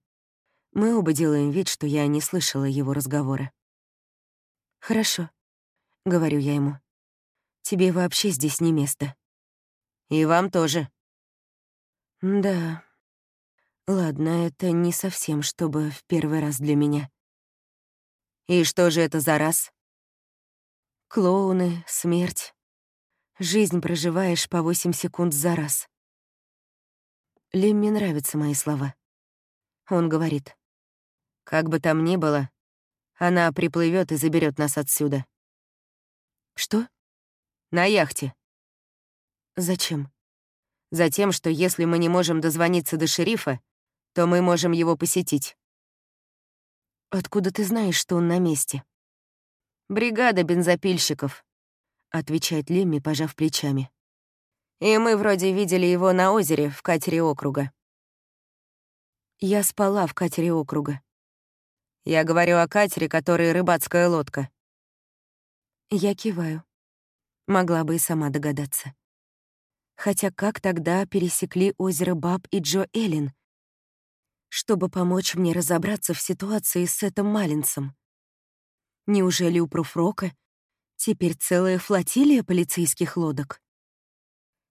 Мы оба делаем вид, что я не слышала его разговора. «Хорошо», — говорю я ему. «Тебе вообще здесь не место». И вам тоже. Да. Ладно, это не совсем, чтобы в первый раз для меня. И что же это за раз? Клоуны, смерть. Жизнь проживаешь по восемь секунд за раз. Лемме нравятся мои слова. Он говорит. «Как бы там ни было, она приплывет и заберет нас отсюда». «Что?» «На яхте». «Зачем?» «Затем, что если мы не можем дозвониться до шерифа, то мы можем его посетить». «Откуда ты знаешь, что он на месте?» «Бригада бензопильщиков», — отвечает Лемми, пожав плечами. «И мы вроде видели его на озере в катере округа». Я спала в катере округа. Я говорю о катере, который рыбацкая лодка. Я киваю. Могла бы и сама догадаться. Хотя как тогда пересекли озеро Баб и Джо Эллен, чтобы помочь мне разобраться в ситуации с этим Малинсом? Неужели у Пруфрока теперь целая флотилия полицейских лодок?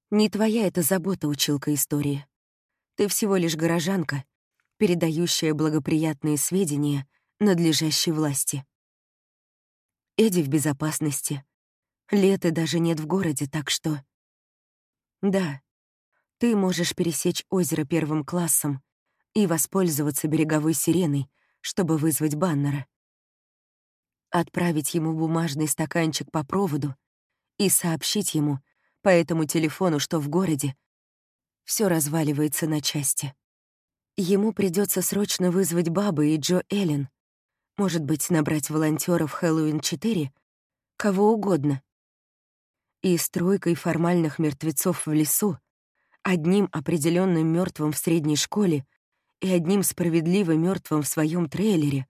Не твоя это забота, училка истории. Ты всего лишь горожанка, передающая благоприятные сведения надлежащей власти. Эдди в безопасности. Леты даже нет в городе, так что... Да, ты можешь пересечь озеро первым классом и воспользоваться береговой сиреной, чтобы вызвать баннера. Отправить ему бумажный стаканчик по проводу и сообщить ему по этому телефону, что в городе все разваливается на части. Ему придется срочно вызвать Бабы и Джо Эллен. Может быть, набрать волонтеров Хэллоуин-4, кого угодно. И с тройкой формальных мертвецов в лесу, одним определенным мертвым в средней школе и одним справедливо мертвым в своем трейлере.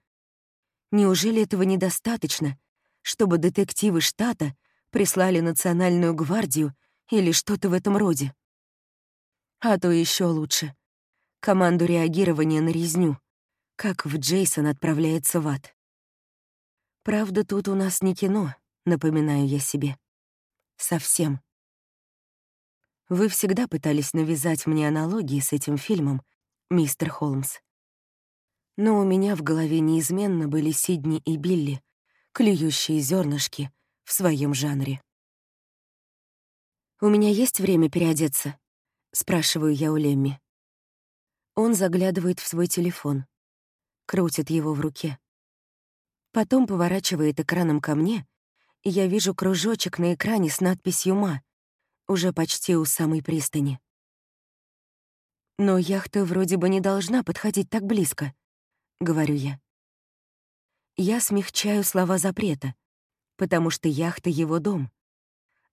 Неужели этого недостаточно, чтобы детективы штата прислали национальную гвардию или что-то в этом роде? А то еще лучше — команду реагирования на резню, как в Джейсон отправляется в ад. Правда, тут у нас не кино, напоминаю я себе. Совсем. Вы всегда пытались навязать мне аналогии с этим фильмом, мистер Холмс. Но у меня в голове неизменно были Сидни и Билли, клюющие зернышки в своем жанре. «У меня есть время переодеться?» — спрашиваю я у Лемми. Он заглядывает в свой телефон, крутит его в руке. Потом поворачивает экраном ко мне, и я вижу кружочек на экране с надписью «Ма», уже почти у самой пристани. «Но яхта вроде бы не должна подходить так близко», — говорю я. Я смягчаю слова запрета, потому что яхта — его дом.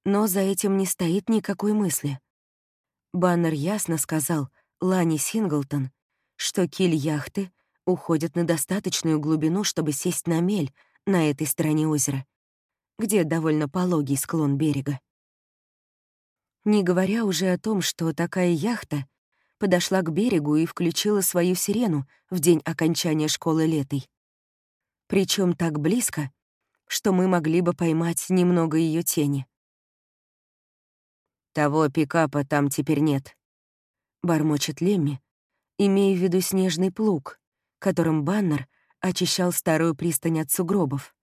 Но за этим не стоит никакой мысли. Баннер ясно сказал — Лани Синглтон, что киль яхты уходит на достаточную глубину, чтобы сесть на мель на этой стороне озера, где довольно пологий склон берега. Не говоря уже о том, что такая яхта подошла к берегу и включила свою сирену в день окончания школы летой. Причем так близко, что мы могли бы поймать немного ее тени. Того пикапа там теперь нет, бормочет Лемми, имея в виду снежный плуг, которым Баннер очищал старую пристань от сугробов,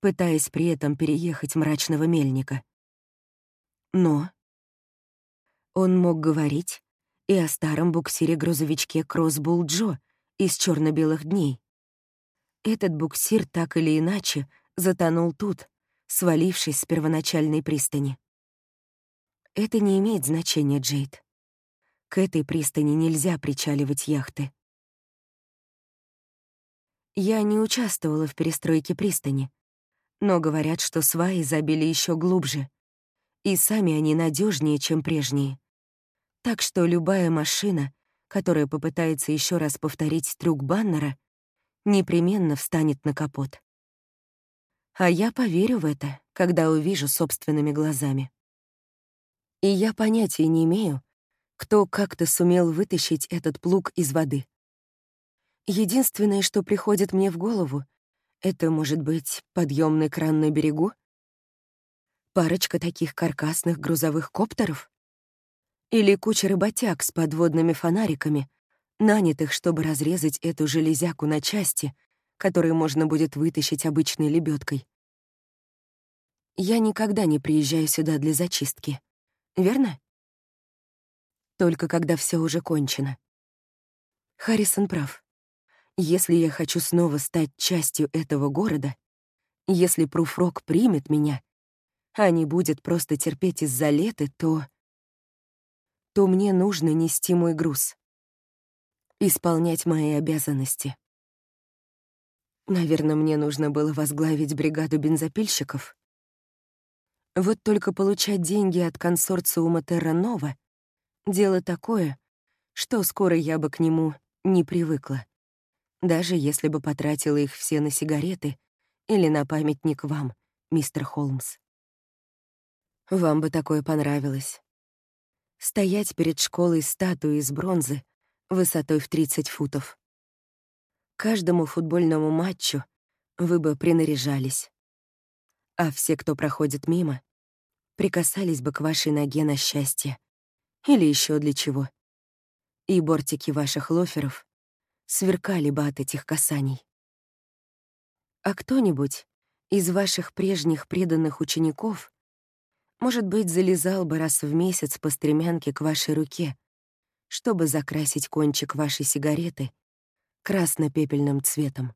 пытаясь при этом переехать мрачного мельника. Но он мог говорить и о старом буксире-грузовичке Кроссбулл Джо из черно белых дней. Этот буксир так или иначе затонул тут, свалившись с первоначальной пристани. Это не имеет значения, Джейд. К этой пристани нельзя причаливать яхты. Я не участвовала в перестройке пристани, но говорят, что сваи забили еще глубже, и сами они надежнее, чем прежние. Так что любая машина, которая попытается еще раз повторить трюк баннера, непременно встанет на капот. А я поверю в это, когда увижу собственными глазами. И я понятия не имею, кто как-то сумел вытащить этот плуг из воды. Единственное, что приходит мне в голову, это, может быть, подъемный кран на берегу? Парочка таких каркасных грузовых коптеров? Или куча работяг с подводными фонариками, нанятых, чтобы разрезать эту железяку на части, которые можно будет вытащить обычной лебедкой. Я никогда не приезжаю сюда для зачистки. Верно? только когда все уже кончено. Харрисон прав. Если я хочу снова стать частью этого города, если Пруфрок примет меня, а не будет просто терпеть из-за леты, то... то мне нужно нести мой груз. Исполнять мои обязанности. Наверное, мне нужно было возглавить бригаду бензопильщиков. Вот только получать деньги от консорциума Терра Нова — дело такое, что скоро я бы к нему не привыкла даже если бы потратила их все на сигареты или на памятник вам, мистер Холмс. Вам бы такое понравилось. Стоять перед школой статуи из бронзы высотой в 30 футов. Каждому футбольному матчу вы бы принаряжались. А все, кто проходит мимо, прикасались бы к вашей ноге на счастье. Или еще для чего. И бортики ваших лоферов сверкали бы от этих касаний. А кто-нибудь из ваших прежних преданных учеников, может быть, залезал бы раз в месяц по стремянке к вашей руке, чтобы закрасить кончик вашей сигареты красно-пепельным цветом.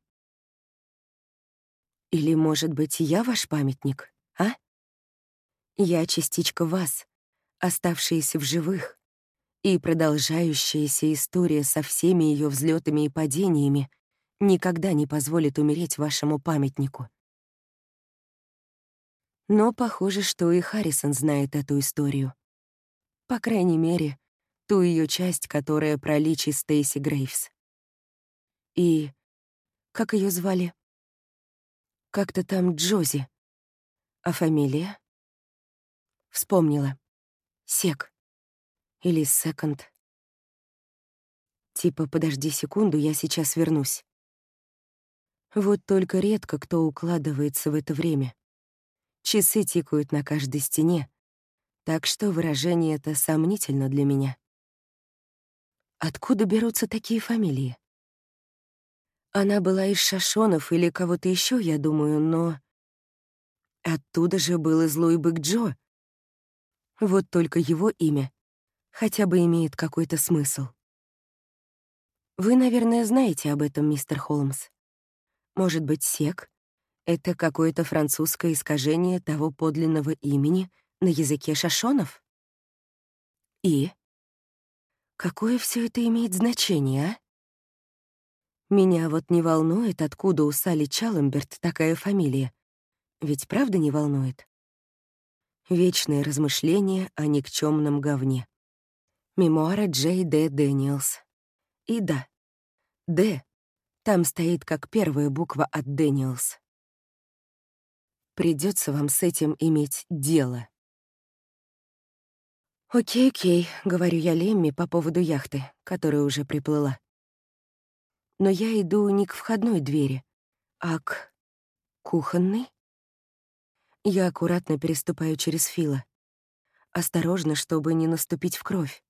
Или, может быть, я ваш памятник, а? Я частичка вас, оставшаяся в живых, и продолжающаяся история со всеми ее взлетами и падениями никогда не позволит умереть вашему памятнику. Но похоже, что и Харрисон знает эту историю. По крайней мере, ту ее часть, которая про Личи Стейси Грейвс. И как ее звали? Как-то там Джози. А фамилия? Вспомнила. Сек. Или секонд. Типа, подожди секунду, я сейчас вернусь. Вот только редко кто укладывается в это время. Часы тикают на каждой стене, так что выражение это сомнительно для меня. Откуда берутся такие фамилии? Она была из Шашонов или кого-то еще, я думаю, но... Оттуда же был и злой бык Джо. Вот только его имя хотя бы имеет какой-то смысл. Вы, наверное, знаете об этом, мистер Холмс. Может быть, сек — это какое-то французское искажение того подлинного имени на языке шашонов? И? Какое все это имеет значение, а? Меня вот не волнует, откуда у Салли Чалленберт такая фамилия. Ведь правда не волнует? Вечные размышления о никчемном говне. Мемуары Джей Д. Дэниелс. И да, Д. Там стоит как первая буква от Дэниелс. Придется вам с этим иметь дело. «Окей, окей», — говорю я Лемми по поводу яхты, которая уже приплыла. Но я иду не к входной двери, а к кухонной. Я аккуратно переступаю через Фила. Осторожно, чтобы не наступить в кровь.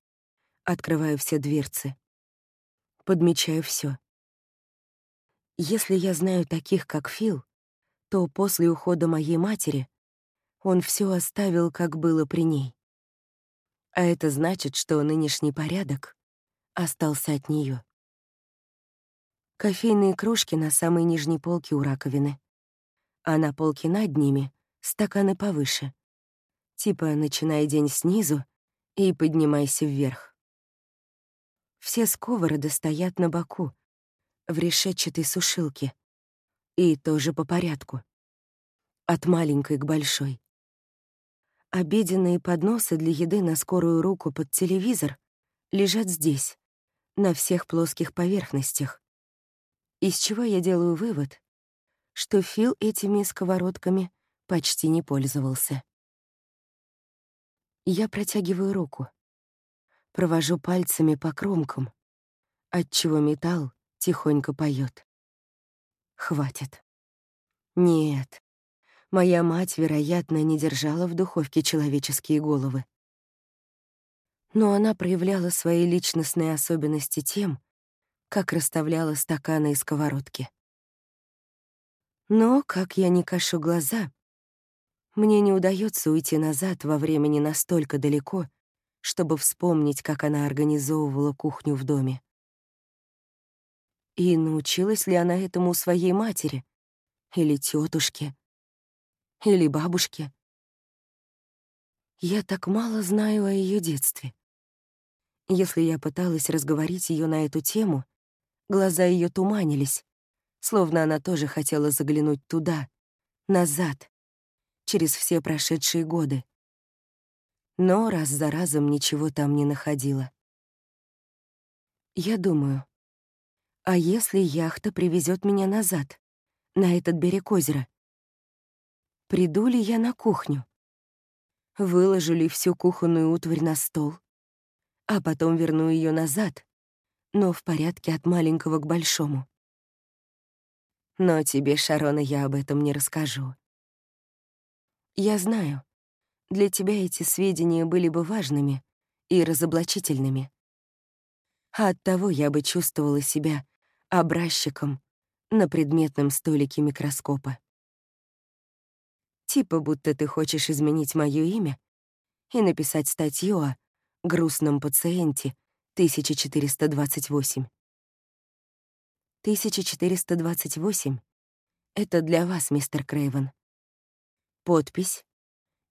Открываю все дверцы. Подмечаю все. Если я знаю таких, как Фил, то после ухода моей матери он все оставил, как было при ней. А это значит, что нынешний порядок остался от нее. Кофейные кружки на самой нижней полке у раковины, а на полке над ними — стаканы повыше. Типа начинай день снизу и поднимайся вверх. Все сковороды стоят на боку, в решетчатой сушилке. И тоже по порядку. От маленькой к большой. Обеденные подносы для еды на скорую руку под телевизор лежат здесь, на всех плоских поверхностях. Из чего я делаю вывод, что Фил этими сковородками почти не пользовался. Я протягиваю руку провожу пальцами по кромкам, отчего металл тихонько поет. Хватит. Нет, моя мать, вероятно, не держала в духовке человеческие головы. Но она проявляла свои личностные особенности тем, как расставляла стаканы и сковородки. Но, как я не кашу глаза, мне не удается уйти назад во времени настолько далеко, чтобы вспомнить, как она организовывала кухню в доме. И научилась ли она этому у своей матери? Или тетушки? Или бабушки? Я так мало знаю о ее детстве. Если я пыталась разговорить ее на эту тему, глаза ее туманились, словно она тоже хотела заглянуть туда, назад, через все прошедшие годы. Но раз за разом ничего там не находила. Я думаю, а если яхта привезет меня назад, на этот берег озера? Приду ли я на кухню? Выложу ли всю кухонную утварь на стол? а потом верну ее назад, но в порядке от маленького к большому. Но тебе, Шарона, я об этом не расскажу. Я знаю, для тебя эти сведения были бы важными и разоблачительными. А оттого я бы чувствовала себя образчиком на предметном столике микроскопа. Типа будто ты хочешь изменить моё имя и написать статью о грустном пациенте 1428. 1428 — это для вас, мистер Крейвен. Подпись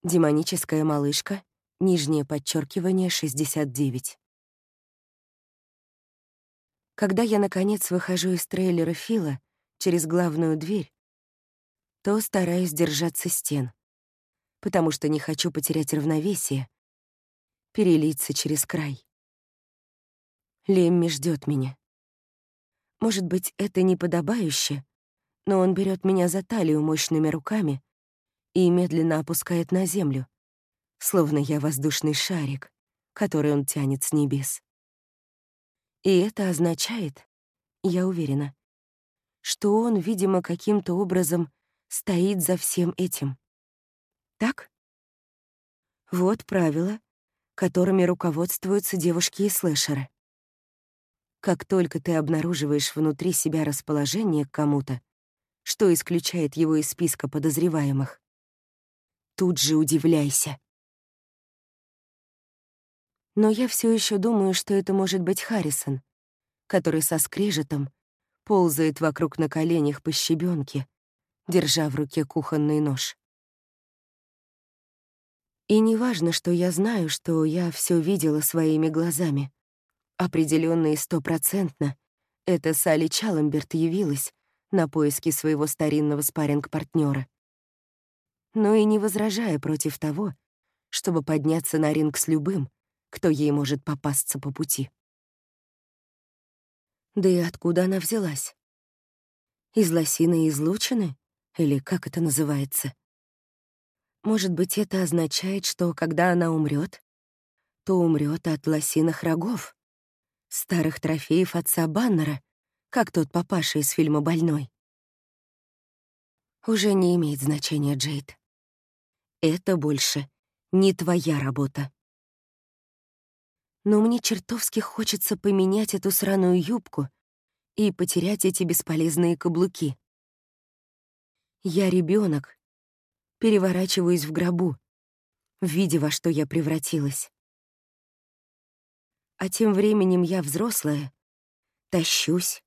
«Демоническая малышка», нижнее подчеркивание 69. Когда я, наконец, выхожу из трейлера Фила через главную дверь, то стараюсь держаться стен, потому что не хочу потерять равновесие перелиться через край. Лемми ждет меня. Может быть, это неподобающе, но он берет меня за талию мощными руками и медленно опускает на землю, словно я воздушный шарик, который он тянет с небес. И это означает, я уверена, что он, видимо, каким-то образом стоит за всем этим. Так? Вот правило, которыми руководствуются девушки и слэшеры. Как только ты обнаруживаешь внутри себя расположение к кому-то, что исключает его из списка подозреваемых, тут же удивляйся. Но я все еще думаю, что это может быть Харрисон, который со скрежетом ползает вокруг на коленях по щебенке, держа в руке кухонный нож. И не важно, что я знаю, что я все видела своими глазами. Определенно и стопроцентно это Салли Чалленберт явилась на поиски своего старинного спарринг-партнера. Но и не возражая против того, чтобы подняться на ринг с любым, кто ей может попасться по пути. Да и откуда она взялась? Из лосиной излучины? Или как это называется? Может быть, это означает, что когда она умрет, то умрет от лосиных рогов, старых трофеев отца Баннера, как тот папаша из фильма «Больной». Уже не имеет значения, Джейд. Это больше не твоя работа. Но мне чертовски хочется поменять эту сраную юбку и потерять эти бесполезные каблуки. Я ребенок, переворачиваюсь в гробу, видя, во что я превратилась. А тем временем я взрослая, тащусь,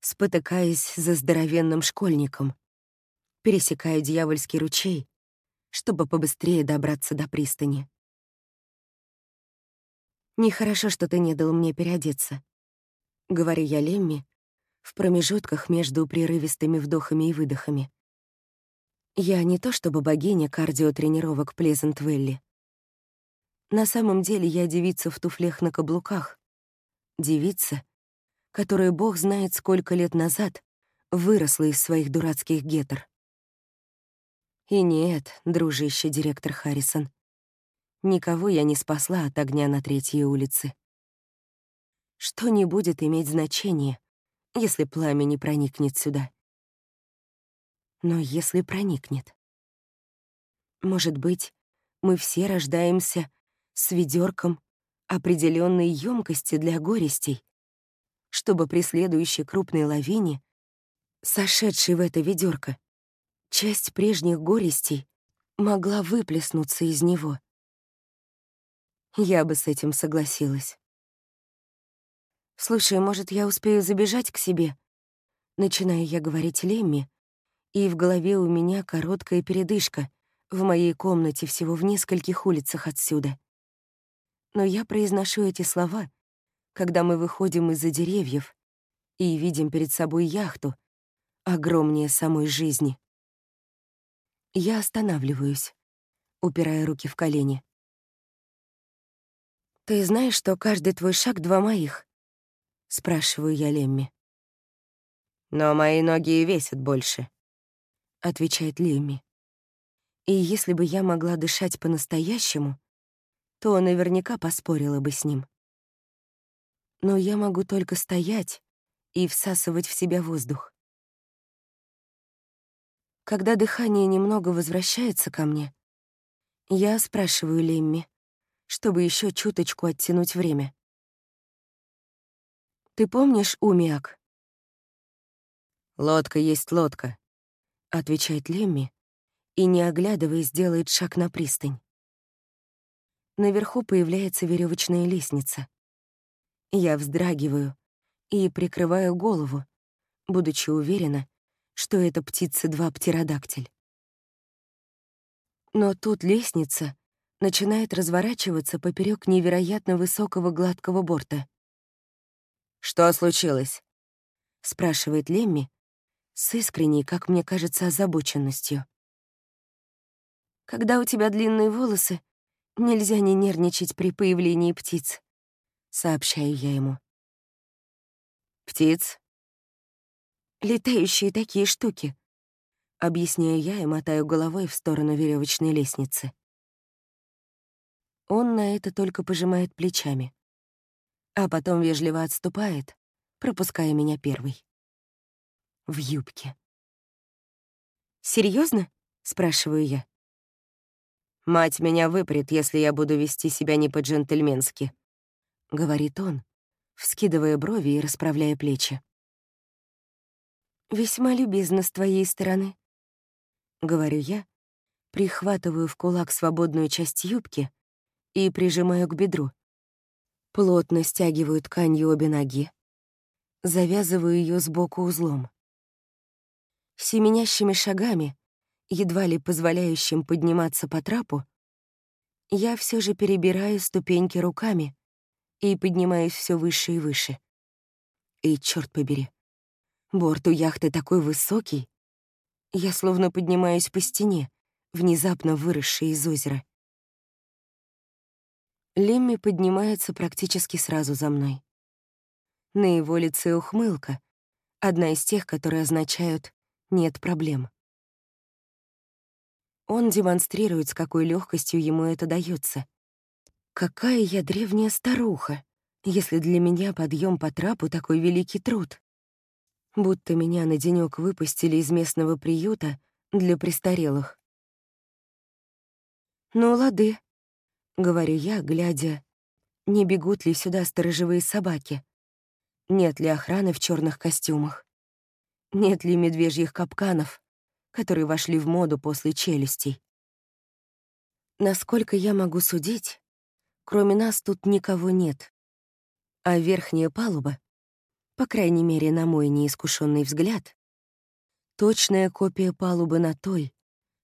спотыкаясь за здоровенным школьником, пересекая дьявольский ручей, чтобы побыстрее добраться до пристани. «Нехорошо, что ты не дал мне переодеться», — говорю я Лемми в промежутках между прерывистыми вдохами и выдохами. Я не то чтобы богиня кардиотренировок Плезент-Велли. На самом деле я девица в туфлях на каблуках. Девица, которая бог знает сколько лет назад выросла из своих дурацких гетер. И нет, дружище директор Харрисон, никого я не спасла от огня на Третьей улице. Что не будет иметь значения, если пламя не проникнет сюда? Но если проникнет? Может быть, мы все рождаемся с ведерком определенной емкости для горестей, чтобы при следующей крупной лавине, сошедшей в это ведерко, часть прежних горестей могла выплеснуться из него. Я бы с этим согласилась. «Слушай, может, я успею забежать к себе Начинаю я говорить Лемми, и в голове у меня короткая передышка в моей комнате всего в нескольких улицах отсюда. Но я произношу эти слова, когда мы выходим из-за деревьев и видим перед собой яхту, огромнее самой жизни. Я останавливаюсь, упирая руки в колени. «Ты знаешь, что каждый твой шаг — два моих?» — спрашиваю я Лемми. «Но мои ноги и весят больше», — отвечает Лемми. И если бы я могла дышать по-настоящему, то наверняка поспорила бы с ним. Но я могу только стоять и всасывать в себя воздух. Когда дыхание немного возвращается ко мне, я спрашиваю Лемми, чтобы еще чуточку оттянуть время. «Ты помнишь Умиак?» «Лодка есть лодка», — отвечает Лемми и, не оглядываясь, делает шаг на пристань. Наверху появляется веревочная лестница. Я вздрагиваю и прикрываю голову, будучи уверена, что это птица-два птеродактиль. Но тут лестница начинает разворачиваться поперек невероятно высокого гладкого борта. «Что случилось?» — спрашивает Лемми с искренней, как мне кажется, озабоченностью. Когда у тебя длинные волосы, нельзя не нервничать при появлении птиц, сообщаю я ему. Птиц? Летающие такие штуки, объясняю я и мотаю головой в сторону веревочной лестницы. Он на это только пожимает плечами, а потом вежливо отступает, пропуская меня первый. В юбке. Серьезно? спрашиваю я. «Мать меня выпрет, если я буду вести себя не по-джентльменски», — говорит он, вскидывая брови и расправляя плечи. «Весьма любезно с твоей стороны», — говорю я, прихватываю в кулак свободную часть юбки и прижимаю к бедру. Плотно стягиваю тканью обе ноги, завязываю ее сбоку узлом. Семенящими шагами едва ли позволяющим подниматься по трапу, я все же перебираю ступеньки руками и поднимаюсь все выше и выше. И черт побери, борт у яхты такой высокий, я словно поднимаюсь по стене, внезапно выросшей из озера. Лемми поднимается практически сразу за мной. На его лице ухмылка, одна из тех, которые означают «нет проблем». Он демонстрирует, с какой легкостью ему это дается. Какая я древняя старуха, если для меня подъем по трапу такой великий труд. Будто меня на денек выпустили из местного приюта для престарелых. «Ну, лады», — говорю я, глядя, не бегут ли сюда сторожевые собаки, нет ли охраны в черных костюмах, нет ли медвежьих капканов, которые вошли в моду после челюстей. Насколько я могу судить, кроме нас тут никого нет. А верхняя палуба, по крайней мере, на мой неискушенный взгляд, точная копия палубы на той,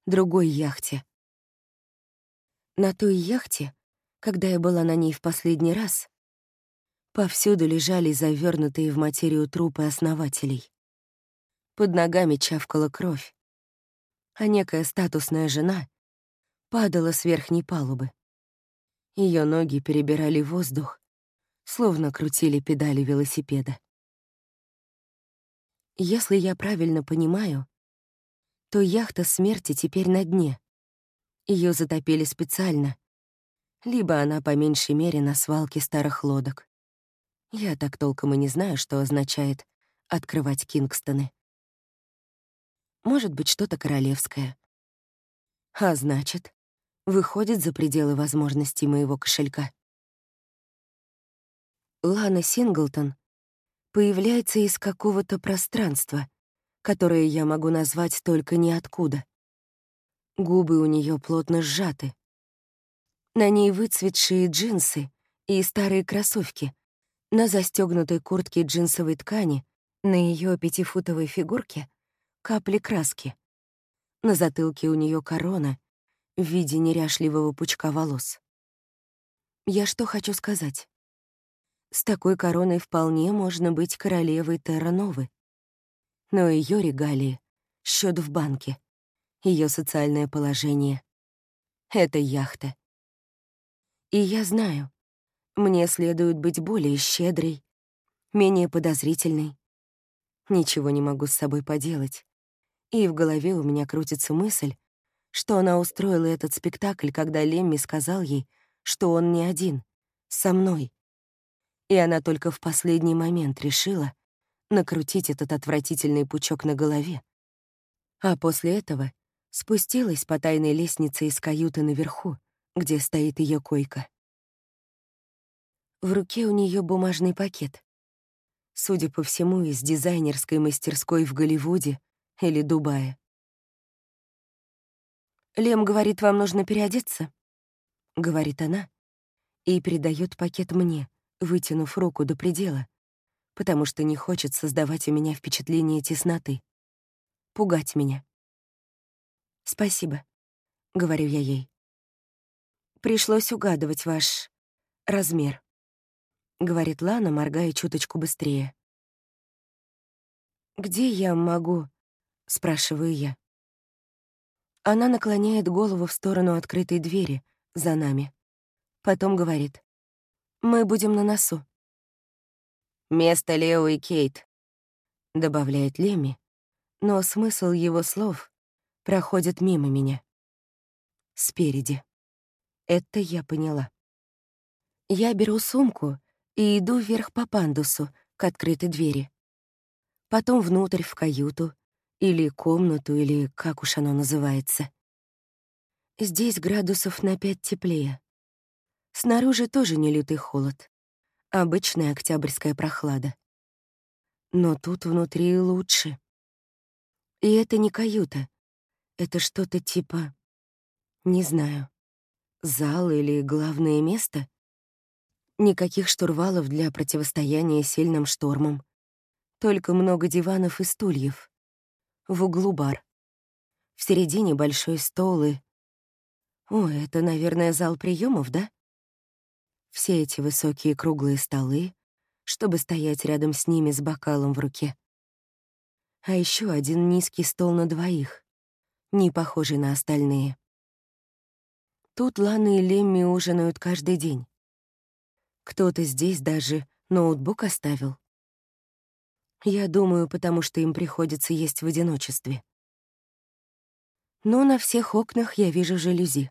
другой яхте. На той яхте, когда я была на ней в последний раз, повсюду лежали завернутые в материю трупы основателей. Под ногами чавкала кровь, а некая статусная жена падала с верхней палубы. Ее ноги перебирали воздух, словно крутили педали велосипеда. Если я правильно понимаю, то яхта смерти теперь на дне. Ее затопили специально, либо она по меньшей мере на свалке старых лодок. Я так толком и не знаю, что означает «открывать Кингстоны» может быть, что-то королевское. А значит, выходит за пределы возможностей моего кошелька. Лана Синглтон появляется из какого-то пространства, которое я могу назвать только ниоткуда. Губы у нее плотно сжаты. На ней выцветшие джинсы и старые кроссовки. На застегнутой куртке джинсовой ткани На ее пятифутовой фигурке капли краски. На затылке у нее корона в виде неряшливого пучка волос. Я что хочу сказать? С такой короной вполне можно быть королевой Терра-Новы. Но ее регалии — счет в банке, ее социальное положение — это яхта. И я знаю, мне следует быть более щедрой, менее подозрительной. Ничего не могу с собой поделать. И в голове у меня крутится мысль, что она устроила этот спектакль, когда Лемми сказал ей, что он не один, со мной. И она только в последний момент решила накрутить этот отвратительный пучок на голове. А после этого спустилась по тайной лестнице из каюты наверху, где стоит ее койка. В руке у нее бумажный пакет. Судя по всему, из дизайнерской мастерской в Голливуде или Дубае. «Лем говорит, вам нужно переодеться?» — говорит она и передает пакет мне, вытянув руку до предела, потому что не хочет создавать у меня впечатление тесноты, пугать меня. «Спасибо», — говорю я ей. «Пришлось угадывать ваш размер». — говорит Лана, моргая чуточку быстрее. «Где я могу?» — спрашиваю я. Она наклоняет голову в сторону открытой двери за нами. Потом говорит. «Мы будем на носу». «Место Лео и Кейт», — добавляет Леми, но смысл его слов проходит мимо меня. Спереди. Это я поняла. Я беру сумку и иду вверх по пандусу к открытой двери. Потом внутрь в каюту, или комнату, или как уж оно называется. Здесь градусов на пять теплее. Снаружи тоже не лютый холод. Обычная октябрьская прохлада. Но тут внутри лучше. И это не каюта. Это что-то типа... Не знаю. Зал или главное место? Никаких штурвалов для противостояния сильным штормам. Только много диванов и стульев. В углу бар. В середине большой стол и... О, это, наверное, зал приемов, да? Все эти высокие круглые столы, чтобы стоять рядом с ними с бокалом в руке. А еще один низкий стол на двоих, не похожий на остальные. Тут Лана и Лемми ужинают каждый день. Кто-то здесь даже ноутбук оставил. Я думаю, потому что им приходится есть в одиночестве. Но на всех окнах я вижу жалюзи.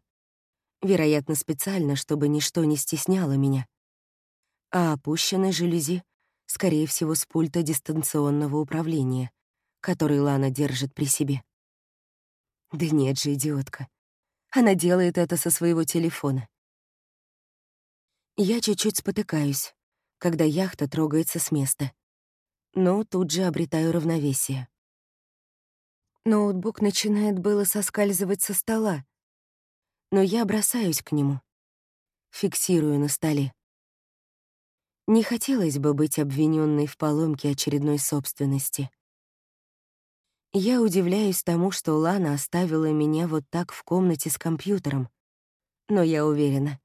Вероятно, специально, чтобы ничто не стесняло меня. А опущены жалюзи, скорее всего, с пульта дистанционного управления, который Лана держит при себе. Да нет же, идиотка. Она делает это со своего телефона. Я чуть-чуть спотыкаюсь, когда яхта трогается с места. Но тут же обретаю равновесие. Ноутбук начинает было соскальзывать со стола, но я бросаюсь к нему, фиксирую на столе. Не хотелось бы быть обвиненной в поломке очередной собственности. Я удивляюсь тому, что Лана оставила меня вот так в комнате с компьютером, но я уверена,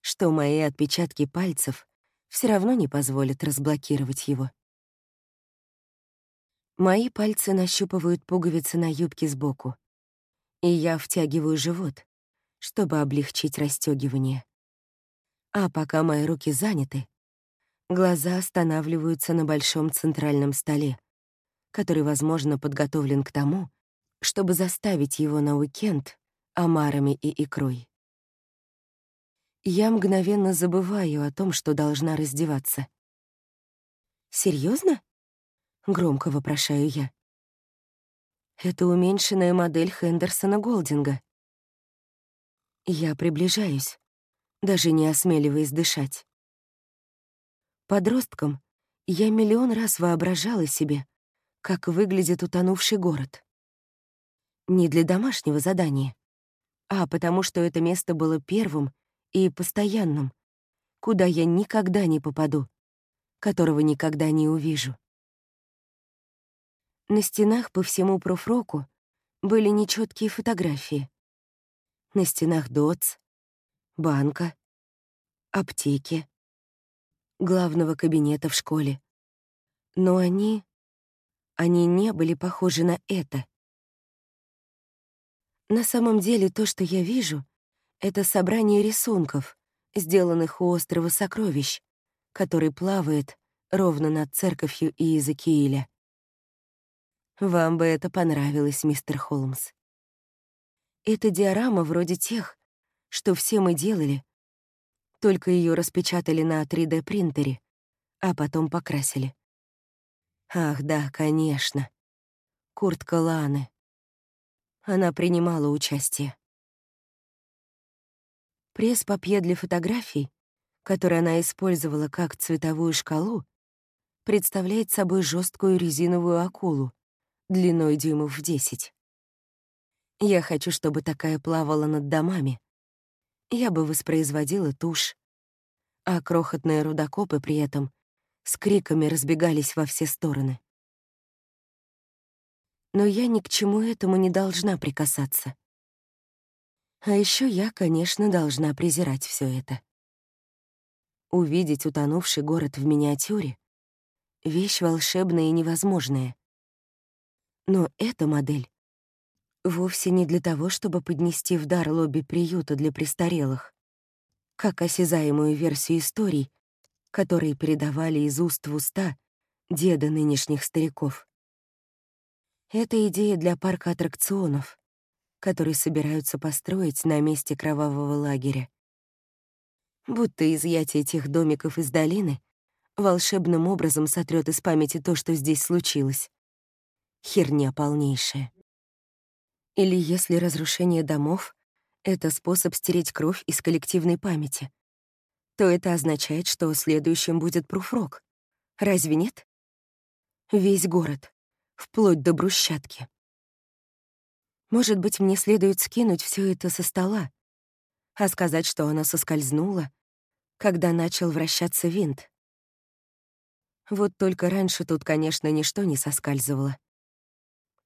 что мои отпечатки пальцев все равно не позволят разблокировать его. Мои пальцы нащупывают пуговицы на юбке сбоку, и я втягиваю живот, чтобы облегчить расстегивание. А пока мои руки заняты, глаза останавливаются на большом центральном столе, который, возможно, подготовлен к тому, чтобы заставить его на уикенд омарами и икрой. Я мгновенно забываю о том, что должна раздеваться. Серьезно? громко вопрошаю я. Это уменьшенная модель Хендерсона Голдинга. Я приближаюсь, даже не осмеливаясь дышать. Подростком я миллион раз воображала себе, как выглядит утонувший город. Не для домашнего задания, а потому что это место было первым и постоянным, куда я никогда не попаду, которого никогда не увижу. На стенах по всему профроку были нечеткие фотографии. На стенах ДОЦ, банка, аптеки, главного кабинета в школе. Но они... они не были похожи на это. На самом деле то, что я вижу, это собрание рисунков, сделанных у острова Сокровищ, который плавает ровно над церковью Иезекииля. Вам бы это понравилось, мистер Холмс. Это диорама вроде тех, что все мы делали, только ее распечатали на 3D-принтере, а потом покрасили. Ах, да, конечно. Куртка Ланы. Она принимала участие. Пресс-папье для фотографий, который она использовала как цветовую шкалу, представляет собой жесткую резиновую акулу длиной дюймов в 10. Я хочу, чтобы такая плавала над домами. Я бы воспроизводила тушь, а крохотные рудокопы при этом с криками разбегались во все стороны. Но я ни к чему этому не должна прикасаться. А еще я, конечно, должна презирать все это. Увидеть утонувший город в миниатюре — вещь волшебная и невозможная. Но эта модель вовсе не для того, чтобы поднести в дар лобби приюта для престарелых, как осязаемую версию историй, которые передавали из уст в уста деда нынешних стариков. Это идея для парка аттракционов, который собираются построить на месте кровавого лагеря. Будто изъятие этих домиков из долины волшебным образом сотрет из памяти то, что здесь случилось. Херня полнейшая. Или если разрушение домов — это способ стереть кровь из коллективной памяти, то это означает, что следующим будет пруфрок. Разве нет? Весь город вплоть до брусчатки. Может быть, мне следует скинуть все это со стола, а сказать, что оно соскользнуло, когда начал вращаться винт. Вот только раньше тут, конечно, ничто не соскальзывало.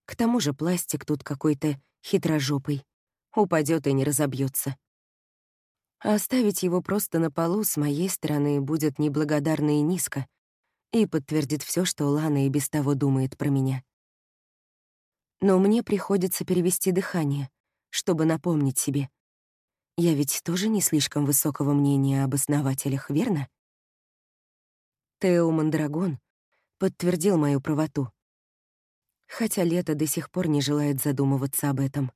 К тому же пластик тут какой-то хитрожопый, упадет и не разобьется. А оставить его просто на полу с моей стороны будет неблагодарно и низко, и подтвердит все, что Лана и без того думает про меня. Но мне приходится перевести дыхание, чтобы напомнить себе. Я ведь тоже не слишком высокого мнения об основателях, верно? Тео Мандрагон подтвердил мою правоту. Хотя Лето до сих пор не желает задумываться об этом.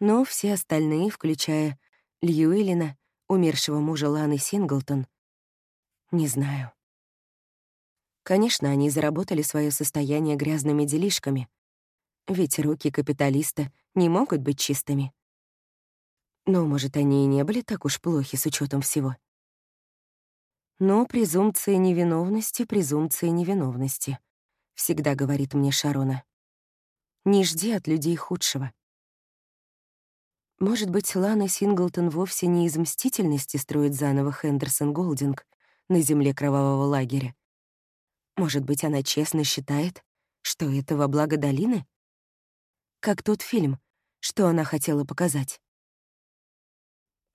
Но все остальные, включая Льюэлина, умершего мужа Ланы Синглтон, не знаю. Конечно, они заработали свое состояние грязными делишками. Ведь руки капиталиста не могут быть чистыми. Но, может, они и не были так уж плохи с учетом всего. Но презумпция невиновности, презумпция невиновности, всегда говорит мне Шарона. Не жди от людей худшего. Может быть, Лана Синглтон вовсе не из мстительности строит заново Хендерсон Голдинг на земле кровавого лагеря, может быть, она честно считает, что это во благо долины? Как тот фильм, что она хотела показать.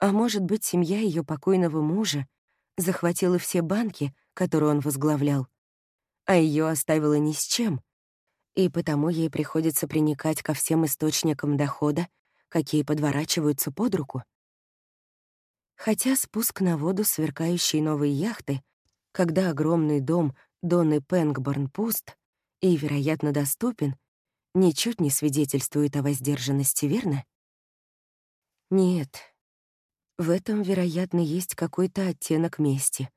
А может быть, семья ее покойного мужа захватила все банки, которые он возглавлял, а ее оставила ни с чем, и потому ей приходится приникать ко всем источникам дохода, какие подворачиваются под руку. Хотя спуск на воду сверкающей новой яхты, когда огромный дом Донны Пэнгборн пуст и, вероятно, доступен, ничуть не свидетельствует о воздержанности, верно? Нет. В этом, вероятно, есть какой-то оттенок мести.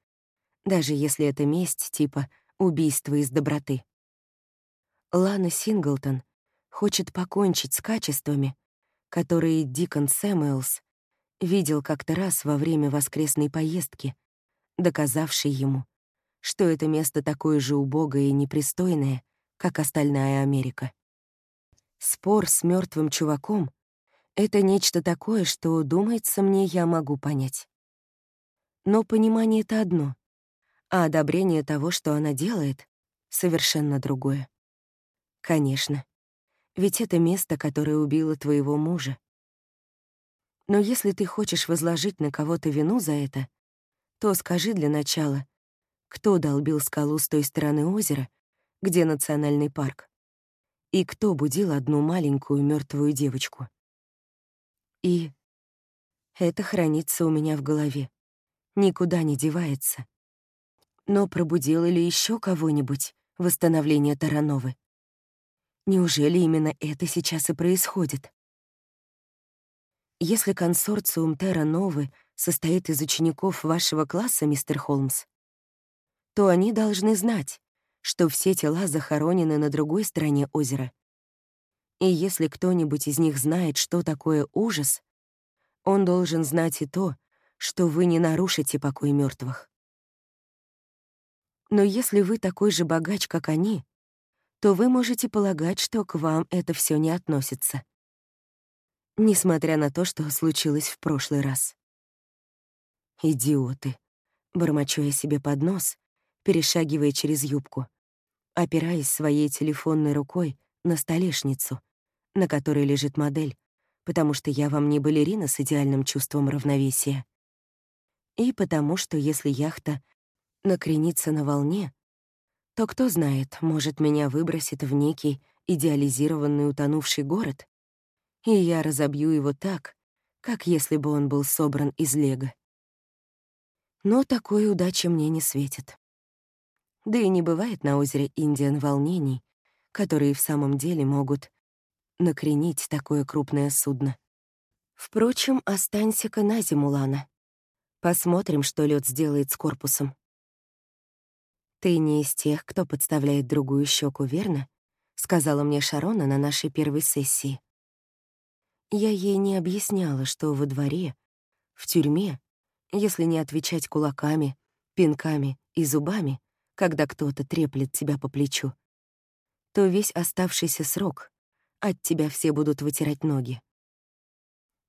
Даже если это месть типа убийства из доброты. Лана Синглтон хочет покончить с качествами, которые Дикон Сэмюэлс видел как-то раз во время воскресной поездки, доказавшей ему, что это место такое же убогое и непристойное, как остальная Америка. Спор с мертвым чуваком — это нечто такое, что, думается мне, я могу понять. Но понимание — это одно, а одобрение того, что она делает, — совершенно другое. Конечно. Ведь это место, которое убило твоего мужа. Но если ты хочешь возложить на кого-то вину за это, то скажи для начала, кто долбил скалу с той стороны озера, где национальный парк, и кто будил одну маленькую мертвую девочку. И это хранится у меня в голове, никуда не девается. Но пробудило ли еще кого-нибудь восстановление Тарановы? Неужели именно это сейчас и происходит? Если консорциум Терра Новы состоит из учеников вашего класса, мистер Холмс, то они должны знать, что все тела захоронены на другой стороне озера. И если кто-нибудь из них знает, что такое ужас, он должен знать и то, что вы не нарушите покой мертвых. Но если вы такой же богач, как они, то вы можете полагать, что к вам это все не относится. Несмотря на то, что случилось в прошлый раз. «Идиоты», — бормочу я себе под нос, перешагивая через юбку, опираясь своей телефонной рукой на столешницу, на которой лежит модель, потому что я вам не балерина с идеальным чувством равновесия. И потому что если яхта накренится на волне, то кто знает, может, меня выбросит в некий идеализированный утонувший город, и я разобью его так, как если бы он был собран из лего. Но такой удачи мне не светит. Да и не бывает на озере Индиан волнений, которые в самом деле могут накренить такое крупное судно. Впрочем, останься-ка на зиму, Лана. Посмотрим, что лед сделает с корпусом. «Ты не из тех, кто подставляет другую щеку, верно?» — сказала мне Шарона на нашей первой сессии. Я ей не объясняла, что во дворе, в тюрьме, если не отвечать кулаками, пинками и зубами, когда кто-то треплет тебя по плечу, то весь оставшийся срок от тебя все будут вытирать ноги.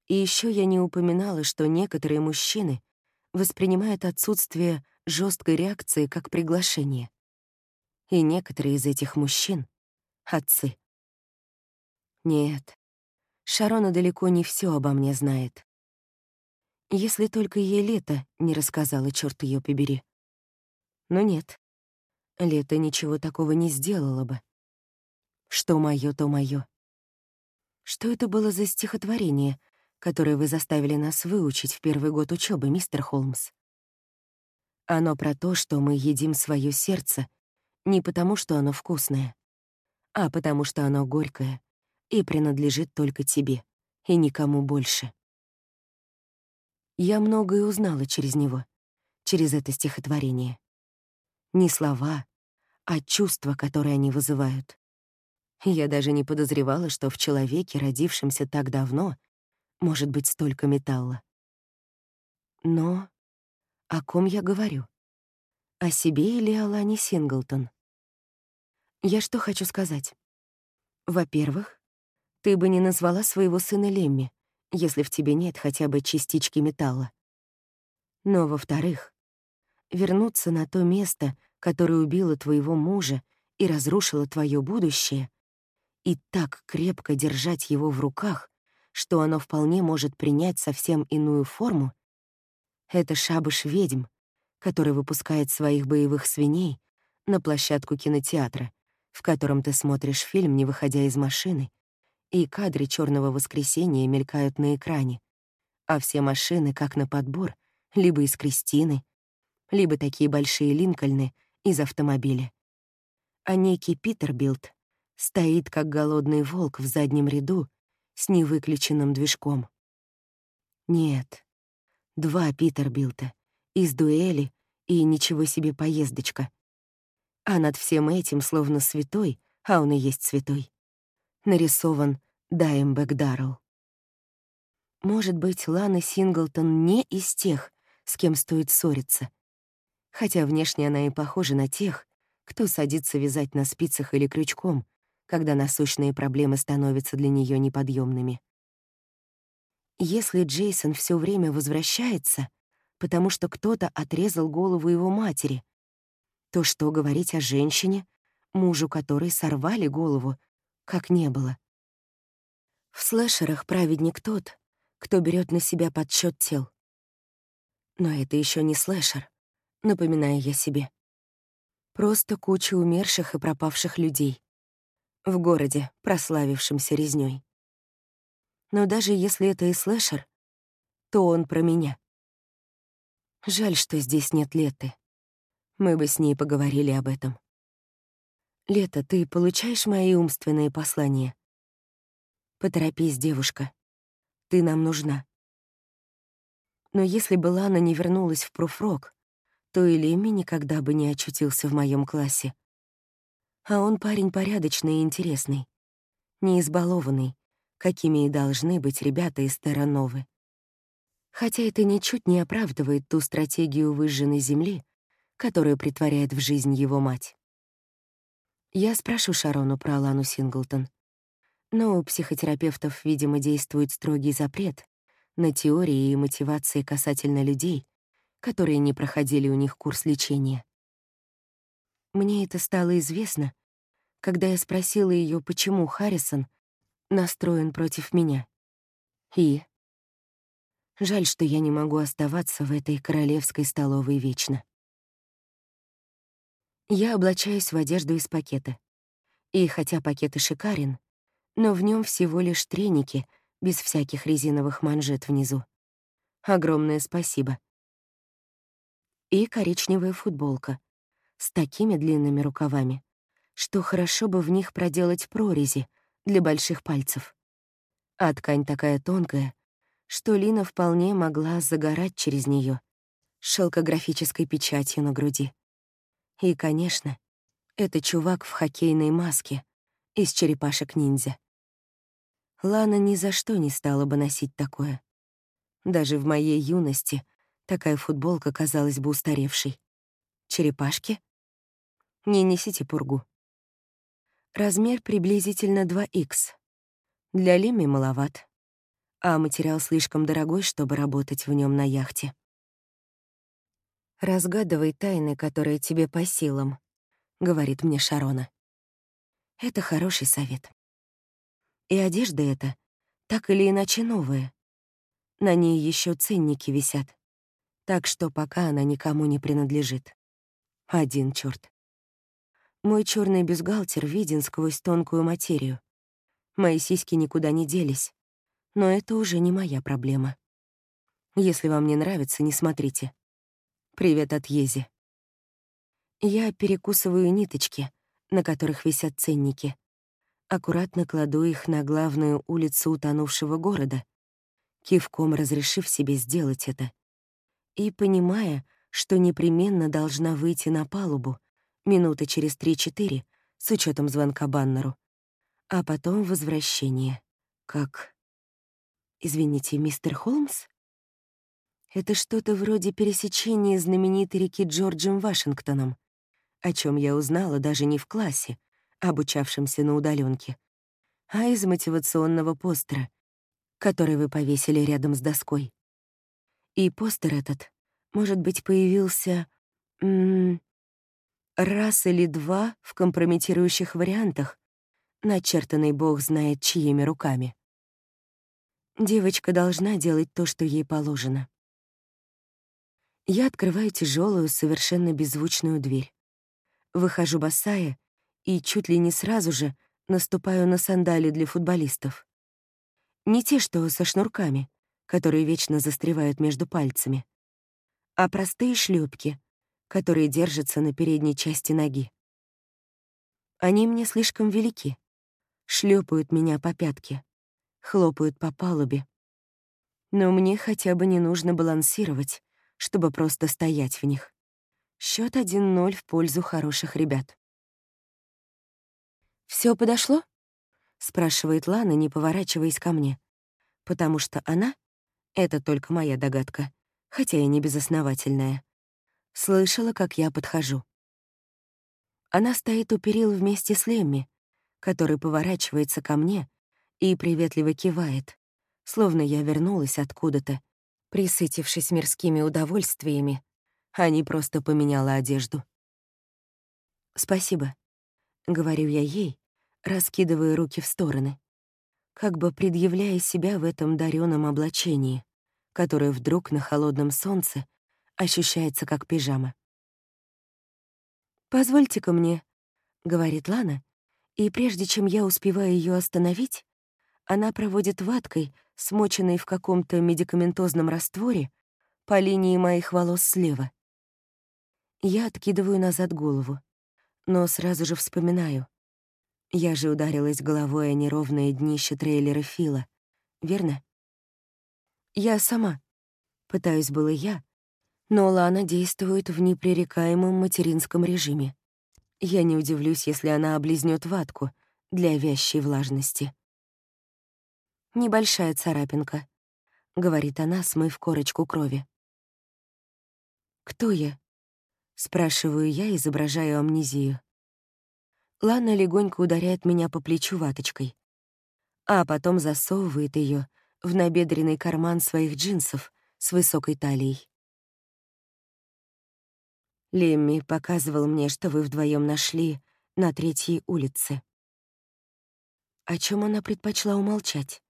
И еще я не упоминала, что некоторые мужчины воспринимают отсутствие жесткой реакции как приглашение. И некоторые из этих мужчин — отцы. Нет, Шарона далеко не все обо мне знает. Если только ей Лето не рассказала, черт ее побери. Но нет, Лето ничего такого не сделала бы. Что мое, то мое. Что это было за стихотворение, которое вы заставили нас выучить в первый год учебы, мистер Холмс? Оно про то, что мы едим свое сердце не потому, что оно вкусное, а потому что оно горькое и принадлежит только тебе и никому больше. Я многое узнала через него, через это стихотворение. Не слова, а чувства, которые они вызывают. Я даже не подозревала, что в человеке, родившемся так давно, может быть столько металла. Но о ком я говорю? О себе или о Лане Синглтон? Я что хочу сказать? Во-первых, ты бы не назвала своего сына Лемми, если в тебе нет хотя бы частички металла. Но, во-вторых, вернуться на то место, которое убило твоего мужа и разрушило твое будущее, и так крепко держать его в руках, что оно вполне может принять совсем иную форму, это шабаш ведьм, который выпускает своих боевых свиней на площадку кинотеатра, в котором ты смотришь фильм, не выходя из машины, и кадры черного воскресенья мелькают на экране, а все машины, как на подбор, либо из Кристины, либо такие большие Линкольны из автомобиля. А некий Питербилд стоит, как голодный волк в заднем ряду с невыключенным движком. Нет, Два Питербилта. Из дуэли и ничего себе поездочка. А над всем этим, словно святой, а он и есть святой, нарисован Даймбек Даррелл. Может быть, Лана Синглтон не из тех, с кем стоит ссориться. Хотя внешне она и похожа на тех, кто садится вязать на спицах или крючком, когда насущные проблемы становятся для нее неподъемными. Если Джейсон все время возвращается, потому что кто-то отрезал голову его матери, то что говорить о женщине, мужу которой сорвали голову, как не было. В слэшерах праведник тот, кто берет на себя подсчет тел. Но это еще не слэшер, напоминаю я себе. Просто куча умерших и пропавших людей. В городе, прославившемся резнёй. Но даже если это и слэшер, то он про меня. Жаль, что здесь нет Леты. Мы бы с ней поговорили об этом. Лето, ты получаешь мои умственные послания? Поторопись, девушка. Ты нам нужна. Но если бы Лана не вернулась в профрок, то и Лемми никогда бы не очутился в моем классе. А он парень порядочный и интересный, не избалованный, какими и должны быть ребята из Террановы. Хотя это ничуть не оправдывает ту стратегию выжженной земли, которую притворяет в жизнь его мать. Я спрошу Шарону про Алану Синглтон. Но у психотерапевтов, видимо, действует строгий запрет на теории и мотивации касательно людей, которые не проходили у них курс лечения. Мне это стало известно, когда я спросила ее, почему Харрисон настроен против меня. И Жаль, что я не могу оставаться в этой королевской столовой вечно. Я облачаюсь в одежду из пакета. И хотя пакет и шикарен, но в нем всего лишь треники, без всяких резиновых манжет внизу. Огромное спасибо. И коричневая футболка с такими длинными рукавами, что хорошо бы в них проделать прорези для больших пальцев. А ткань такая тонкая, что Лина вполне могла загорать через нее шелкографической печатью на груди. И, конечно, это чувак в хоккейной маске из черепашек-ниндзя. Лана ни за что не стала бы носить такое. Даже в моей юности такая футболка казалась бы устаревшей. Черепашки? Не несите пургу. Размер приблизительно 2х. Для Лими маловат а материал слишком дорогой, чтобы работать в нем на яхте. «Разгадывай тайны, которые тебе по силам», — говорит мне Шарона. Это хороший совет. И одежда эта так или иначе новая. На ней еще ценники висят, так что пока она никому не принадлежит. Один черт. Мой черный бюстгальтер виден сквозь тонкую материю. Мои сиськи никуда не делись но это уже не моя проблема. Если вам не нравится, не смотрите. Привет от Ези. Я перекусываю ниточки, на которых висят ценники. Аккуратно кладу их на главную улицу утонувшего города, кивком разрешив себе сделать это. И понимая, что непременно должна выйти на палубу минуты через три-четыре с учетом звонка Баннеру, а потом возвращение, как Извините, мистер Холмс? Это что-то вроде пересечения знаменитой реки Джорджем Вашингтоном, о чем я узнала даже не в классе, обучавшемся на удаленке, а из мотивационного постера, который вы повесили рядом с доской. И постер этот, может быть, появился м -м, раз или два в компрометирующих вариантах, начертанный бог знает чьими руками. Девочка должна делать то, что ей положено. Я открываю тяжелую, совершенно беззвучную дверь. Выхожу босая и чуть ли не сразу же наступаю на сандали для футболистов. Не те, что со шнурками, которые вечно застревают между пальцами, а простые шлепки, которые держатся на передней части ноги. Они мне слишком велики, шлепают меня по пятке хлопают по палубе. Но мне хотя бы не нужно балансировать, чтобы просто стоять в них. Счет 1-0 в пользу хороших ребят. Все подошло?» — спрашивает Лана, не поворачиваясь ко мне. Потому что она — это только моя догадка, хотя и не безосновательная. Слышала, как я подхожу. Она стоит у перил вместе с Лемми, который поворачивается ко мне и приветливо кивает, словно я вернулась откуда-то, присытившись мирскими удовольствиями, а не просто поменяла одежду. «Спасибо. — говорю я ей, раскидывая руки в стороны, как бы предъявляя себя в этом дарёном облачении, которое вдруг на холодном солнце ощущается как пижама. «Позвольте-ка мне», — говорит Лана, и прежде чем я успеваю ее остановить, она проводит ваткой, смоченной в каком-то медикаментозном растворе, по линии моих волос слева. Я откидываю назад голову, но сразу же вспоминаю. Я же ударилась головой о неровное днище трейлера Фила, верно? Я сама. Пытаюсь было я, но Лана действует в непререкаемом материнском режиме. Я не удивлюсь, если она облизнет ватку для вязчей влажности. «Небольшая царапинка», — говорит она, смыв корочку крови. «Кто я?» — спрашиваю я, изображаю амнезию. Лана легонько ударяет меня по плечу ваточкой, а потом засовывает ее в набедренный карман своих джинсов с высокой талией. Лемми показывал мне, что вы вдвоем нашли на третьей улице. О чем она предпочла умолчать?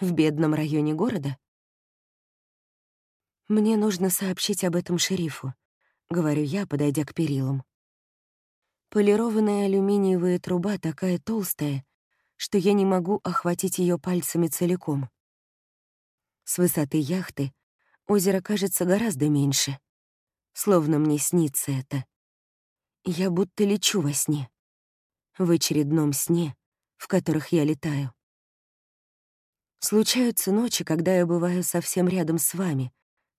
В бедном районе города? «Мне нужно сообщить об этом шерифу», — говорю я, подойдя к перилам. Полированная алюминиевая труба такая толстая, что я не могу охватить ее пальцами целиком. С высоты яхты озеро кажется гораздо меньше, словно мне снится это. Я будто лечу во сне, в очередном сне, в которых я летаю. Случаются ночи, когда я бываю совсем рядом с вами,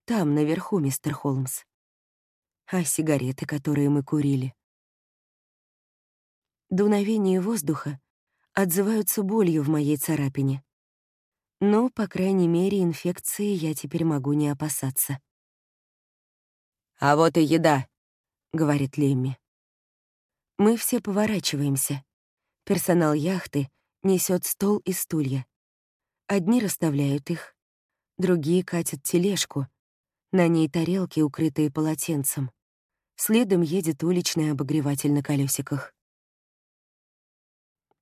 там, наверху, мистер Холмс. А сигареты, которые мы курили. Дуновение воздуха отзываются болью в моей царапине. Но, по крайней мере, инфекции я теперь могу не опасаться. «А вот и еда», — говорит Лемми. Мы все поворачиваемся. Персонал яхты несет стол и стулья. Одни расставляют их, другие катят тележку, на ней тарелки, укрытые полотенцем. Следом едет уличный обогреватель на колесиках.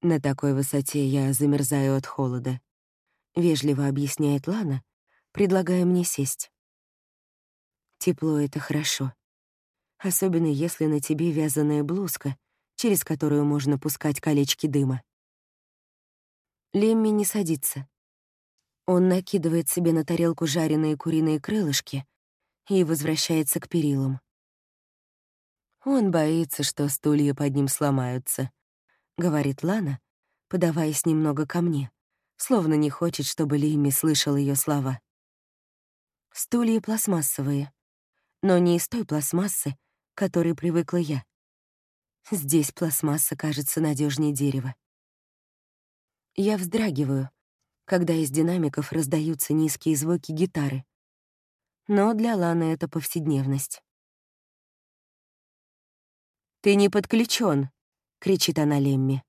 На такой высоте я замерзаю от холода. Вежливо объясняет Лана, предлагая мне сесть. Тепло — это хорошо. Особенно если на тебе вязаная блузка, через которую можно пускать колечки дыма. Лемми не садится. Он накидывает себе на тарелку жареные куриные крылышки и возвращается к перилам. «Он боится, что стулья под ним сломаются», — говорит Лана, подаваясь немного ко мне, словно не хочет, чтобы Лимми слышал ее слова. Стулья пластмассовые, но не из той пластмассы, к которой привыкла я. Здесь пластмасса кажется надежнее дерева. Я вздрагиваю, когда из динамиков раздаются низкие звуки гитары, но для Ланы это повседневность. «Ты не подключен, кричит она Лемми.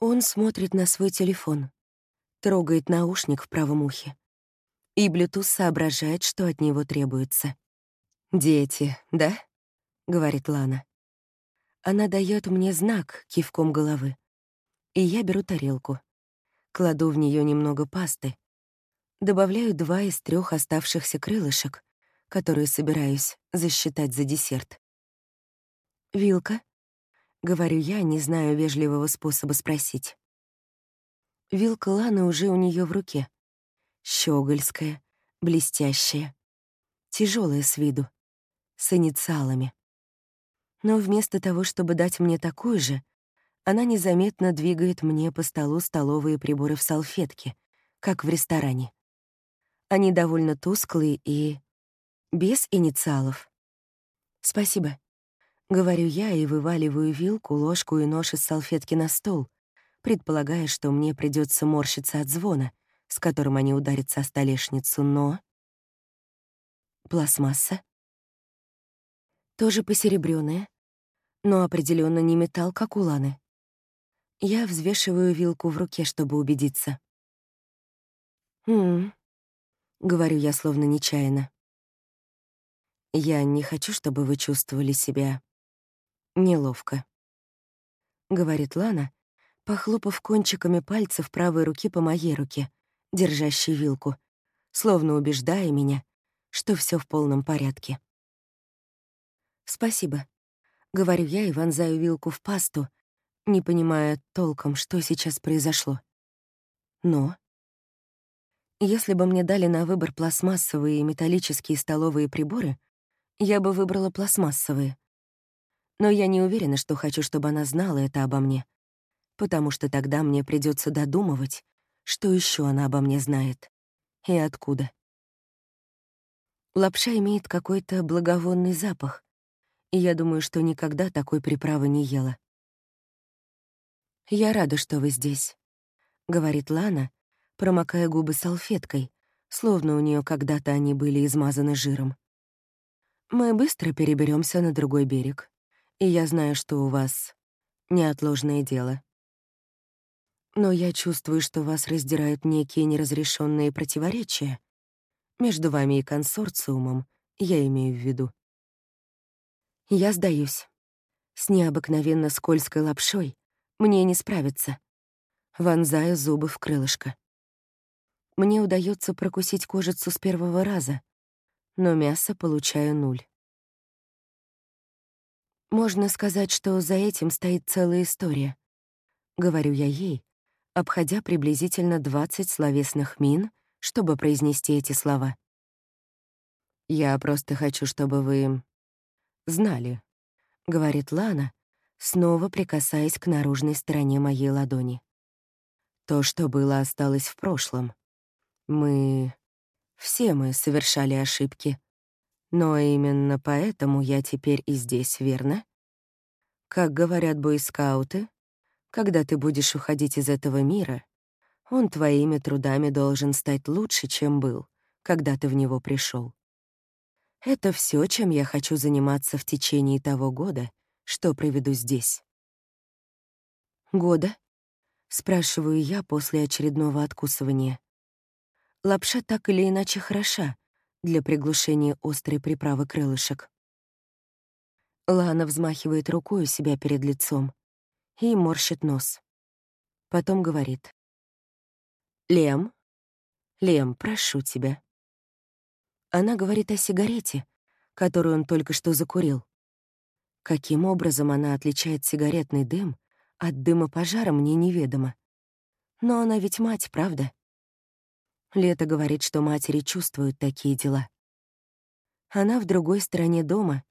Он смотрит на свой телефон, трогает наушник в правом ухе, и Bluetooth соображает, что от него требуется. «Дети, да?» — говорит Лана. Она дает мне знак кивком головы, и я беру тарелку, кладу в нее немного пасты, Добавляю два из трех оставшихся крылышек, которые собираюсь засчитать за десерт. «Вилка?» — говорю я, не знаю вежливого способа спросить. Вилка Ланы уже у нее в руке. Щегольская, блестящая, тяжелая с виду, с инициалами. Но вместо того, чтобы дать мне такую же, она незаметно двигает мне по столу столовые приборы в салфетке, как в ресторане. Они довольно тусклые и... без инициалов. «Спасибо», — говорю я и вываливаю вилку, ложку и нож из салфетки на стол, предполагая, что мне придется морщиться от звона, с которым они ударятся о столешницу, но... Пластмасса. Тоже посеребрённая, но определенно не металл, как у Ланы. Я взвешиваю вилку в руке, чтобы убедиться. «Хм, Говорю я словно нечаянно. Я не хочу, чтобы вы чувствовали себя неловко. — говорит Лана, похлопав кончиками пальцев правой руки по моей руке, держащей вилку, словно убеждая меня, что все в полном порядке. «Спасибо», — говорю я и вонзаю вилку в пасту, не понимая толком, что сейчас произошло. Но если бы мне дали на выбор пластмассовые и металлические столовые приборы, я бы выбрала пластмассовые. Но я не уверена, что хочу, чтобы она знала это обо мне, потому что тогда мне придется додумывать, что еще она обо мне знает и откуда. Лапша имеет какой-то благовонный запах, и я думаю, что никогда такой приправы не ела. «Я рада, что вы здесь», — говорит Лана, промокая губы салфеткой, словно у нее когда-то они были измазаны жиром. «Мы быстро переберемся на другой берег, и я знаю, что у вас неотложное дело. Но я чувствую, что вас раздирают некие неразрешенные противоречия. Между вами и консорциумом, я имею в виду. Я сдаюсь. С необыкновенно скользкой лапшой мне не справиться. Вонзаю зубы в крылышко. Мне удается прокусить кожицу с первого раза, но мясо получаю нуль. Можно сказать, что за этим стоит целая история. Говорю я ей, обходя приблизительно 20 словесных мин, чтобы произнести эти слова. «Я просто хочу, чтобы вы знали», — говорит Лана, снова прикасаясь к наружной стороне моей ладони. «То, что было, осталось в прошлом. Мы... Все мы совершали ошибки. Но именно поэтому я теперь и здесь, верно? Как говорят бойскауты, когда ты будешь уходить из этого мира, он твоими трудами должен стать лучше, чем был, когда ты в него пришел. Это все, чем я хочу заниматься в течение того года, что проведу здесь. Года? Спрашиваю я после очередного откусывания. Лапша так или иначе хороша для приглушения острой приправы крылышек. Лана взмахивает рукой у себя перед лицом и морщит нос. Потом говорит. «Лем, Лем, прошу тебя». Она говорит о сигарете, которую он только что закурил. Каким образом она отличает сигаретный дым от дыма пожара, мне неведомо. Но она ведь мать, правда? Лето говорит, что матери чувствуют такие дела. Она в другой стороне дома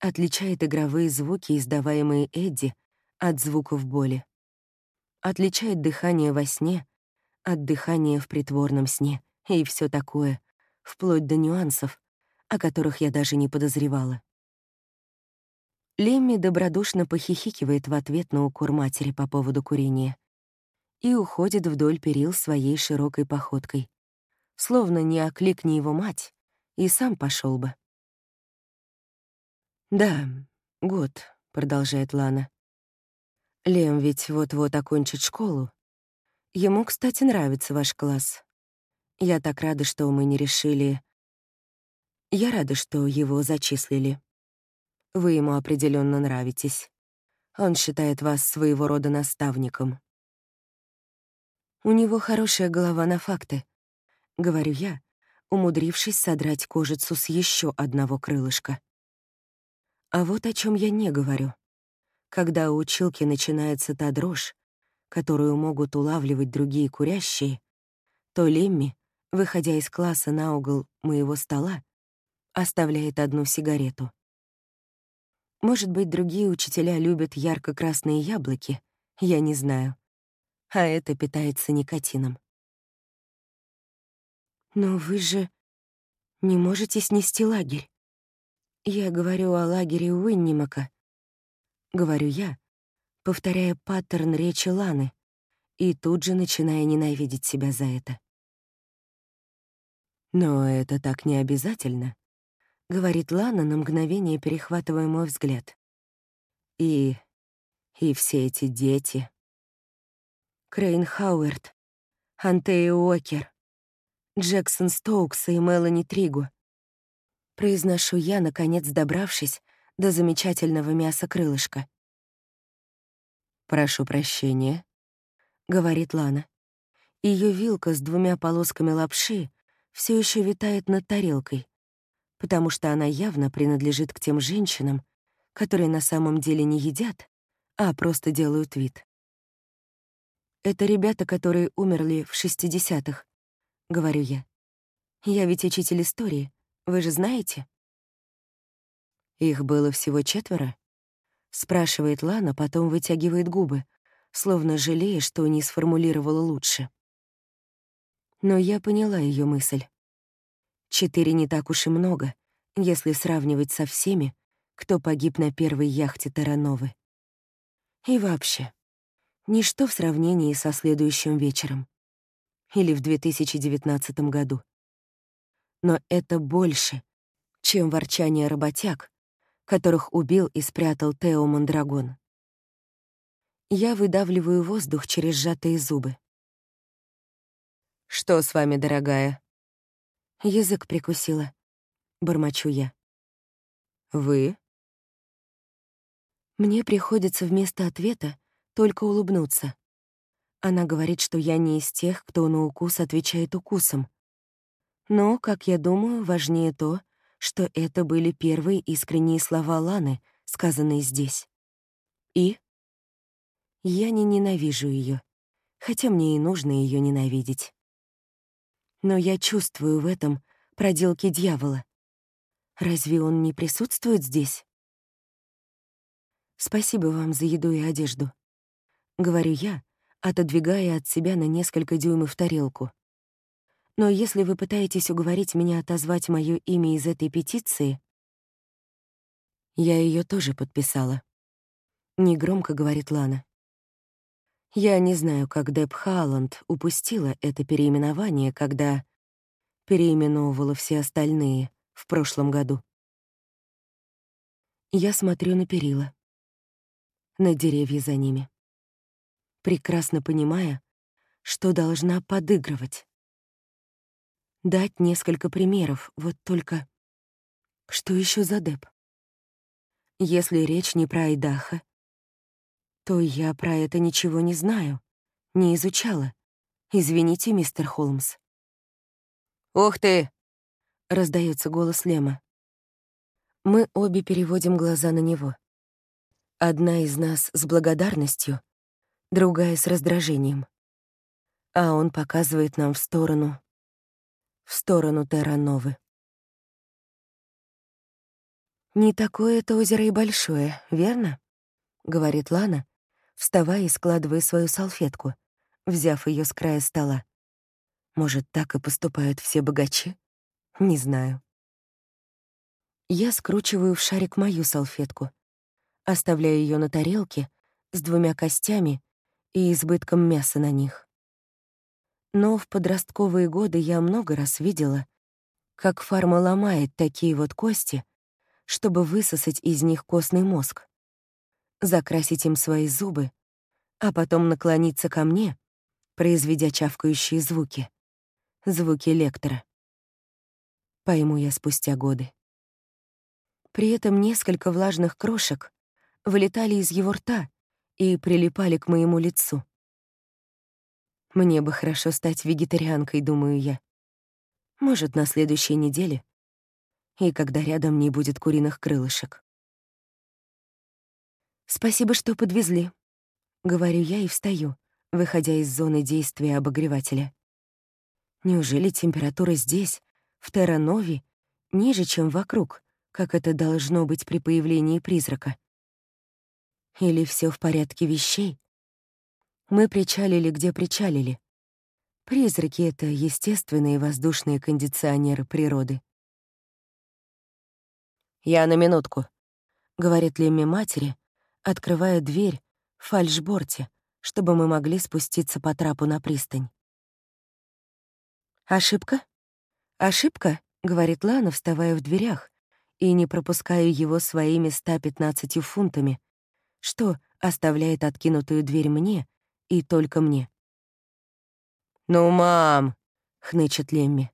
отличает игровые звуки, издаваемые Эдди, от звуков боли. Отличает дыхание во сне от дыхания в притворном сне и все такое, вплоть до нюансов, о которых я даже не подозревала. Лемми добродушно похихикивает в ответ на укор матери по поводу курения и уходит вдоль перил своей широкой походкой, словно не окликни его мать, и сам пошел бы. «Да, год», — продолжает Лана. «Лем ведь вот-вот окончит школу. Ему, кстати, нравится ваш класс. Я так рада, что мы не решили... Я рада, что его зачислили. Вы ему определенно нравитесь. Он считает вас своего рода наставником. У него хорошая голова на факты, — говорю я, умудрившись содрать кожицу с еще одного крылышка. А вот о чем я не говорю. Когда у училки начинается та дрожь, которую могут улавливать другие курящие, то Лемми, выходя из класса на угол моего стола, оставляет одну сигарету. Может быть, другие учителя любят ярко-красные яблоки, я не знаю. А это питается никотином. Но вы же не можете снести лагерь. Я говорю о лагере Уиннимака. Говорю я, повторяя паттерн речи Ланы, и тут же начиная ненавидеть себя за это. «Но это так не обязательно», — говорит Лана на мгновение, перехватывая мой взгляд. «И... и все эти дети...» Крейн Хауэрт, Антея Уокер, Джексон Стоукса и Мелани Тригу. Произношу я, наконец добравшись до замечательного мяса крылышка. «Прошу прощения», — говорит Лана. Ее вилка с двумя полосками лапши все еще витает над тарелкой, потому что она явно принадлежит к тем женщинам, которые на самом деле не едят, а просто делают вид. Это ребята, которые умерли в 60-х, говорю я. Я ведь учитель истории, вы же знаете? Их было всего четверо? Спрашивает Лана, потом вытягивает губы, словно жалея, что не сформулировала лучше. Но я поняла ее мысль. Четыре не так уж и много, если сравнивать со всеми, кто погиб на первой яхте Тарановы. И вообще, ничто в сравнении со следующим вечером. Или в 2019 году. Но это больше, чем ворчание работяг, которых убил и спрятал Тео Мандрагон. Я выдавливаю воздух через сжатые зубы. «Что с вами, дорогая?» Язык прикусила. Бормочу я. «Вы?» Мне приходится вместо ответа только улыбнуться. Она говорит, что я не из тех, кто на укус отвечает укусом. Но, как я думаю, важнее то, что это были первые искренние слова Ланы, сказанные здесь. И я не ненавижу ее, хотя мне и нужно ее ненавидеть но я чувствую в этом проделки дьявола. Разве он не присутствует здесь? Спасибо вам за еду и одежду. Говорю я, отодвигая от себя на несколько дюймов тарелку. Но если вы пытаетесь уговорить меня отозвать моё имя из этой петиции... Я её тоже подписала. Негромко говорит Лана. Я не знаю, как Деб Халланд упустила это переименование, когда переименовывала все остальные в прошлом году. Я смотрю на перила, на деревья за ними, прекрасно понимая, что должна подыгрывать. Дать несколько примеров, вот только... Что еще за Деб? Если речь не про Айдаха, то я про это ничего не знаю, не изучала. Извините, мистер Холмс. «Ух ты!» — раздается голос Лема. Мы обе переводим глаза на него. Одна из нас с благодарностью, другая с раздражением. А он показывает нам в сторону... в сторону Террановы. «Не такое это озеро и большое, верно?» — говорит Лана, вставая и складывая свою салфетку, взяв ее с края стола. Может, так и поступают все богачи? Не знаю. Я скручиваю в шарик мою салфетку, оставляю ее на тарелке с двумя костями и избытком мяса на них. Но в подростковые годы я много раз видела, как фарма ломает такие вот кости, чтобы высосать из них костный мозг закрасить им свои зубы, а потом наклониться ко мне, произведя чавкающие звуки. Звуки лектора. Пойму я спустя годы. При этом несколько влажных крошек вылетали из его рта и прилипали к моему лицу. Мне бы хорошо стать вегетарианкой, думаю я. Может, на следующей неделе. И когда рядом не будет куриных крылышек. «Спасибо, что подвезли», — говорю я и встаю, выходя из зоны действия обогревателя. Неужели температура здесь, в Терранове, ниже, чем вокруг, как это должно быть при появлении призрака? Или все в порядке вещей? Мы причалили, где причалили. Призраки — это естественные воздушные кондиционеры природы. «Я на минутку», — говорит Лемми матери, открывая дверь в фальшборте, чтобы мы могли спуститься по трапу на пристань. «Ошибка? Ошибка?» — говорит Лана, вставая в дверях, и не пропуская его своими 115 фунтами, что оставляет откинутую дверь мне и только мне. «Ну, мам!» — хнычет Лемми.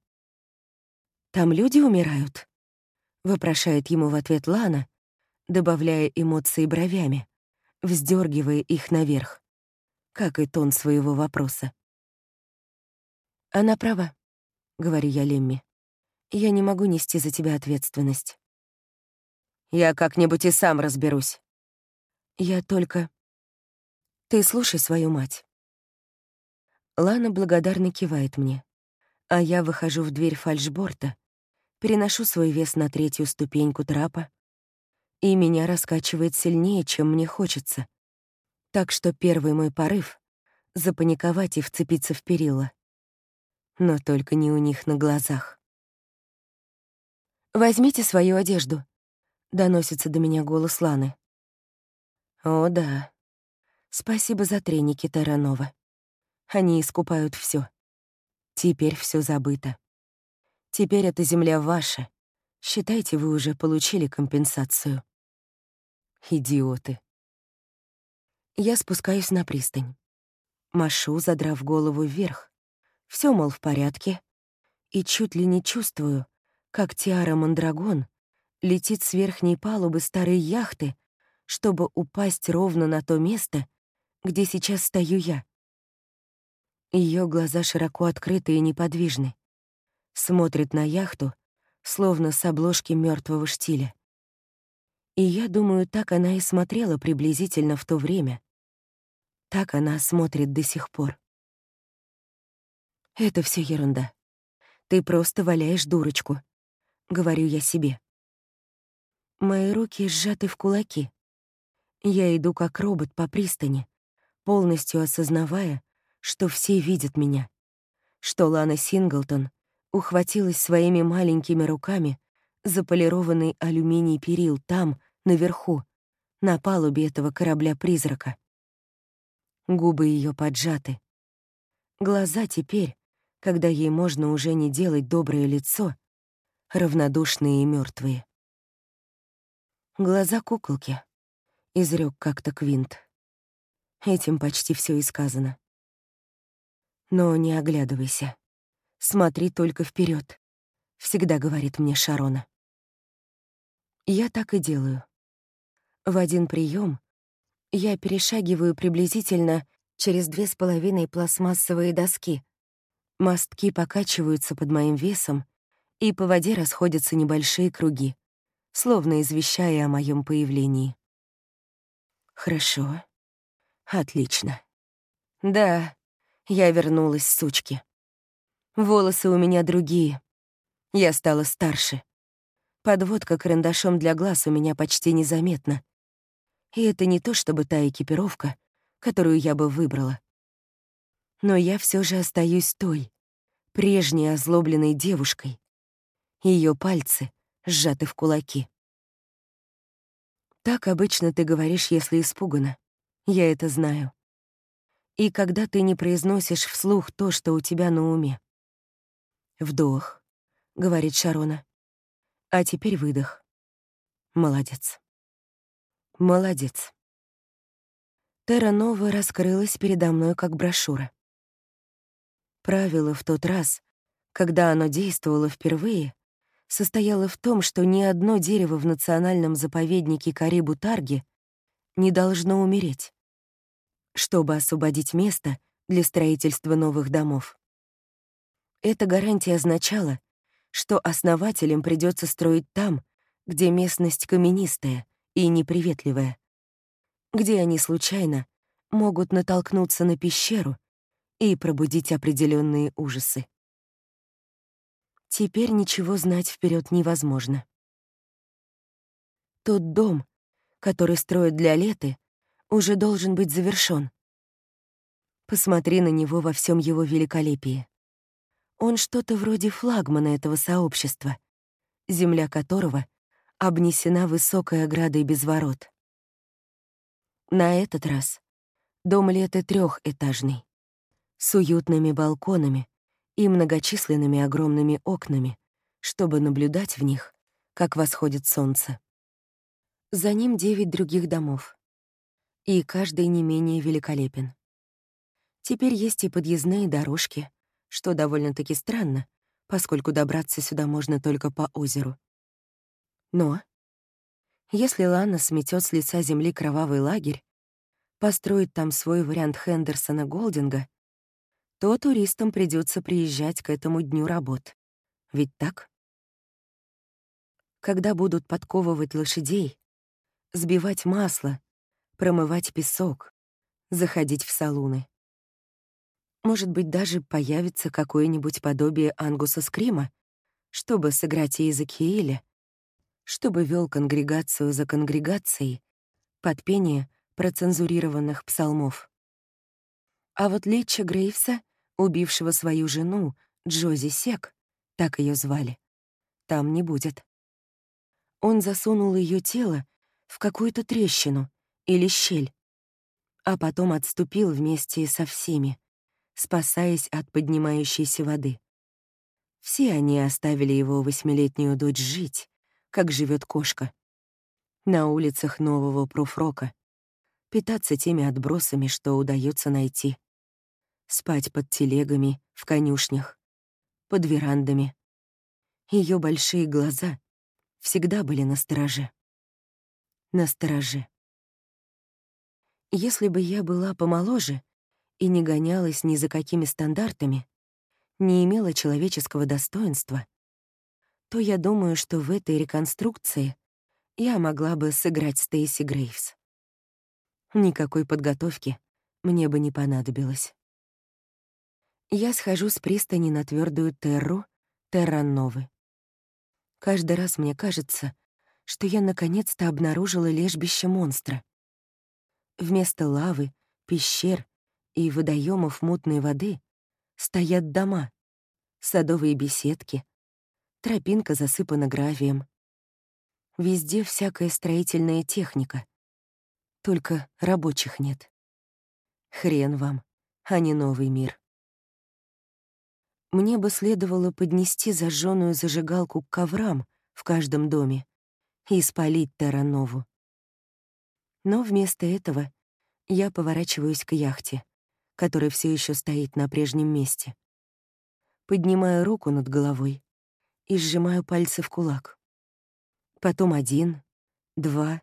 «Там люди умирают?» — вопрошает ему в ответ Лана, добавляя эмоции бровями, вздергивая их наверх, как и тон своего вопроса. «Она права», — говорю я Лемми. «Я не могу нести за тебя ответственность». «Я как-нибудь и сам разберусь». «Я только...» «Ты слушай свою мать». Лана благодарно кивает мне, а я выхожу в дверь фальшборта, переношу свой вес на третью ступеньку трапа, и меня раскачивает сильнее, чем мне хочется. Так что первый мой порыв — запаниковать и вцепиться в перила но только не у них на глазах. «Возьмите свою одежду», — доносится до меня голос Ланы. «О, да. Спасибо за треники, Таранова. Они искупают все. Теперь все забыто. Теперь эта земля ваша. Считайте, вы уже получили компенсацию». Идиоты. Я спускаюсь на пристань. Машу, задрав голову вверх, все, мол, в порядке. И чуть ли не чувствую, как Тиара Мандрагон летит с верхней палубы старой яхты, чтобы упасть ровно на то место, где сейчас стою я. Ее глаза широко открыты и неподвижны. Смотрит на яхту, словно с обложки мертвого штиля. И я думаю, так она и смотрела приблизительно в то время. Так она смотрит до сих пор. Это все ерунда. Ты просто валяешь дурочку, — говорю я себе. Мои руки сжаты в кулаки. Я иду как робот по пристани, полностью осознавая, что все видят меня, что Лана Синглтон ухватилась своими маленькими руками за полированный алюминий перил там, наверху, на палубе этого корабля-призрака. Губы ее поджаты. Глаза теперь когда ей можно уже не делать доброе лицо, равнодушные и мертвые. Глаза куколки, изрек как-то Квинт. Этим почти все и сказано. Но не оглядывайся. Смотри только вперед, всегда говорит мне Шарона. Я так и делаю. В один прием я перешагиваю приблизительно через две с половиной пластмассовые доски, Мостки покачиваются под моим весом, и по воде расходятся небольшие круги, словно извещая о моем появлении. Хорошо. Отлично. Да, я вернулась, сучки. Волосы у меня другие. Я стала старше. Подводка карандашом для глаз у меня почти незаметна. И это не то чтобы та экипировка, которую я бы выбрала но я все же остаюсь той, прежней озлобленной девушкой. Ее пальцы сжаты в кулаки. Так обычно ты говоришь, если испугана. Я это знаю. И когда ты не произносишь вслух то, что у тебя на уме. «Вдох», — говорит Шарона. «А теперь выдох». Молодец. Молодец. Терра Нова раскрылась передо мной как брошюра. Правило в тот раз, когда оно действовало впервые, состояло в том, что ни одно дерево в национальном заповеднике Карибу-Тарги не должно умереть, чтобы освободить место для строительства новых домов. Эта гарантия означала, что основателям придется строить там, где местность каменистая и неприветливая, где они случайно могут натолкнуться на пещеру и пробудить определенные ужасы. Теперь ничего знать вперед невозможно. Тот дом, который строят для Леты, уже должен быть завершён. Посмотри на него во всем его великолепии. Он что-то вроде флагмана этого сообщества, земля которого обнесена высокой оградой без ворот. На этот раз дом Леты трехэтажный с уютными балконами и многочисленными огромными окнами, чтобы наблюдать в них, как восходит солнце. За ним девять других домов, и каждый не менее великолепен. Теперь есть и подъездные дорожки, что довольно-таки странно, поскольку добраться сюда можно только по озеру. Но если Лана сметет с лица земли кровавый лагерь, построить там свой вариант Хендерсона Голдинга, то туристам придется приезжать к этому дню работ. Ведь так? Когда будут подковывать лошадей, сбивать масло, промывать песок, заходить в салуны. Может быть, даже появится какое-нибудь подобие Ангуса Скрима, чтобы сыграть Иезекииля, чтобы вел конгрегацию за конгрегацией под пение процензурированных псалмов. А вот Литча Грейвса, убившего свою жену, Джози Сек, так ее звали, там не будет. Он засунул ее тело в какую-то трещину или щель, а потом отступил вместе со всеми, спасаясь от поднимающейся воды. Все они оставили его восьмилетнюю дочь жить, как живет кошка. На улицах нового Пруфрока. Питаться теми отбросами, что удается найти. Спать под телегами, в конюшнях, под верандами. Ее большие глаза всегда были на стороже. На стороже. Если бы я была помоложе и не гонялась ни за какими стандартами, не имела человеческого достоинства, то я думаю, что в этой реконструкции я могла бы сыграть Стейси Грейвс. Никакой подготовки мне бы не понадобилось. Я схожу с пристани на твердую терру, терранновы. Каждый раз мне кажется, что я наконец-то обнаружила лежбище монстра. Вместо лавы, пещер и водоемов мутной воды стоят дома, садовые беседки, тропинка засыпана гравием. Везде всякая строительная техника. Только рабочих нет. Хрен вам, а не новый мир. Мне бы следовало поднести зажженную зажигалку к коврам в каждом доме и спалить Таранову. Но вместо этого я поворачиваюсь к яхте, которая все еще стоит на прежнем месте. Поднимаю руку над головой и сжимаю пальцы в кулак. Потом один, два,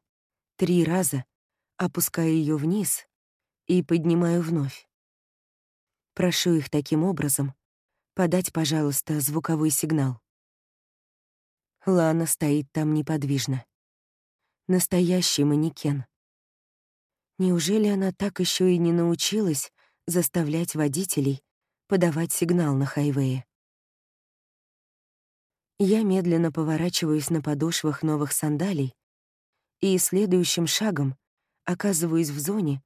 три раза опускаю ее вниз и поднимаю вновь. Прошу их таким образом, Подать, пожалуйста, звуковой сигнал. Лана стоит там неподвижно. Настоящий манекен. Неужели она так еще и не научилась заставлять водителей подавать сигнал на хайвее? Я медленно поворачиваюсь на подошвах новых сандалий и следующим шагом оказываюсь в зоне,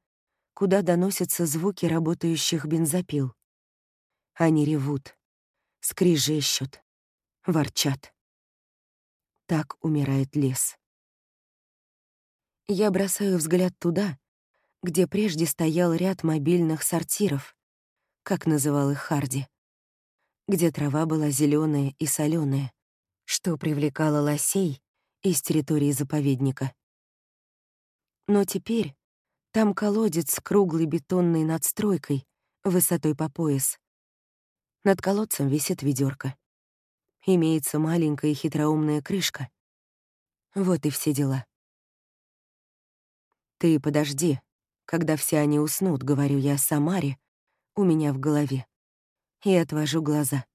куда доносятся звуки работающих бензопил. Они ревут, скрижещут, ворчат. Так умирает лес. Я бросаю взгляд туда, где прежде стоял ряд мобильных сортиров, как называл их Харди, где трава была зеленая и соленая, что привлекало лосей из территории заповедника. Но теперь там колодец с круглой бетонной надстройкой высотой по пояс, над колодцем висит ведерко. Имеется маленькая хитроумная крышка. Вот и все дела. «Ты подожди, когда все они уснут», — говорю я Самаре, у меня в голове, и отвожу глаза.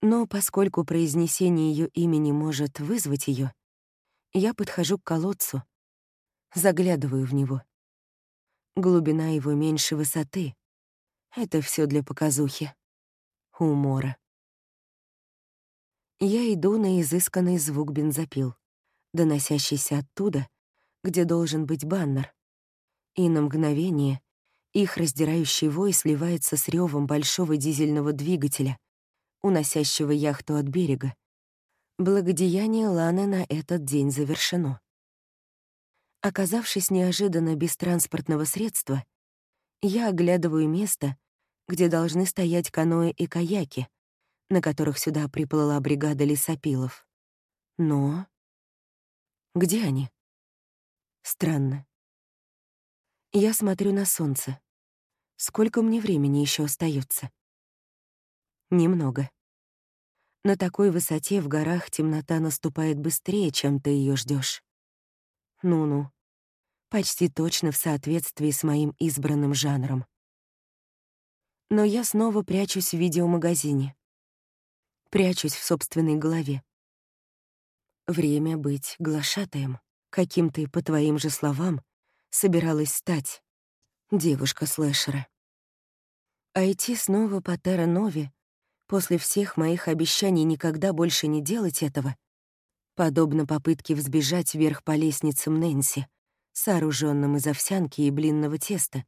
Но поскольку произнесение ее имени может вызвать ее, я подхожу к колодцу, заглядываю в него. Глубина его меньше высоты, это все для показухи. Умора. Я иду на изысканный звук бензопил, доносящийся оттуда, где должен быть баннер. И на мгновение их раздирающий вой сливается с ревом большого дизельного двигателя, уносящего яхту от берега. Благодеяние Ланы на этот день завершено. Оказавшись неожиданно без транспортного средства, я оглядываю место, где должны стоять каноэ и каяки, на которых сюда приплыла бригада лесопилов. Но... Где они? Странно. Я смотрю на солнце. Сколько мне времени еще остается? Немного. На такой высоте в горах темнота наступает быстрее, чем ты ее ждешь. Ну-ну. почти точно в соответствии с моим избранным жанром. Но я снова прячусь в видеомагазине. Прячусь в собственной голове. Время быть глашатаем, каким ты, по твоим же словам, собиралась стать, девушка слэшера. А идти снова по Терра-Нове после всех моих обещаний никогда больше не делать этого, подобно попытке взбежать вверх по лестницам Нэнси, сооруженным из овсянки и блинного теста,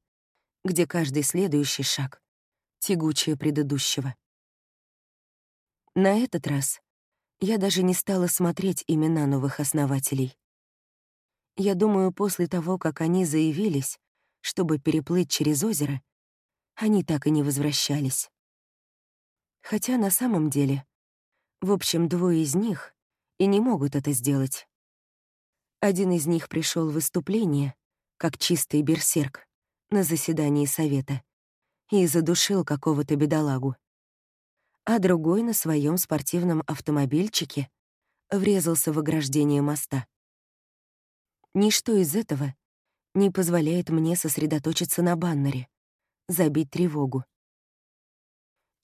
где каждый следующий шаг — тягучее предыдущего. На этот раз я даже не стала смотреть имена новых основателей. Я думаю, после того, как они заявились, чтобы переплыть через озеро, они так и не возвращались. Хотя на самом деле, в общем, двое из них и не могут это сделать. Один из них пришел в выступление, как чистый берсерк, на заседании совета, и задушил какого-то бедолагу а другой на своем спортивном автомобильчике врезался в ограждение моста. Ничто из этого не позволяет мне сосредоточиться на баннере, забить тревогу.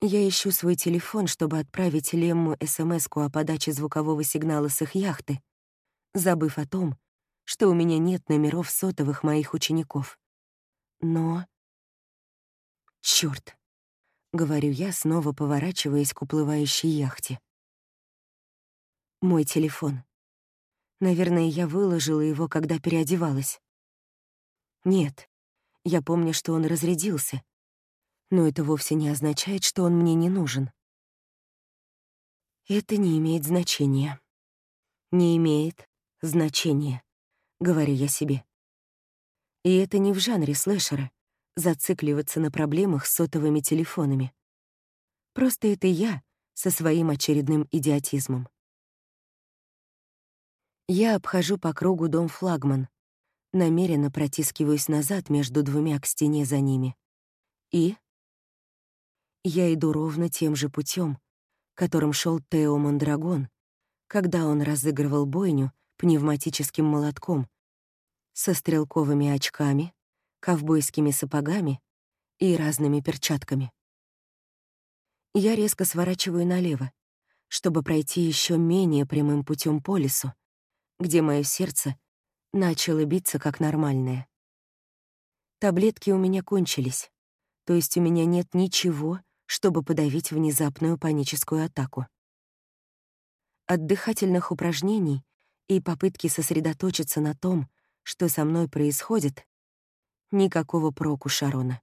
Я ищу свой телефон, чтобы отправить Лемму смс о подаче звукового сигнала с их яхты, забыв о том, что у меня нет номеров сотовых моих учеников. Но... Чёрт! — говорю я, снова поворачиваясь к уплывающей яхте. Мой телефон. Наверное, я выложила его, когда переодевалась. Нет, я помню, что он разрядился. Но это вовсе не означает, что он мне не нужен. Это не имеет значения. Не имеет значения, говорю я себе. И это не в жанре слэшера зацикливаться на проблемах с сотовыми телефонами. Просто это я со своим очередным идиотизмом. Я обхожу по кругу дом флагман, намеренно протискиваюсь назад между двумя к стене за ними. И я иду ровно тем же путем, которым шел Тео Мондрагон, когда он разыгрывал бойню пневматическим молотком со стрелковыми очками, ковбойскими сапогами и разными перчатками. Я резко сворачиваю налево, чтобы пройти еще менее прямым путем по лесу, где мое сердце начало биться как нормальное. Таблетки у меня кончились, то есть у меня нет ничего, чтобы подавить внезапную паническую атаку. От дыхательных упражнений и попытки сосредоточиться на том, что со мной происходит, Никакого проку, Шарона.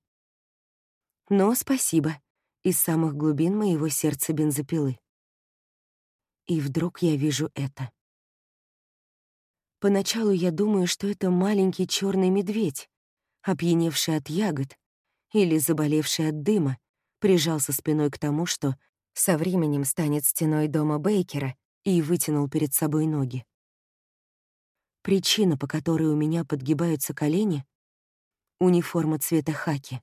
Но спасибо из самых глубин моего сердца бензопилы. И вдруг я вижу это. Поначалу я думаю, что это маленький черный медведь, опьяневший от ягод или заболевший от дыма, прижался спиной к тому, что со временем станет стеной дома Бейкера и вытянул перед собой ноги. Причина, по которой у меня подгибаются колени, униформа цвета хаки.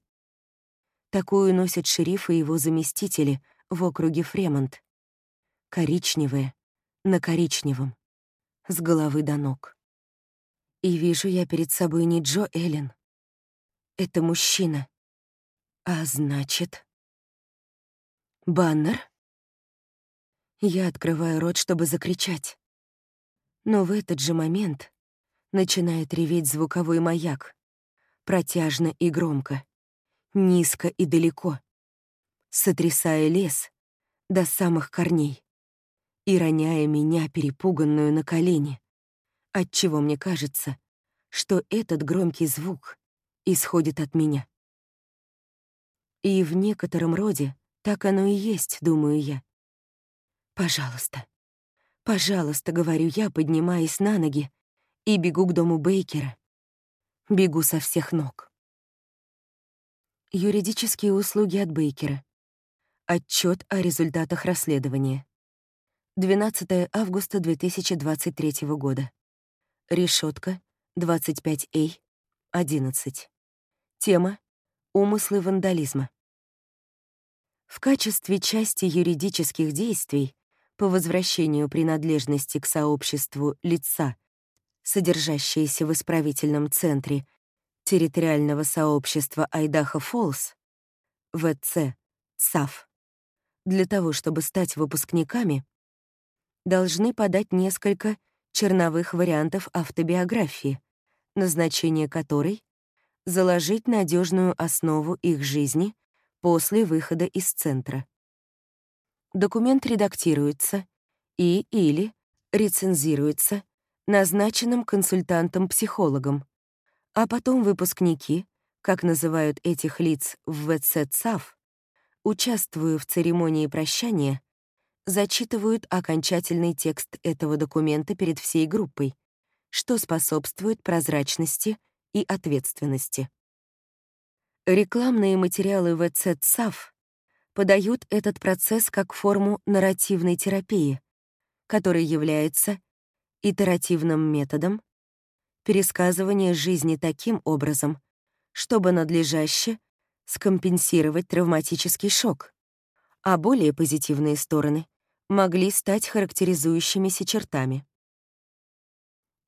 Такую носят шерифы и его заместители в округе Фремонт. Коричневые, на коричневом, с головы до ног. И вижу я перед собой не Джо Эллен. Это мужчина. А значит... Баннер? Я открываю рот, чтобы закричать. Но в этот же момент начинает реветь звуковой маяк протяжно и громко, низко и далеко, сотрясая лес до самых корней и роняя меня, перепуганную, на колени, отчего мне кажется, что этот громкий звук исходит от меня. И в некотором роде так оно и есть, думаю я. Пожалуйста, пожалуйста, говорю я, поднимаясь на ноги и бегу к дому Бейкера, Бегу со всех ног. Юридические услуги от Бейкера. Отчет о результатах расследования. 12 августа 2023 года. Решетка 25А, 11. Тема «Умыслы вандализма». В качестве части юридических действий по возвращению принадлежности к сообществу лица, содержащиеся в исправительном центре территориального сообщества Айдахо-Фоллс, ВЦ, ЦАФ, для того, чтобы стать выпускниками, должны подать несколько черновых вариантов автобиографии, назначение которой — заложить надежную основу их жизни после выхода из центра. Документ редактируется и или рецензируется назначенным консультантом-психологом, а потом выпускники, как называют этих лиц в ВЦ ЦАФ, участвуя в церемонии прощания, зачитывают окончательный текст этого документа перед всей группой, что способствует прозрачности и ответственности. Рекламные материалы ВЦ подают этот процесс как форму нарративной терапии, который является итеративным методом пересказывания жизни таким образом, чтобы надлежаще скомпенсировать травматический шок, а более позитивные стороны могли стать характеризующимися чертами.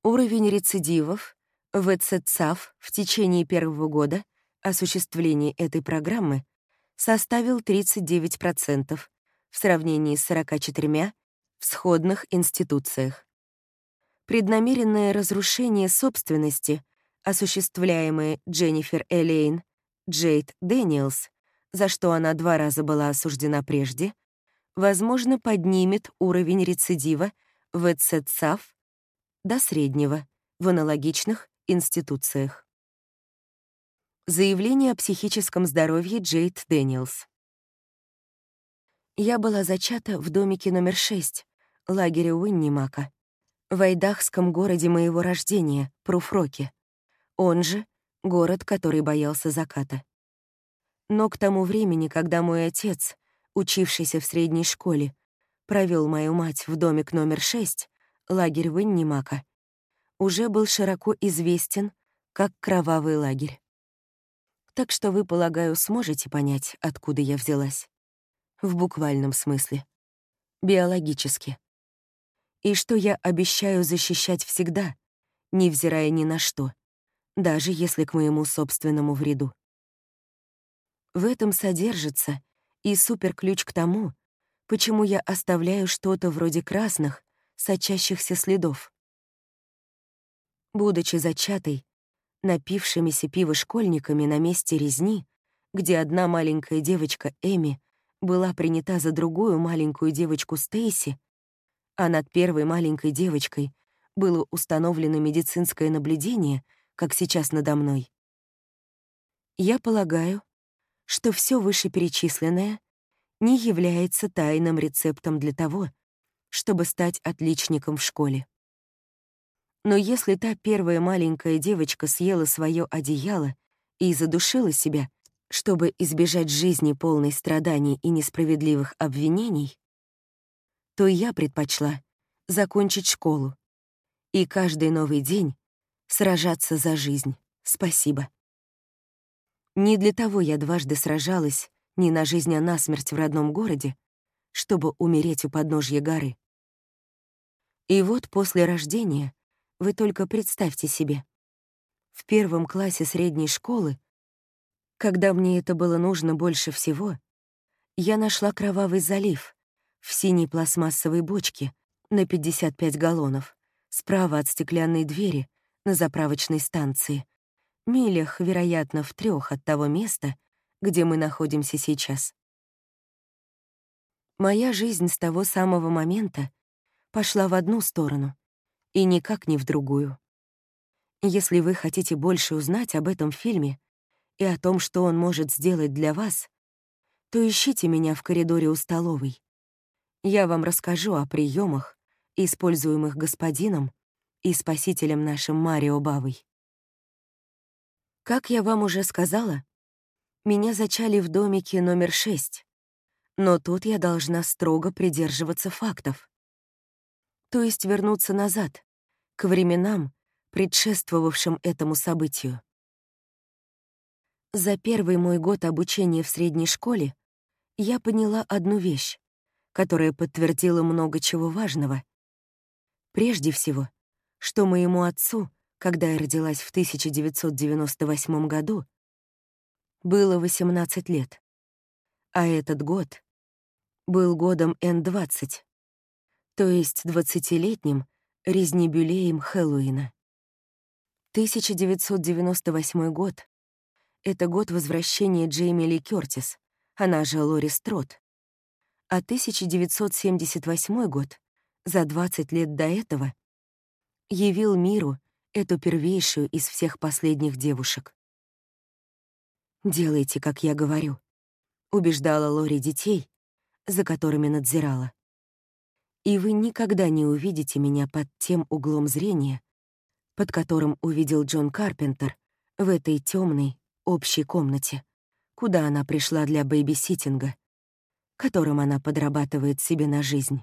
Уровень рецидивов в ЦЦАФ в течение первого года осуществления этой программы составил 39% в сравнении с 44% в сходных институциях. Преднамеренное разрушение собственности, осуществляемое Дженнифер Элейн, Джейд Дэниелс, за что она два раза была осуждена прежде, возможно, поднимет уровень рецидива в ЦЦАФ до среднего в аналогичных институциях. Заявление о психическом здоровье Джейд Дэниелс. Я была зачата в домике номер 6 лагеря Уиннимака, в айдахском городе моего рождения, Пруфроке, он же город, который боялся заката. Но к тому времени, когда мой отец, учившийся в средней школе, провел мою мать в домик номер 6, лагерь Виннимака, уже был широко известен как кровавый лагерь. Так что вы, полагаю, сможете понять, откуда я взялась. В буквальном смысле. Биологически. И что я обещаю защищать всегда, невзирая ни на что, даже если к моему собственному вреду. В этом содержится и суперключ к тому, почему я оставляю что-то вроде красных, сочащихся следов. Будучи зачатой, напившимися пива школьниками на месте резни, где одна маленькая девочка Эми была принята за другую маленькую девочку Стейси, а над первой маленькой девочкой было установлено медицинское наблюдение, как сейчас надо мной. Я полагаю, что все вышеперечисленное не является тайным рецептом для того, чтобы стать отличником в школе. Но если та первая маленькая девочка съела свое одеяло и задушила себя, чтобы избежать жизни полной страданий и несправедливых обвинений, то я предпочла закончить школу и каждый новый день сражаться за жизнь. Спасибо. Не для того я дважды сражалась не на жизнь, а на смерть в родном городе, чтобы умереть у подножья горы. И вот после рождения вы только представьте себе. В первом классе средней школы, когда мне это было нужно больше всего, я нашла кровавый залив в синей пластмассовой бочке на 55 галлонов, справа от стеклянной двери на заправочной станции, милях, вероятно, в трех от того места, где мы находимся сейчас. Моя жизнь с того самого момента пошла в одну сторону, и никак не в другую. Если вы хотите больше узнать об этом фильме и о том, что он может сделать для вас, то ищите меня в коридоре у столовой. Я вам расскажу о приемах, используемых господином и спасителем нашим Марио Бавой. Как я вам уже сказала, меня зачали в домике номер шесть, но тут я должна строго придерживаться фактов то есть вернуться назад, к временам, предшествовавшим этому событию. За первый мой год обучения в средней школе я поняла одну вещь, которая подтвердила много чего важного. Прежде всего, что моему отцу, когда я родилась в 1998 году, было 18 лет, а этот год был годом Н-20, то есть двадцатилетним резнебюлеем Хэллоуина. 1998 год — это год возвращения Джейми Ли Кёртис, она же Лори Строт. А 1978 год, за 20 лет до этого, явил миру эту первейшую из всех последних девушек. «Делайте, как я говорю», — убеждала Лори детей, за которыми надзирала. «И вы никогда не увидите меня под тем углом зрения, под которым увидел Джон Карпентер в этой темной общей комнате, куда она пришла для бэйбиситинга, которым она подрабатывает себе на жизнь.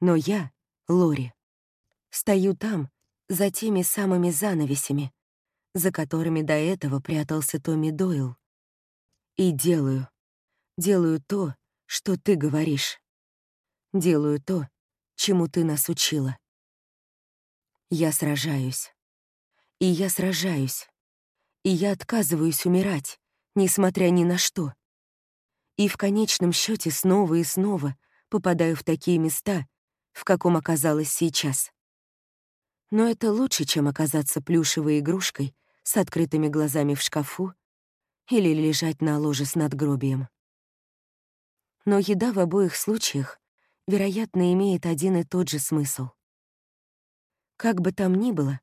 Но я, Лори, стою там, за теми самыми занавесями, за которыми до этого прятался Томми Дойл, и делаю, делаю то, что ты говоришь. Делаю то, чему ты нас учила. Я сражаюсь. И я сражаюсь. И я отказываюсь умирать, несмотря ни на что. И в конечном счете снова и снова попадаю в такие места, в каком оказалась сейчас. Но это лучше, чем оказаться плюшевой игрушкой с открытыми глазами в шкафу или лежать на ложе с надгробием. Но еда в обоих случаях, вероятно, имеет один и тот же смысл. Как бы там ни было,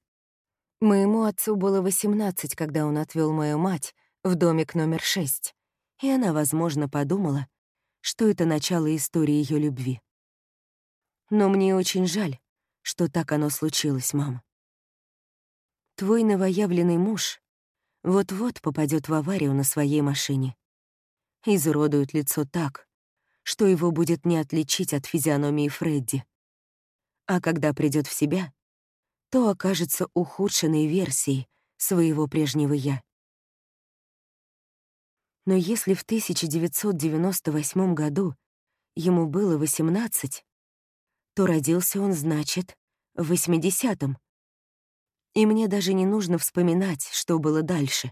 моему отцу было 18, когда он отвел мою мать в домик номер 6, и она, возможно, подумала, что это начало истории ее любви. Но мне очень жаль, что так оно случилось, мам. Твой новоявленный муж вот-вот попадет в аварию на своей машине. Изуродует лицо так, что его будет не отличить от физиономии Фредди. А когда придет в себя, то окажется ухудшенной версией своего прежнего «я». Но если в 1998 году ему было 18, то родился он, значит, в 80-м. И мне даже не нужно вспоминать, что было дальше,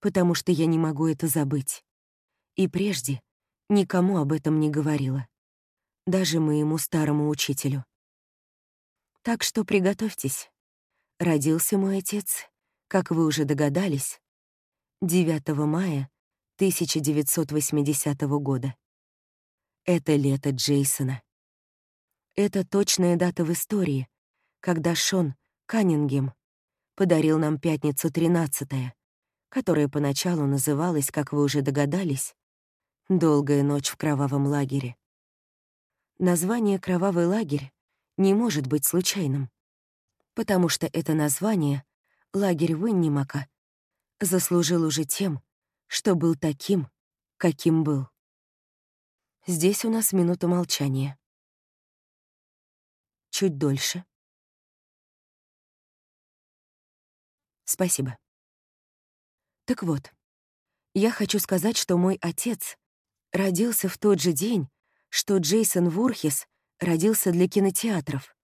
потому что я не могу это забыть. И прежде никому об этом не говорила, даже моему старому учителю. Так что приготовьтесь. Родился мой отец, как вы уже догадались, 9 мая 1980 года. Это лето Джейсона. Это точная дата в истории, когда Шон Каннингем подарил нам пятницу 13 которая поначалу называлась, как вы уже догадались, Долгая ночь в кровавом лагере. Название «Кровавый лагерь» не может быть случайным, потому что это название лагерь Уиннимака заслужил уже тем, что был таким, каким был. Здесь у нас минута молчания. Чуть дольше. Спасибо. Так вот, я хочу сказать, что мой отец родился в тот же день, что Джейсон Вурхис родился для кинотеатров.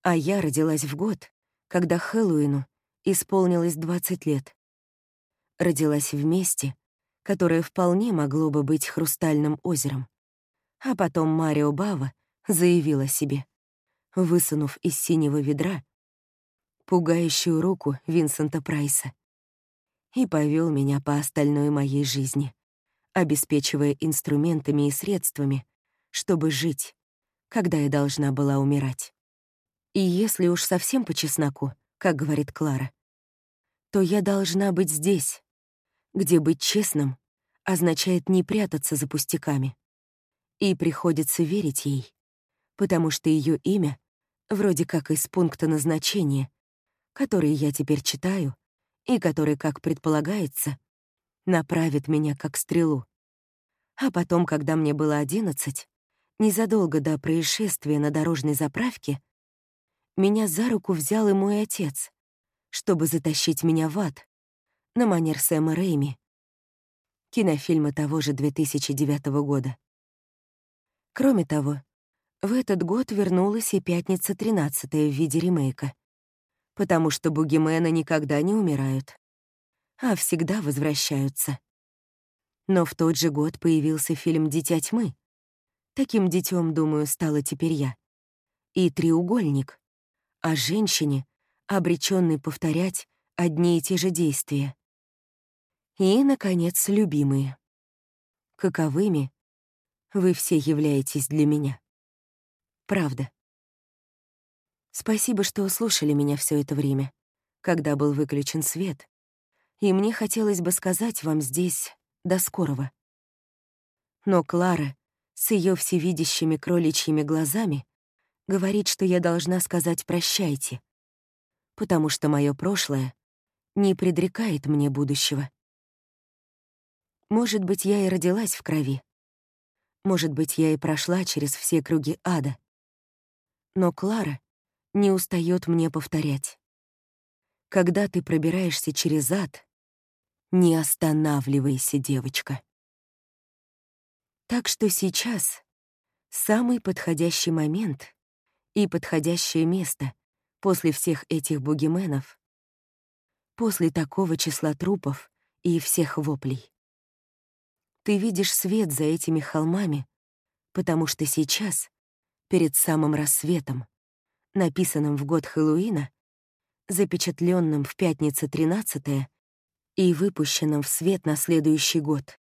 А я родилась в год, когда Хэллоуину исполнилось 20 лет. Родилась в месте, которое вполне могло бы быть хрустальным озером. А потом Марио Бава заявила себе, высунув из синего ведра пугающую руку Винсента Прайса и повел меня по остальной моей жизни обеспечивая инструментами и средствами, чтобы жить, когда я должна была умирать. И если уж совсем по чесноку, как говорит Клара, то я должна быть здесь, где быть честным означает не прятаться за пустяками. И приходится верить ей, потому что ее имя вроде как из пункта назначения, который я теперь читаю и который, как предполагается, направит меня как стрелу. А потом, когда мне было одиннадцать, незадолго до происшествия на дорожной заправке, меня за руку взял и мой отец, чтобы затащить меня в ад, на манер Сэма Рэйми, кинофильма того же 2009 года. Кроме того, В этот год вернулась и «Пятница 13 в виде ремейка, потому что бугимены никогда не умирают, а всегда возвращаются. Но в тот же год появился фильм «Дитя тьмы». Таким детем, думаю, стала теперь я. И «Треугольник» о женщине, обреченной повторять одни и те же действия. И, наконец, любимые. Каковыми вы все являетесь для меня. Правда. Спасибо, что услышали меня все это время, когда был выключен свет. И мне хотелось бы сказать вам здесь «до скорого». Но Клара с ее всевидящими кроличьими глазами говорит, что я должна сказать «прощайте», потому что мое прошлое не предрекает мне будущего. Может быть, я и родилась в крови. Может быть, я и прошла через все круги ада. Но Клара не устает мне повторять. Когда ты пробираешься через ад, не останавливайся, девочка. Так что сейчас самый подходящий момент и подходящее место после всех этих бугименов, после такого числа трупов и всех воплей. Ты видишь свет за этими холмами, потому что сейчас, перед самым рассветом, написанным в год Хэллоуина, запечатленным в пятницу 13 и выпущенным в свет на следующий год,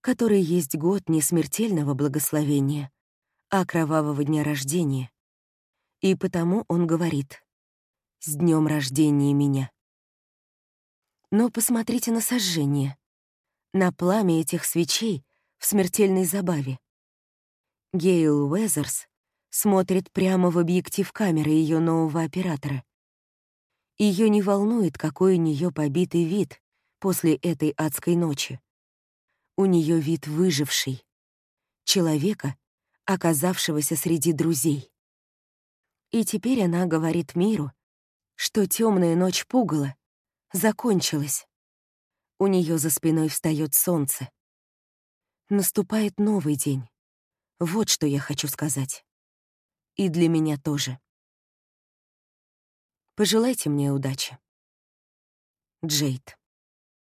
который есть год не смертельного благословения, а кровавого дня рождения. И потому он говорит «С днем рождения меня». Но посмотрите на сожжение на пламя этих свечей в смертельной забаве. Гейл Уэзерс смотрит прямо в объектив камеры ее нового оператора. Ее не волнует, какой у нее побитый вид после этой адской ночи. У нее вид выживший, человека, оказавшегося среди друзей. И теперь она говорит миру, что темная ночь пугала закончилась. У нее за спиной встает солнце. Наступает новый день. Вот что я хочу сказать. И для меня тоже. Пожелайте мне удачи. Джейд.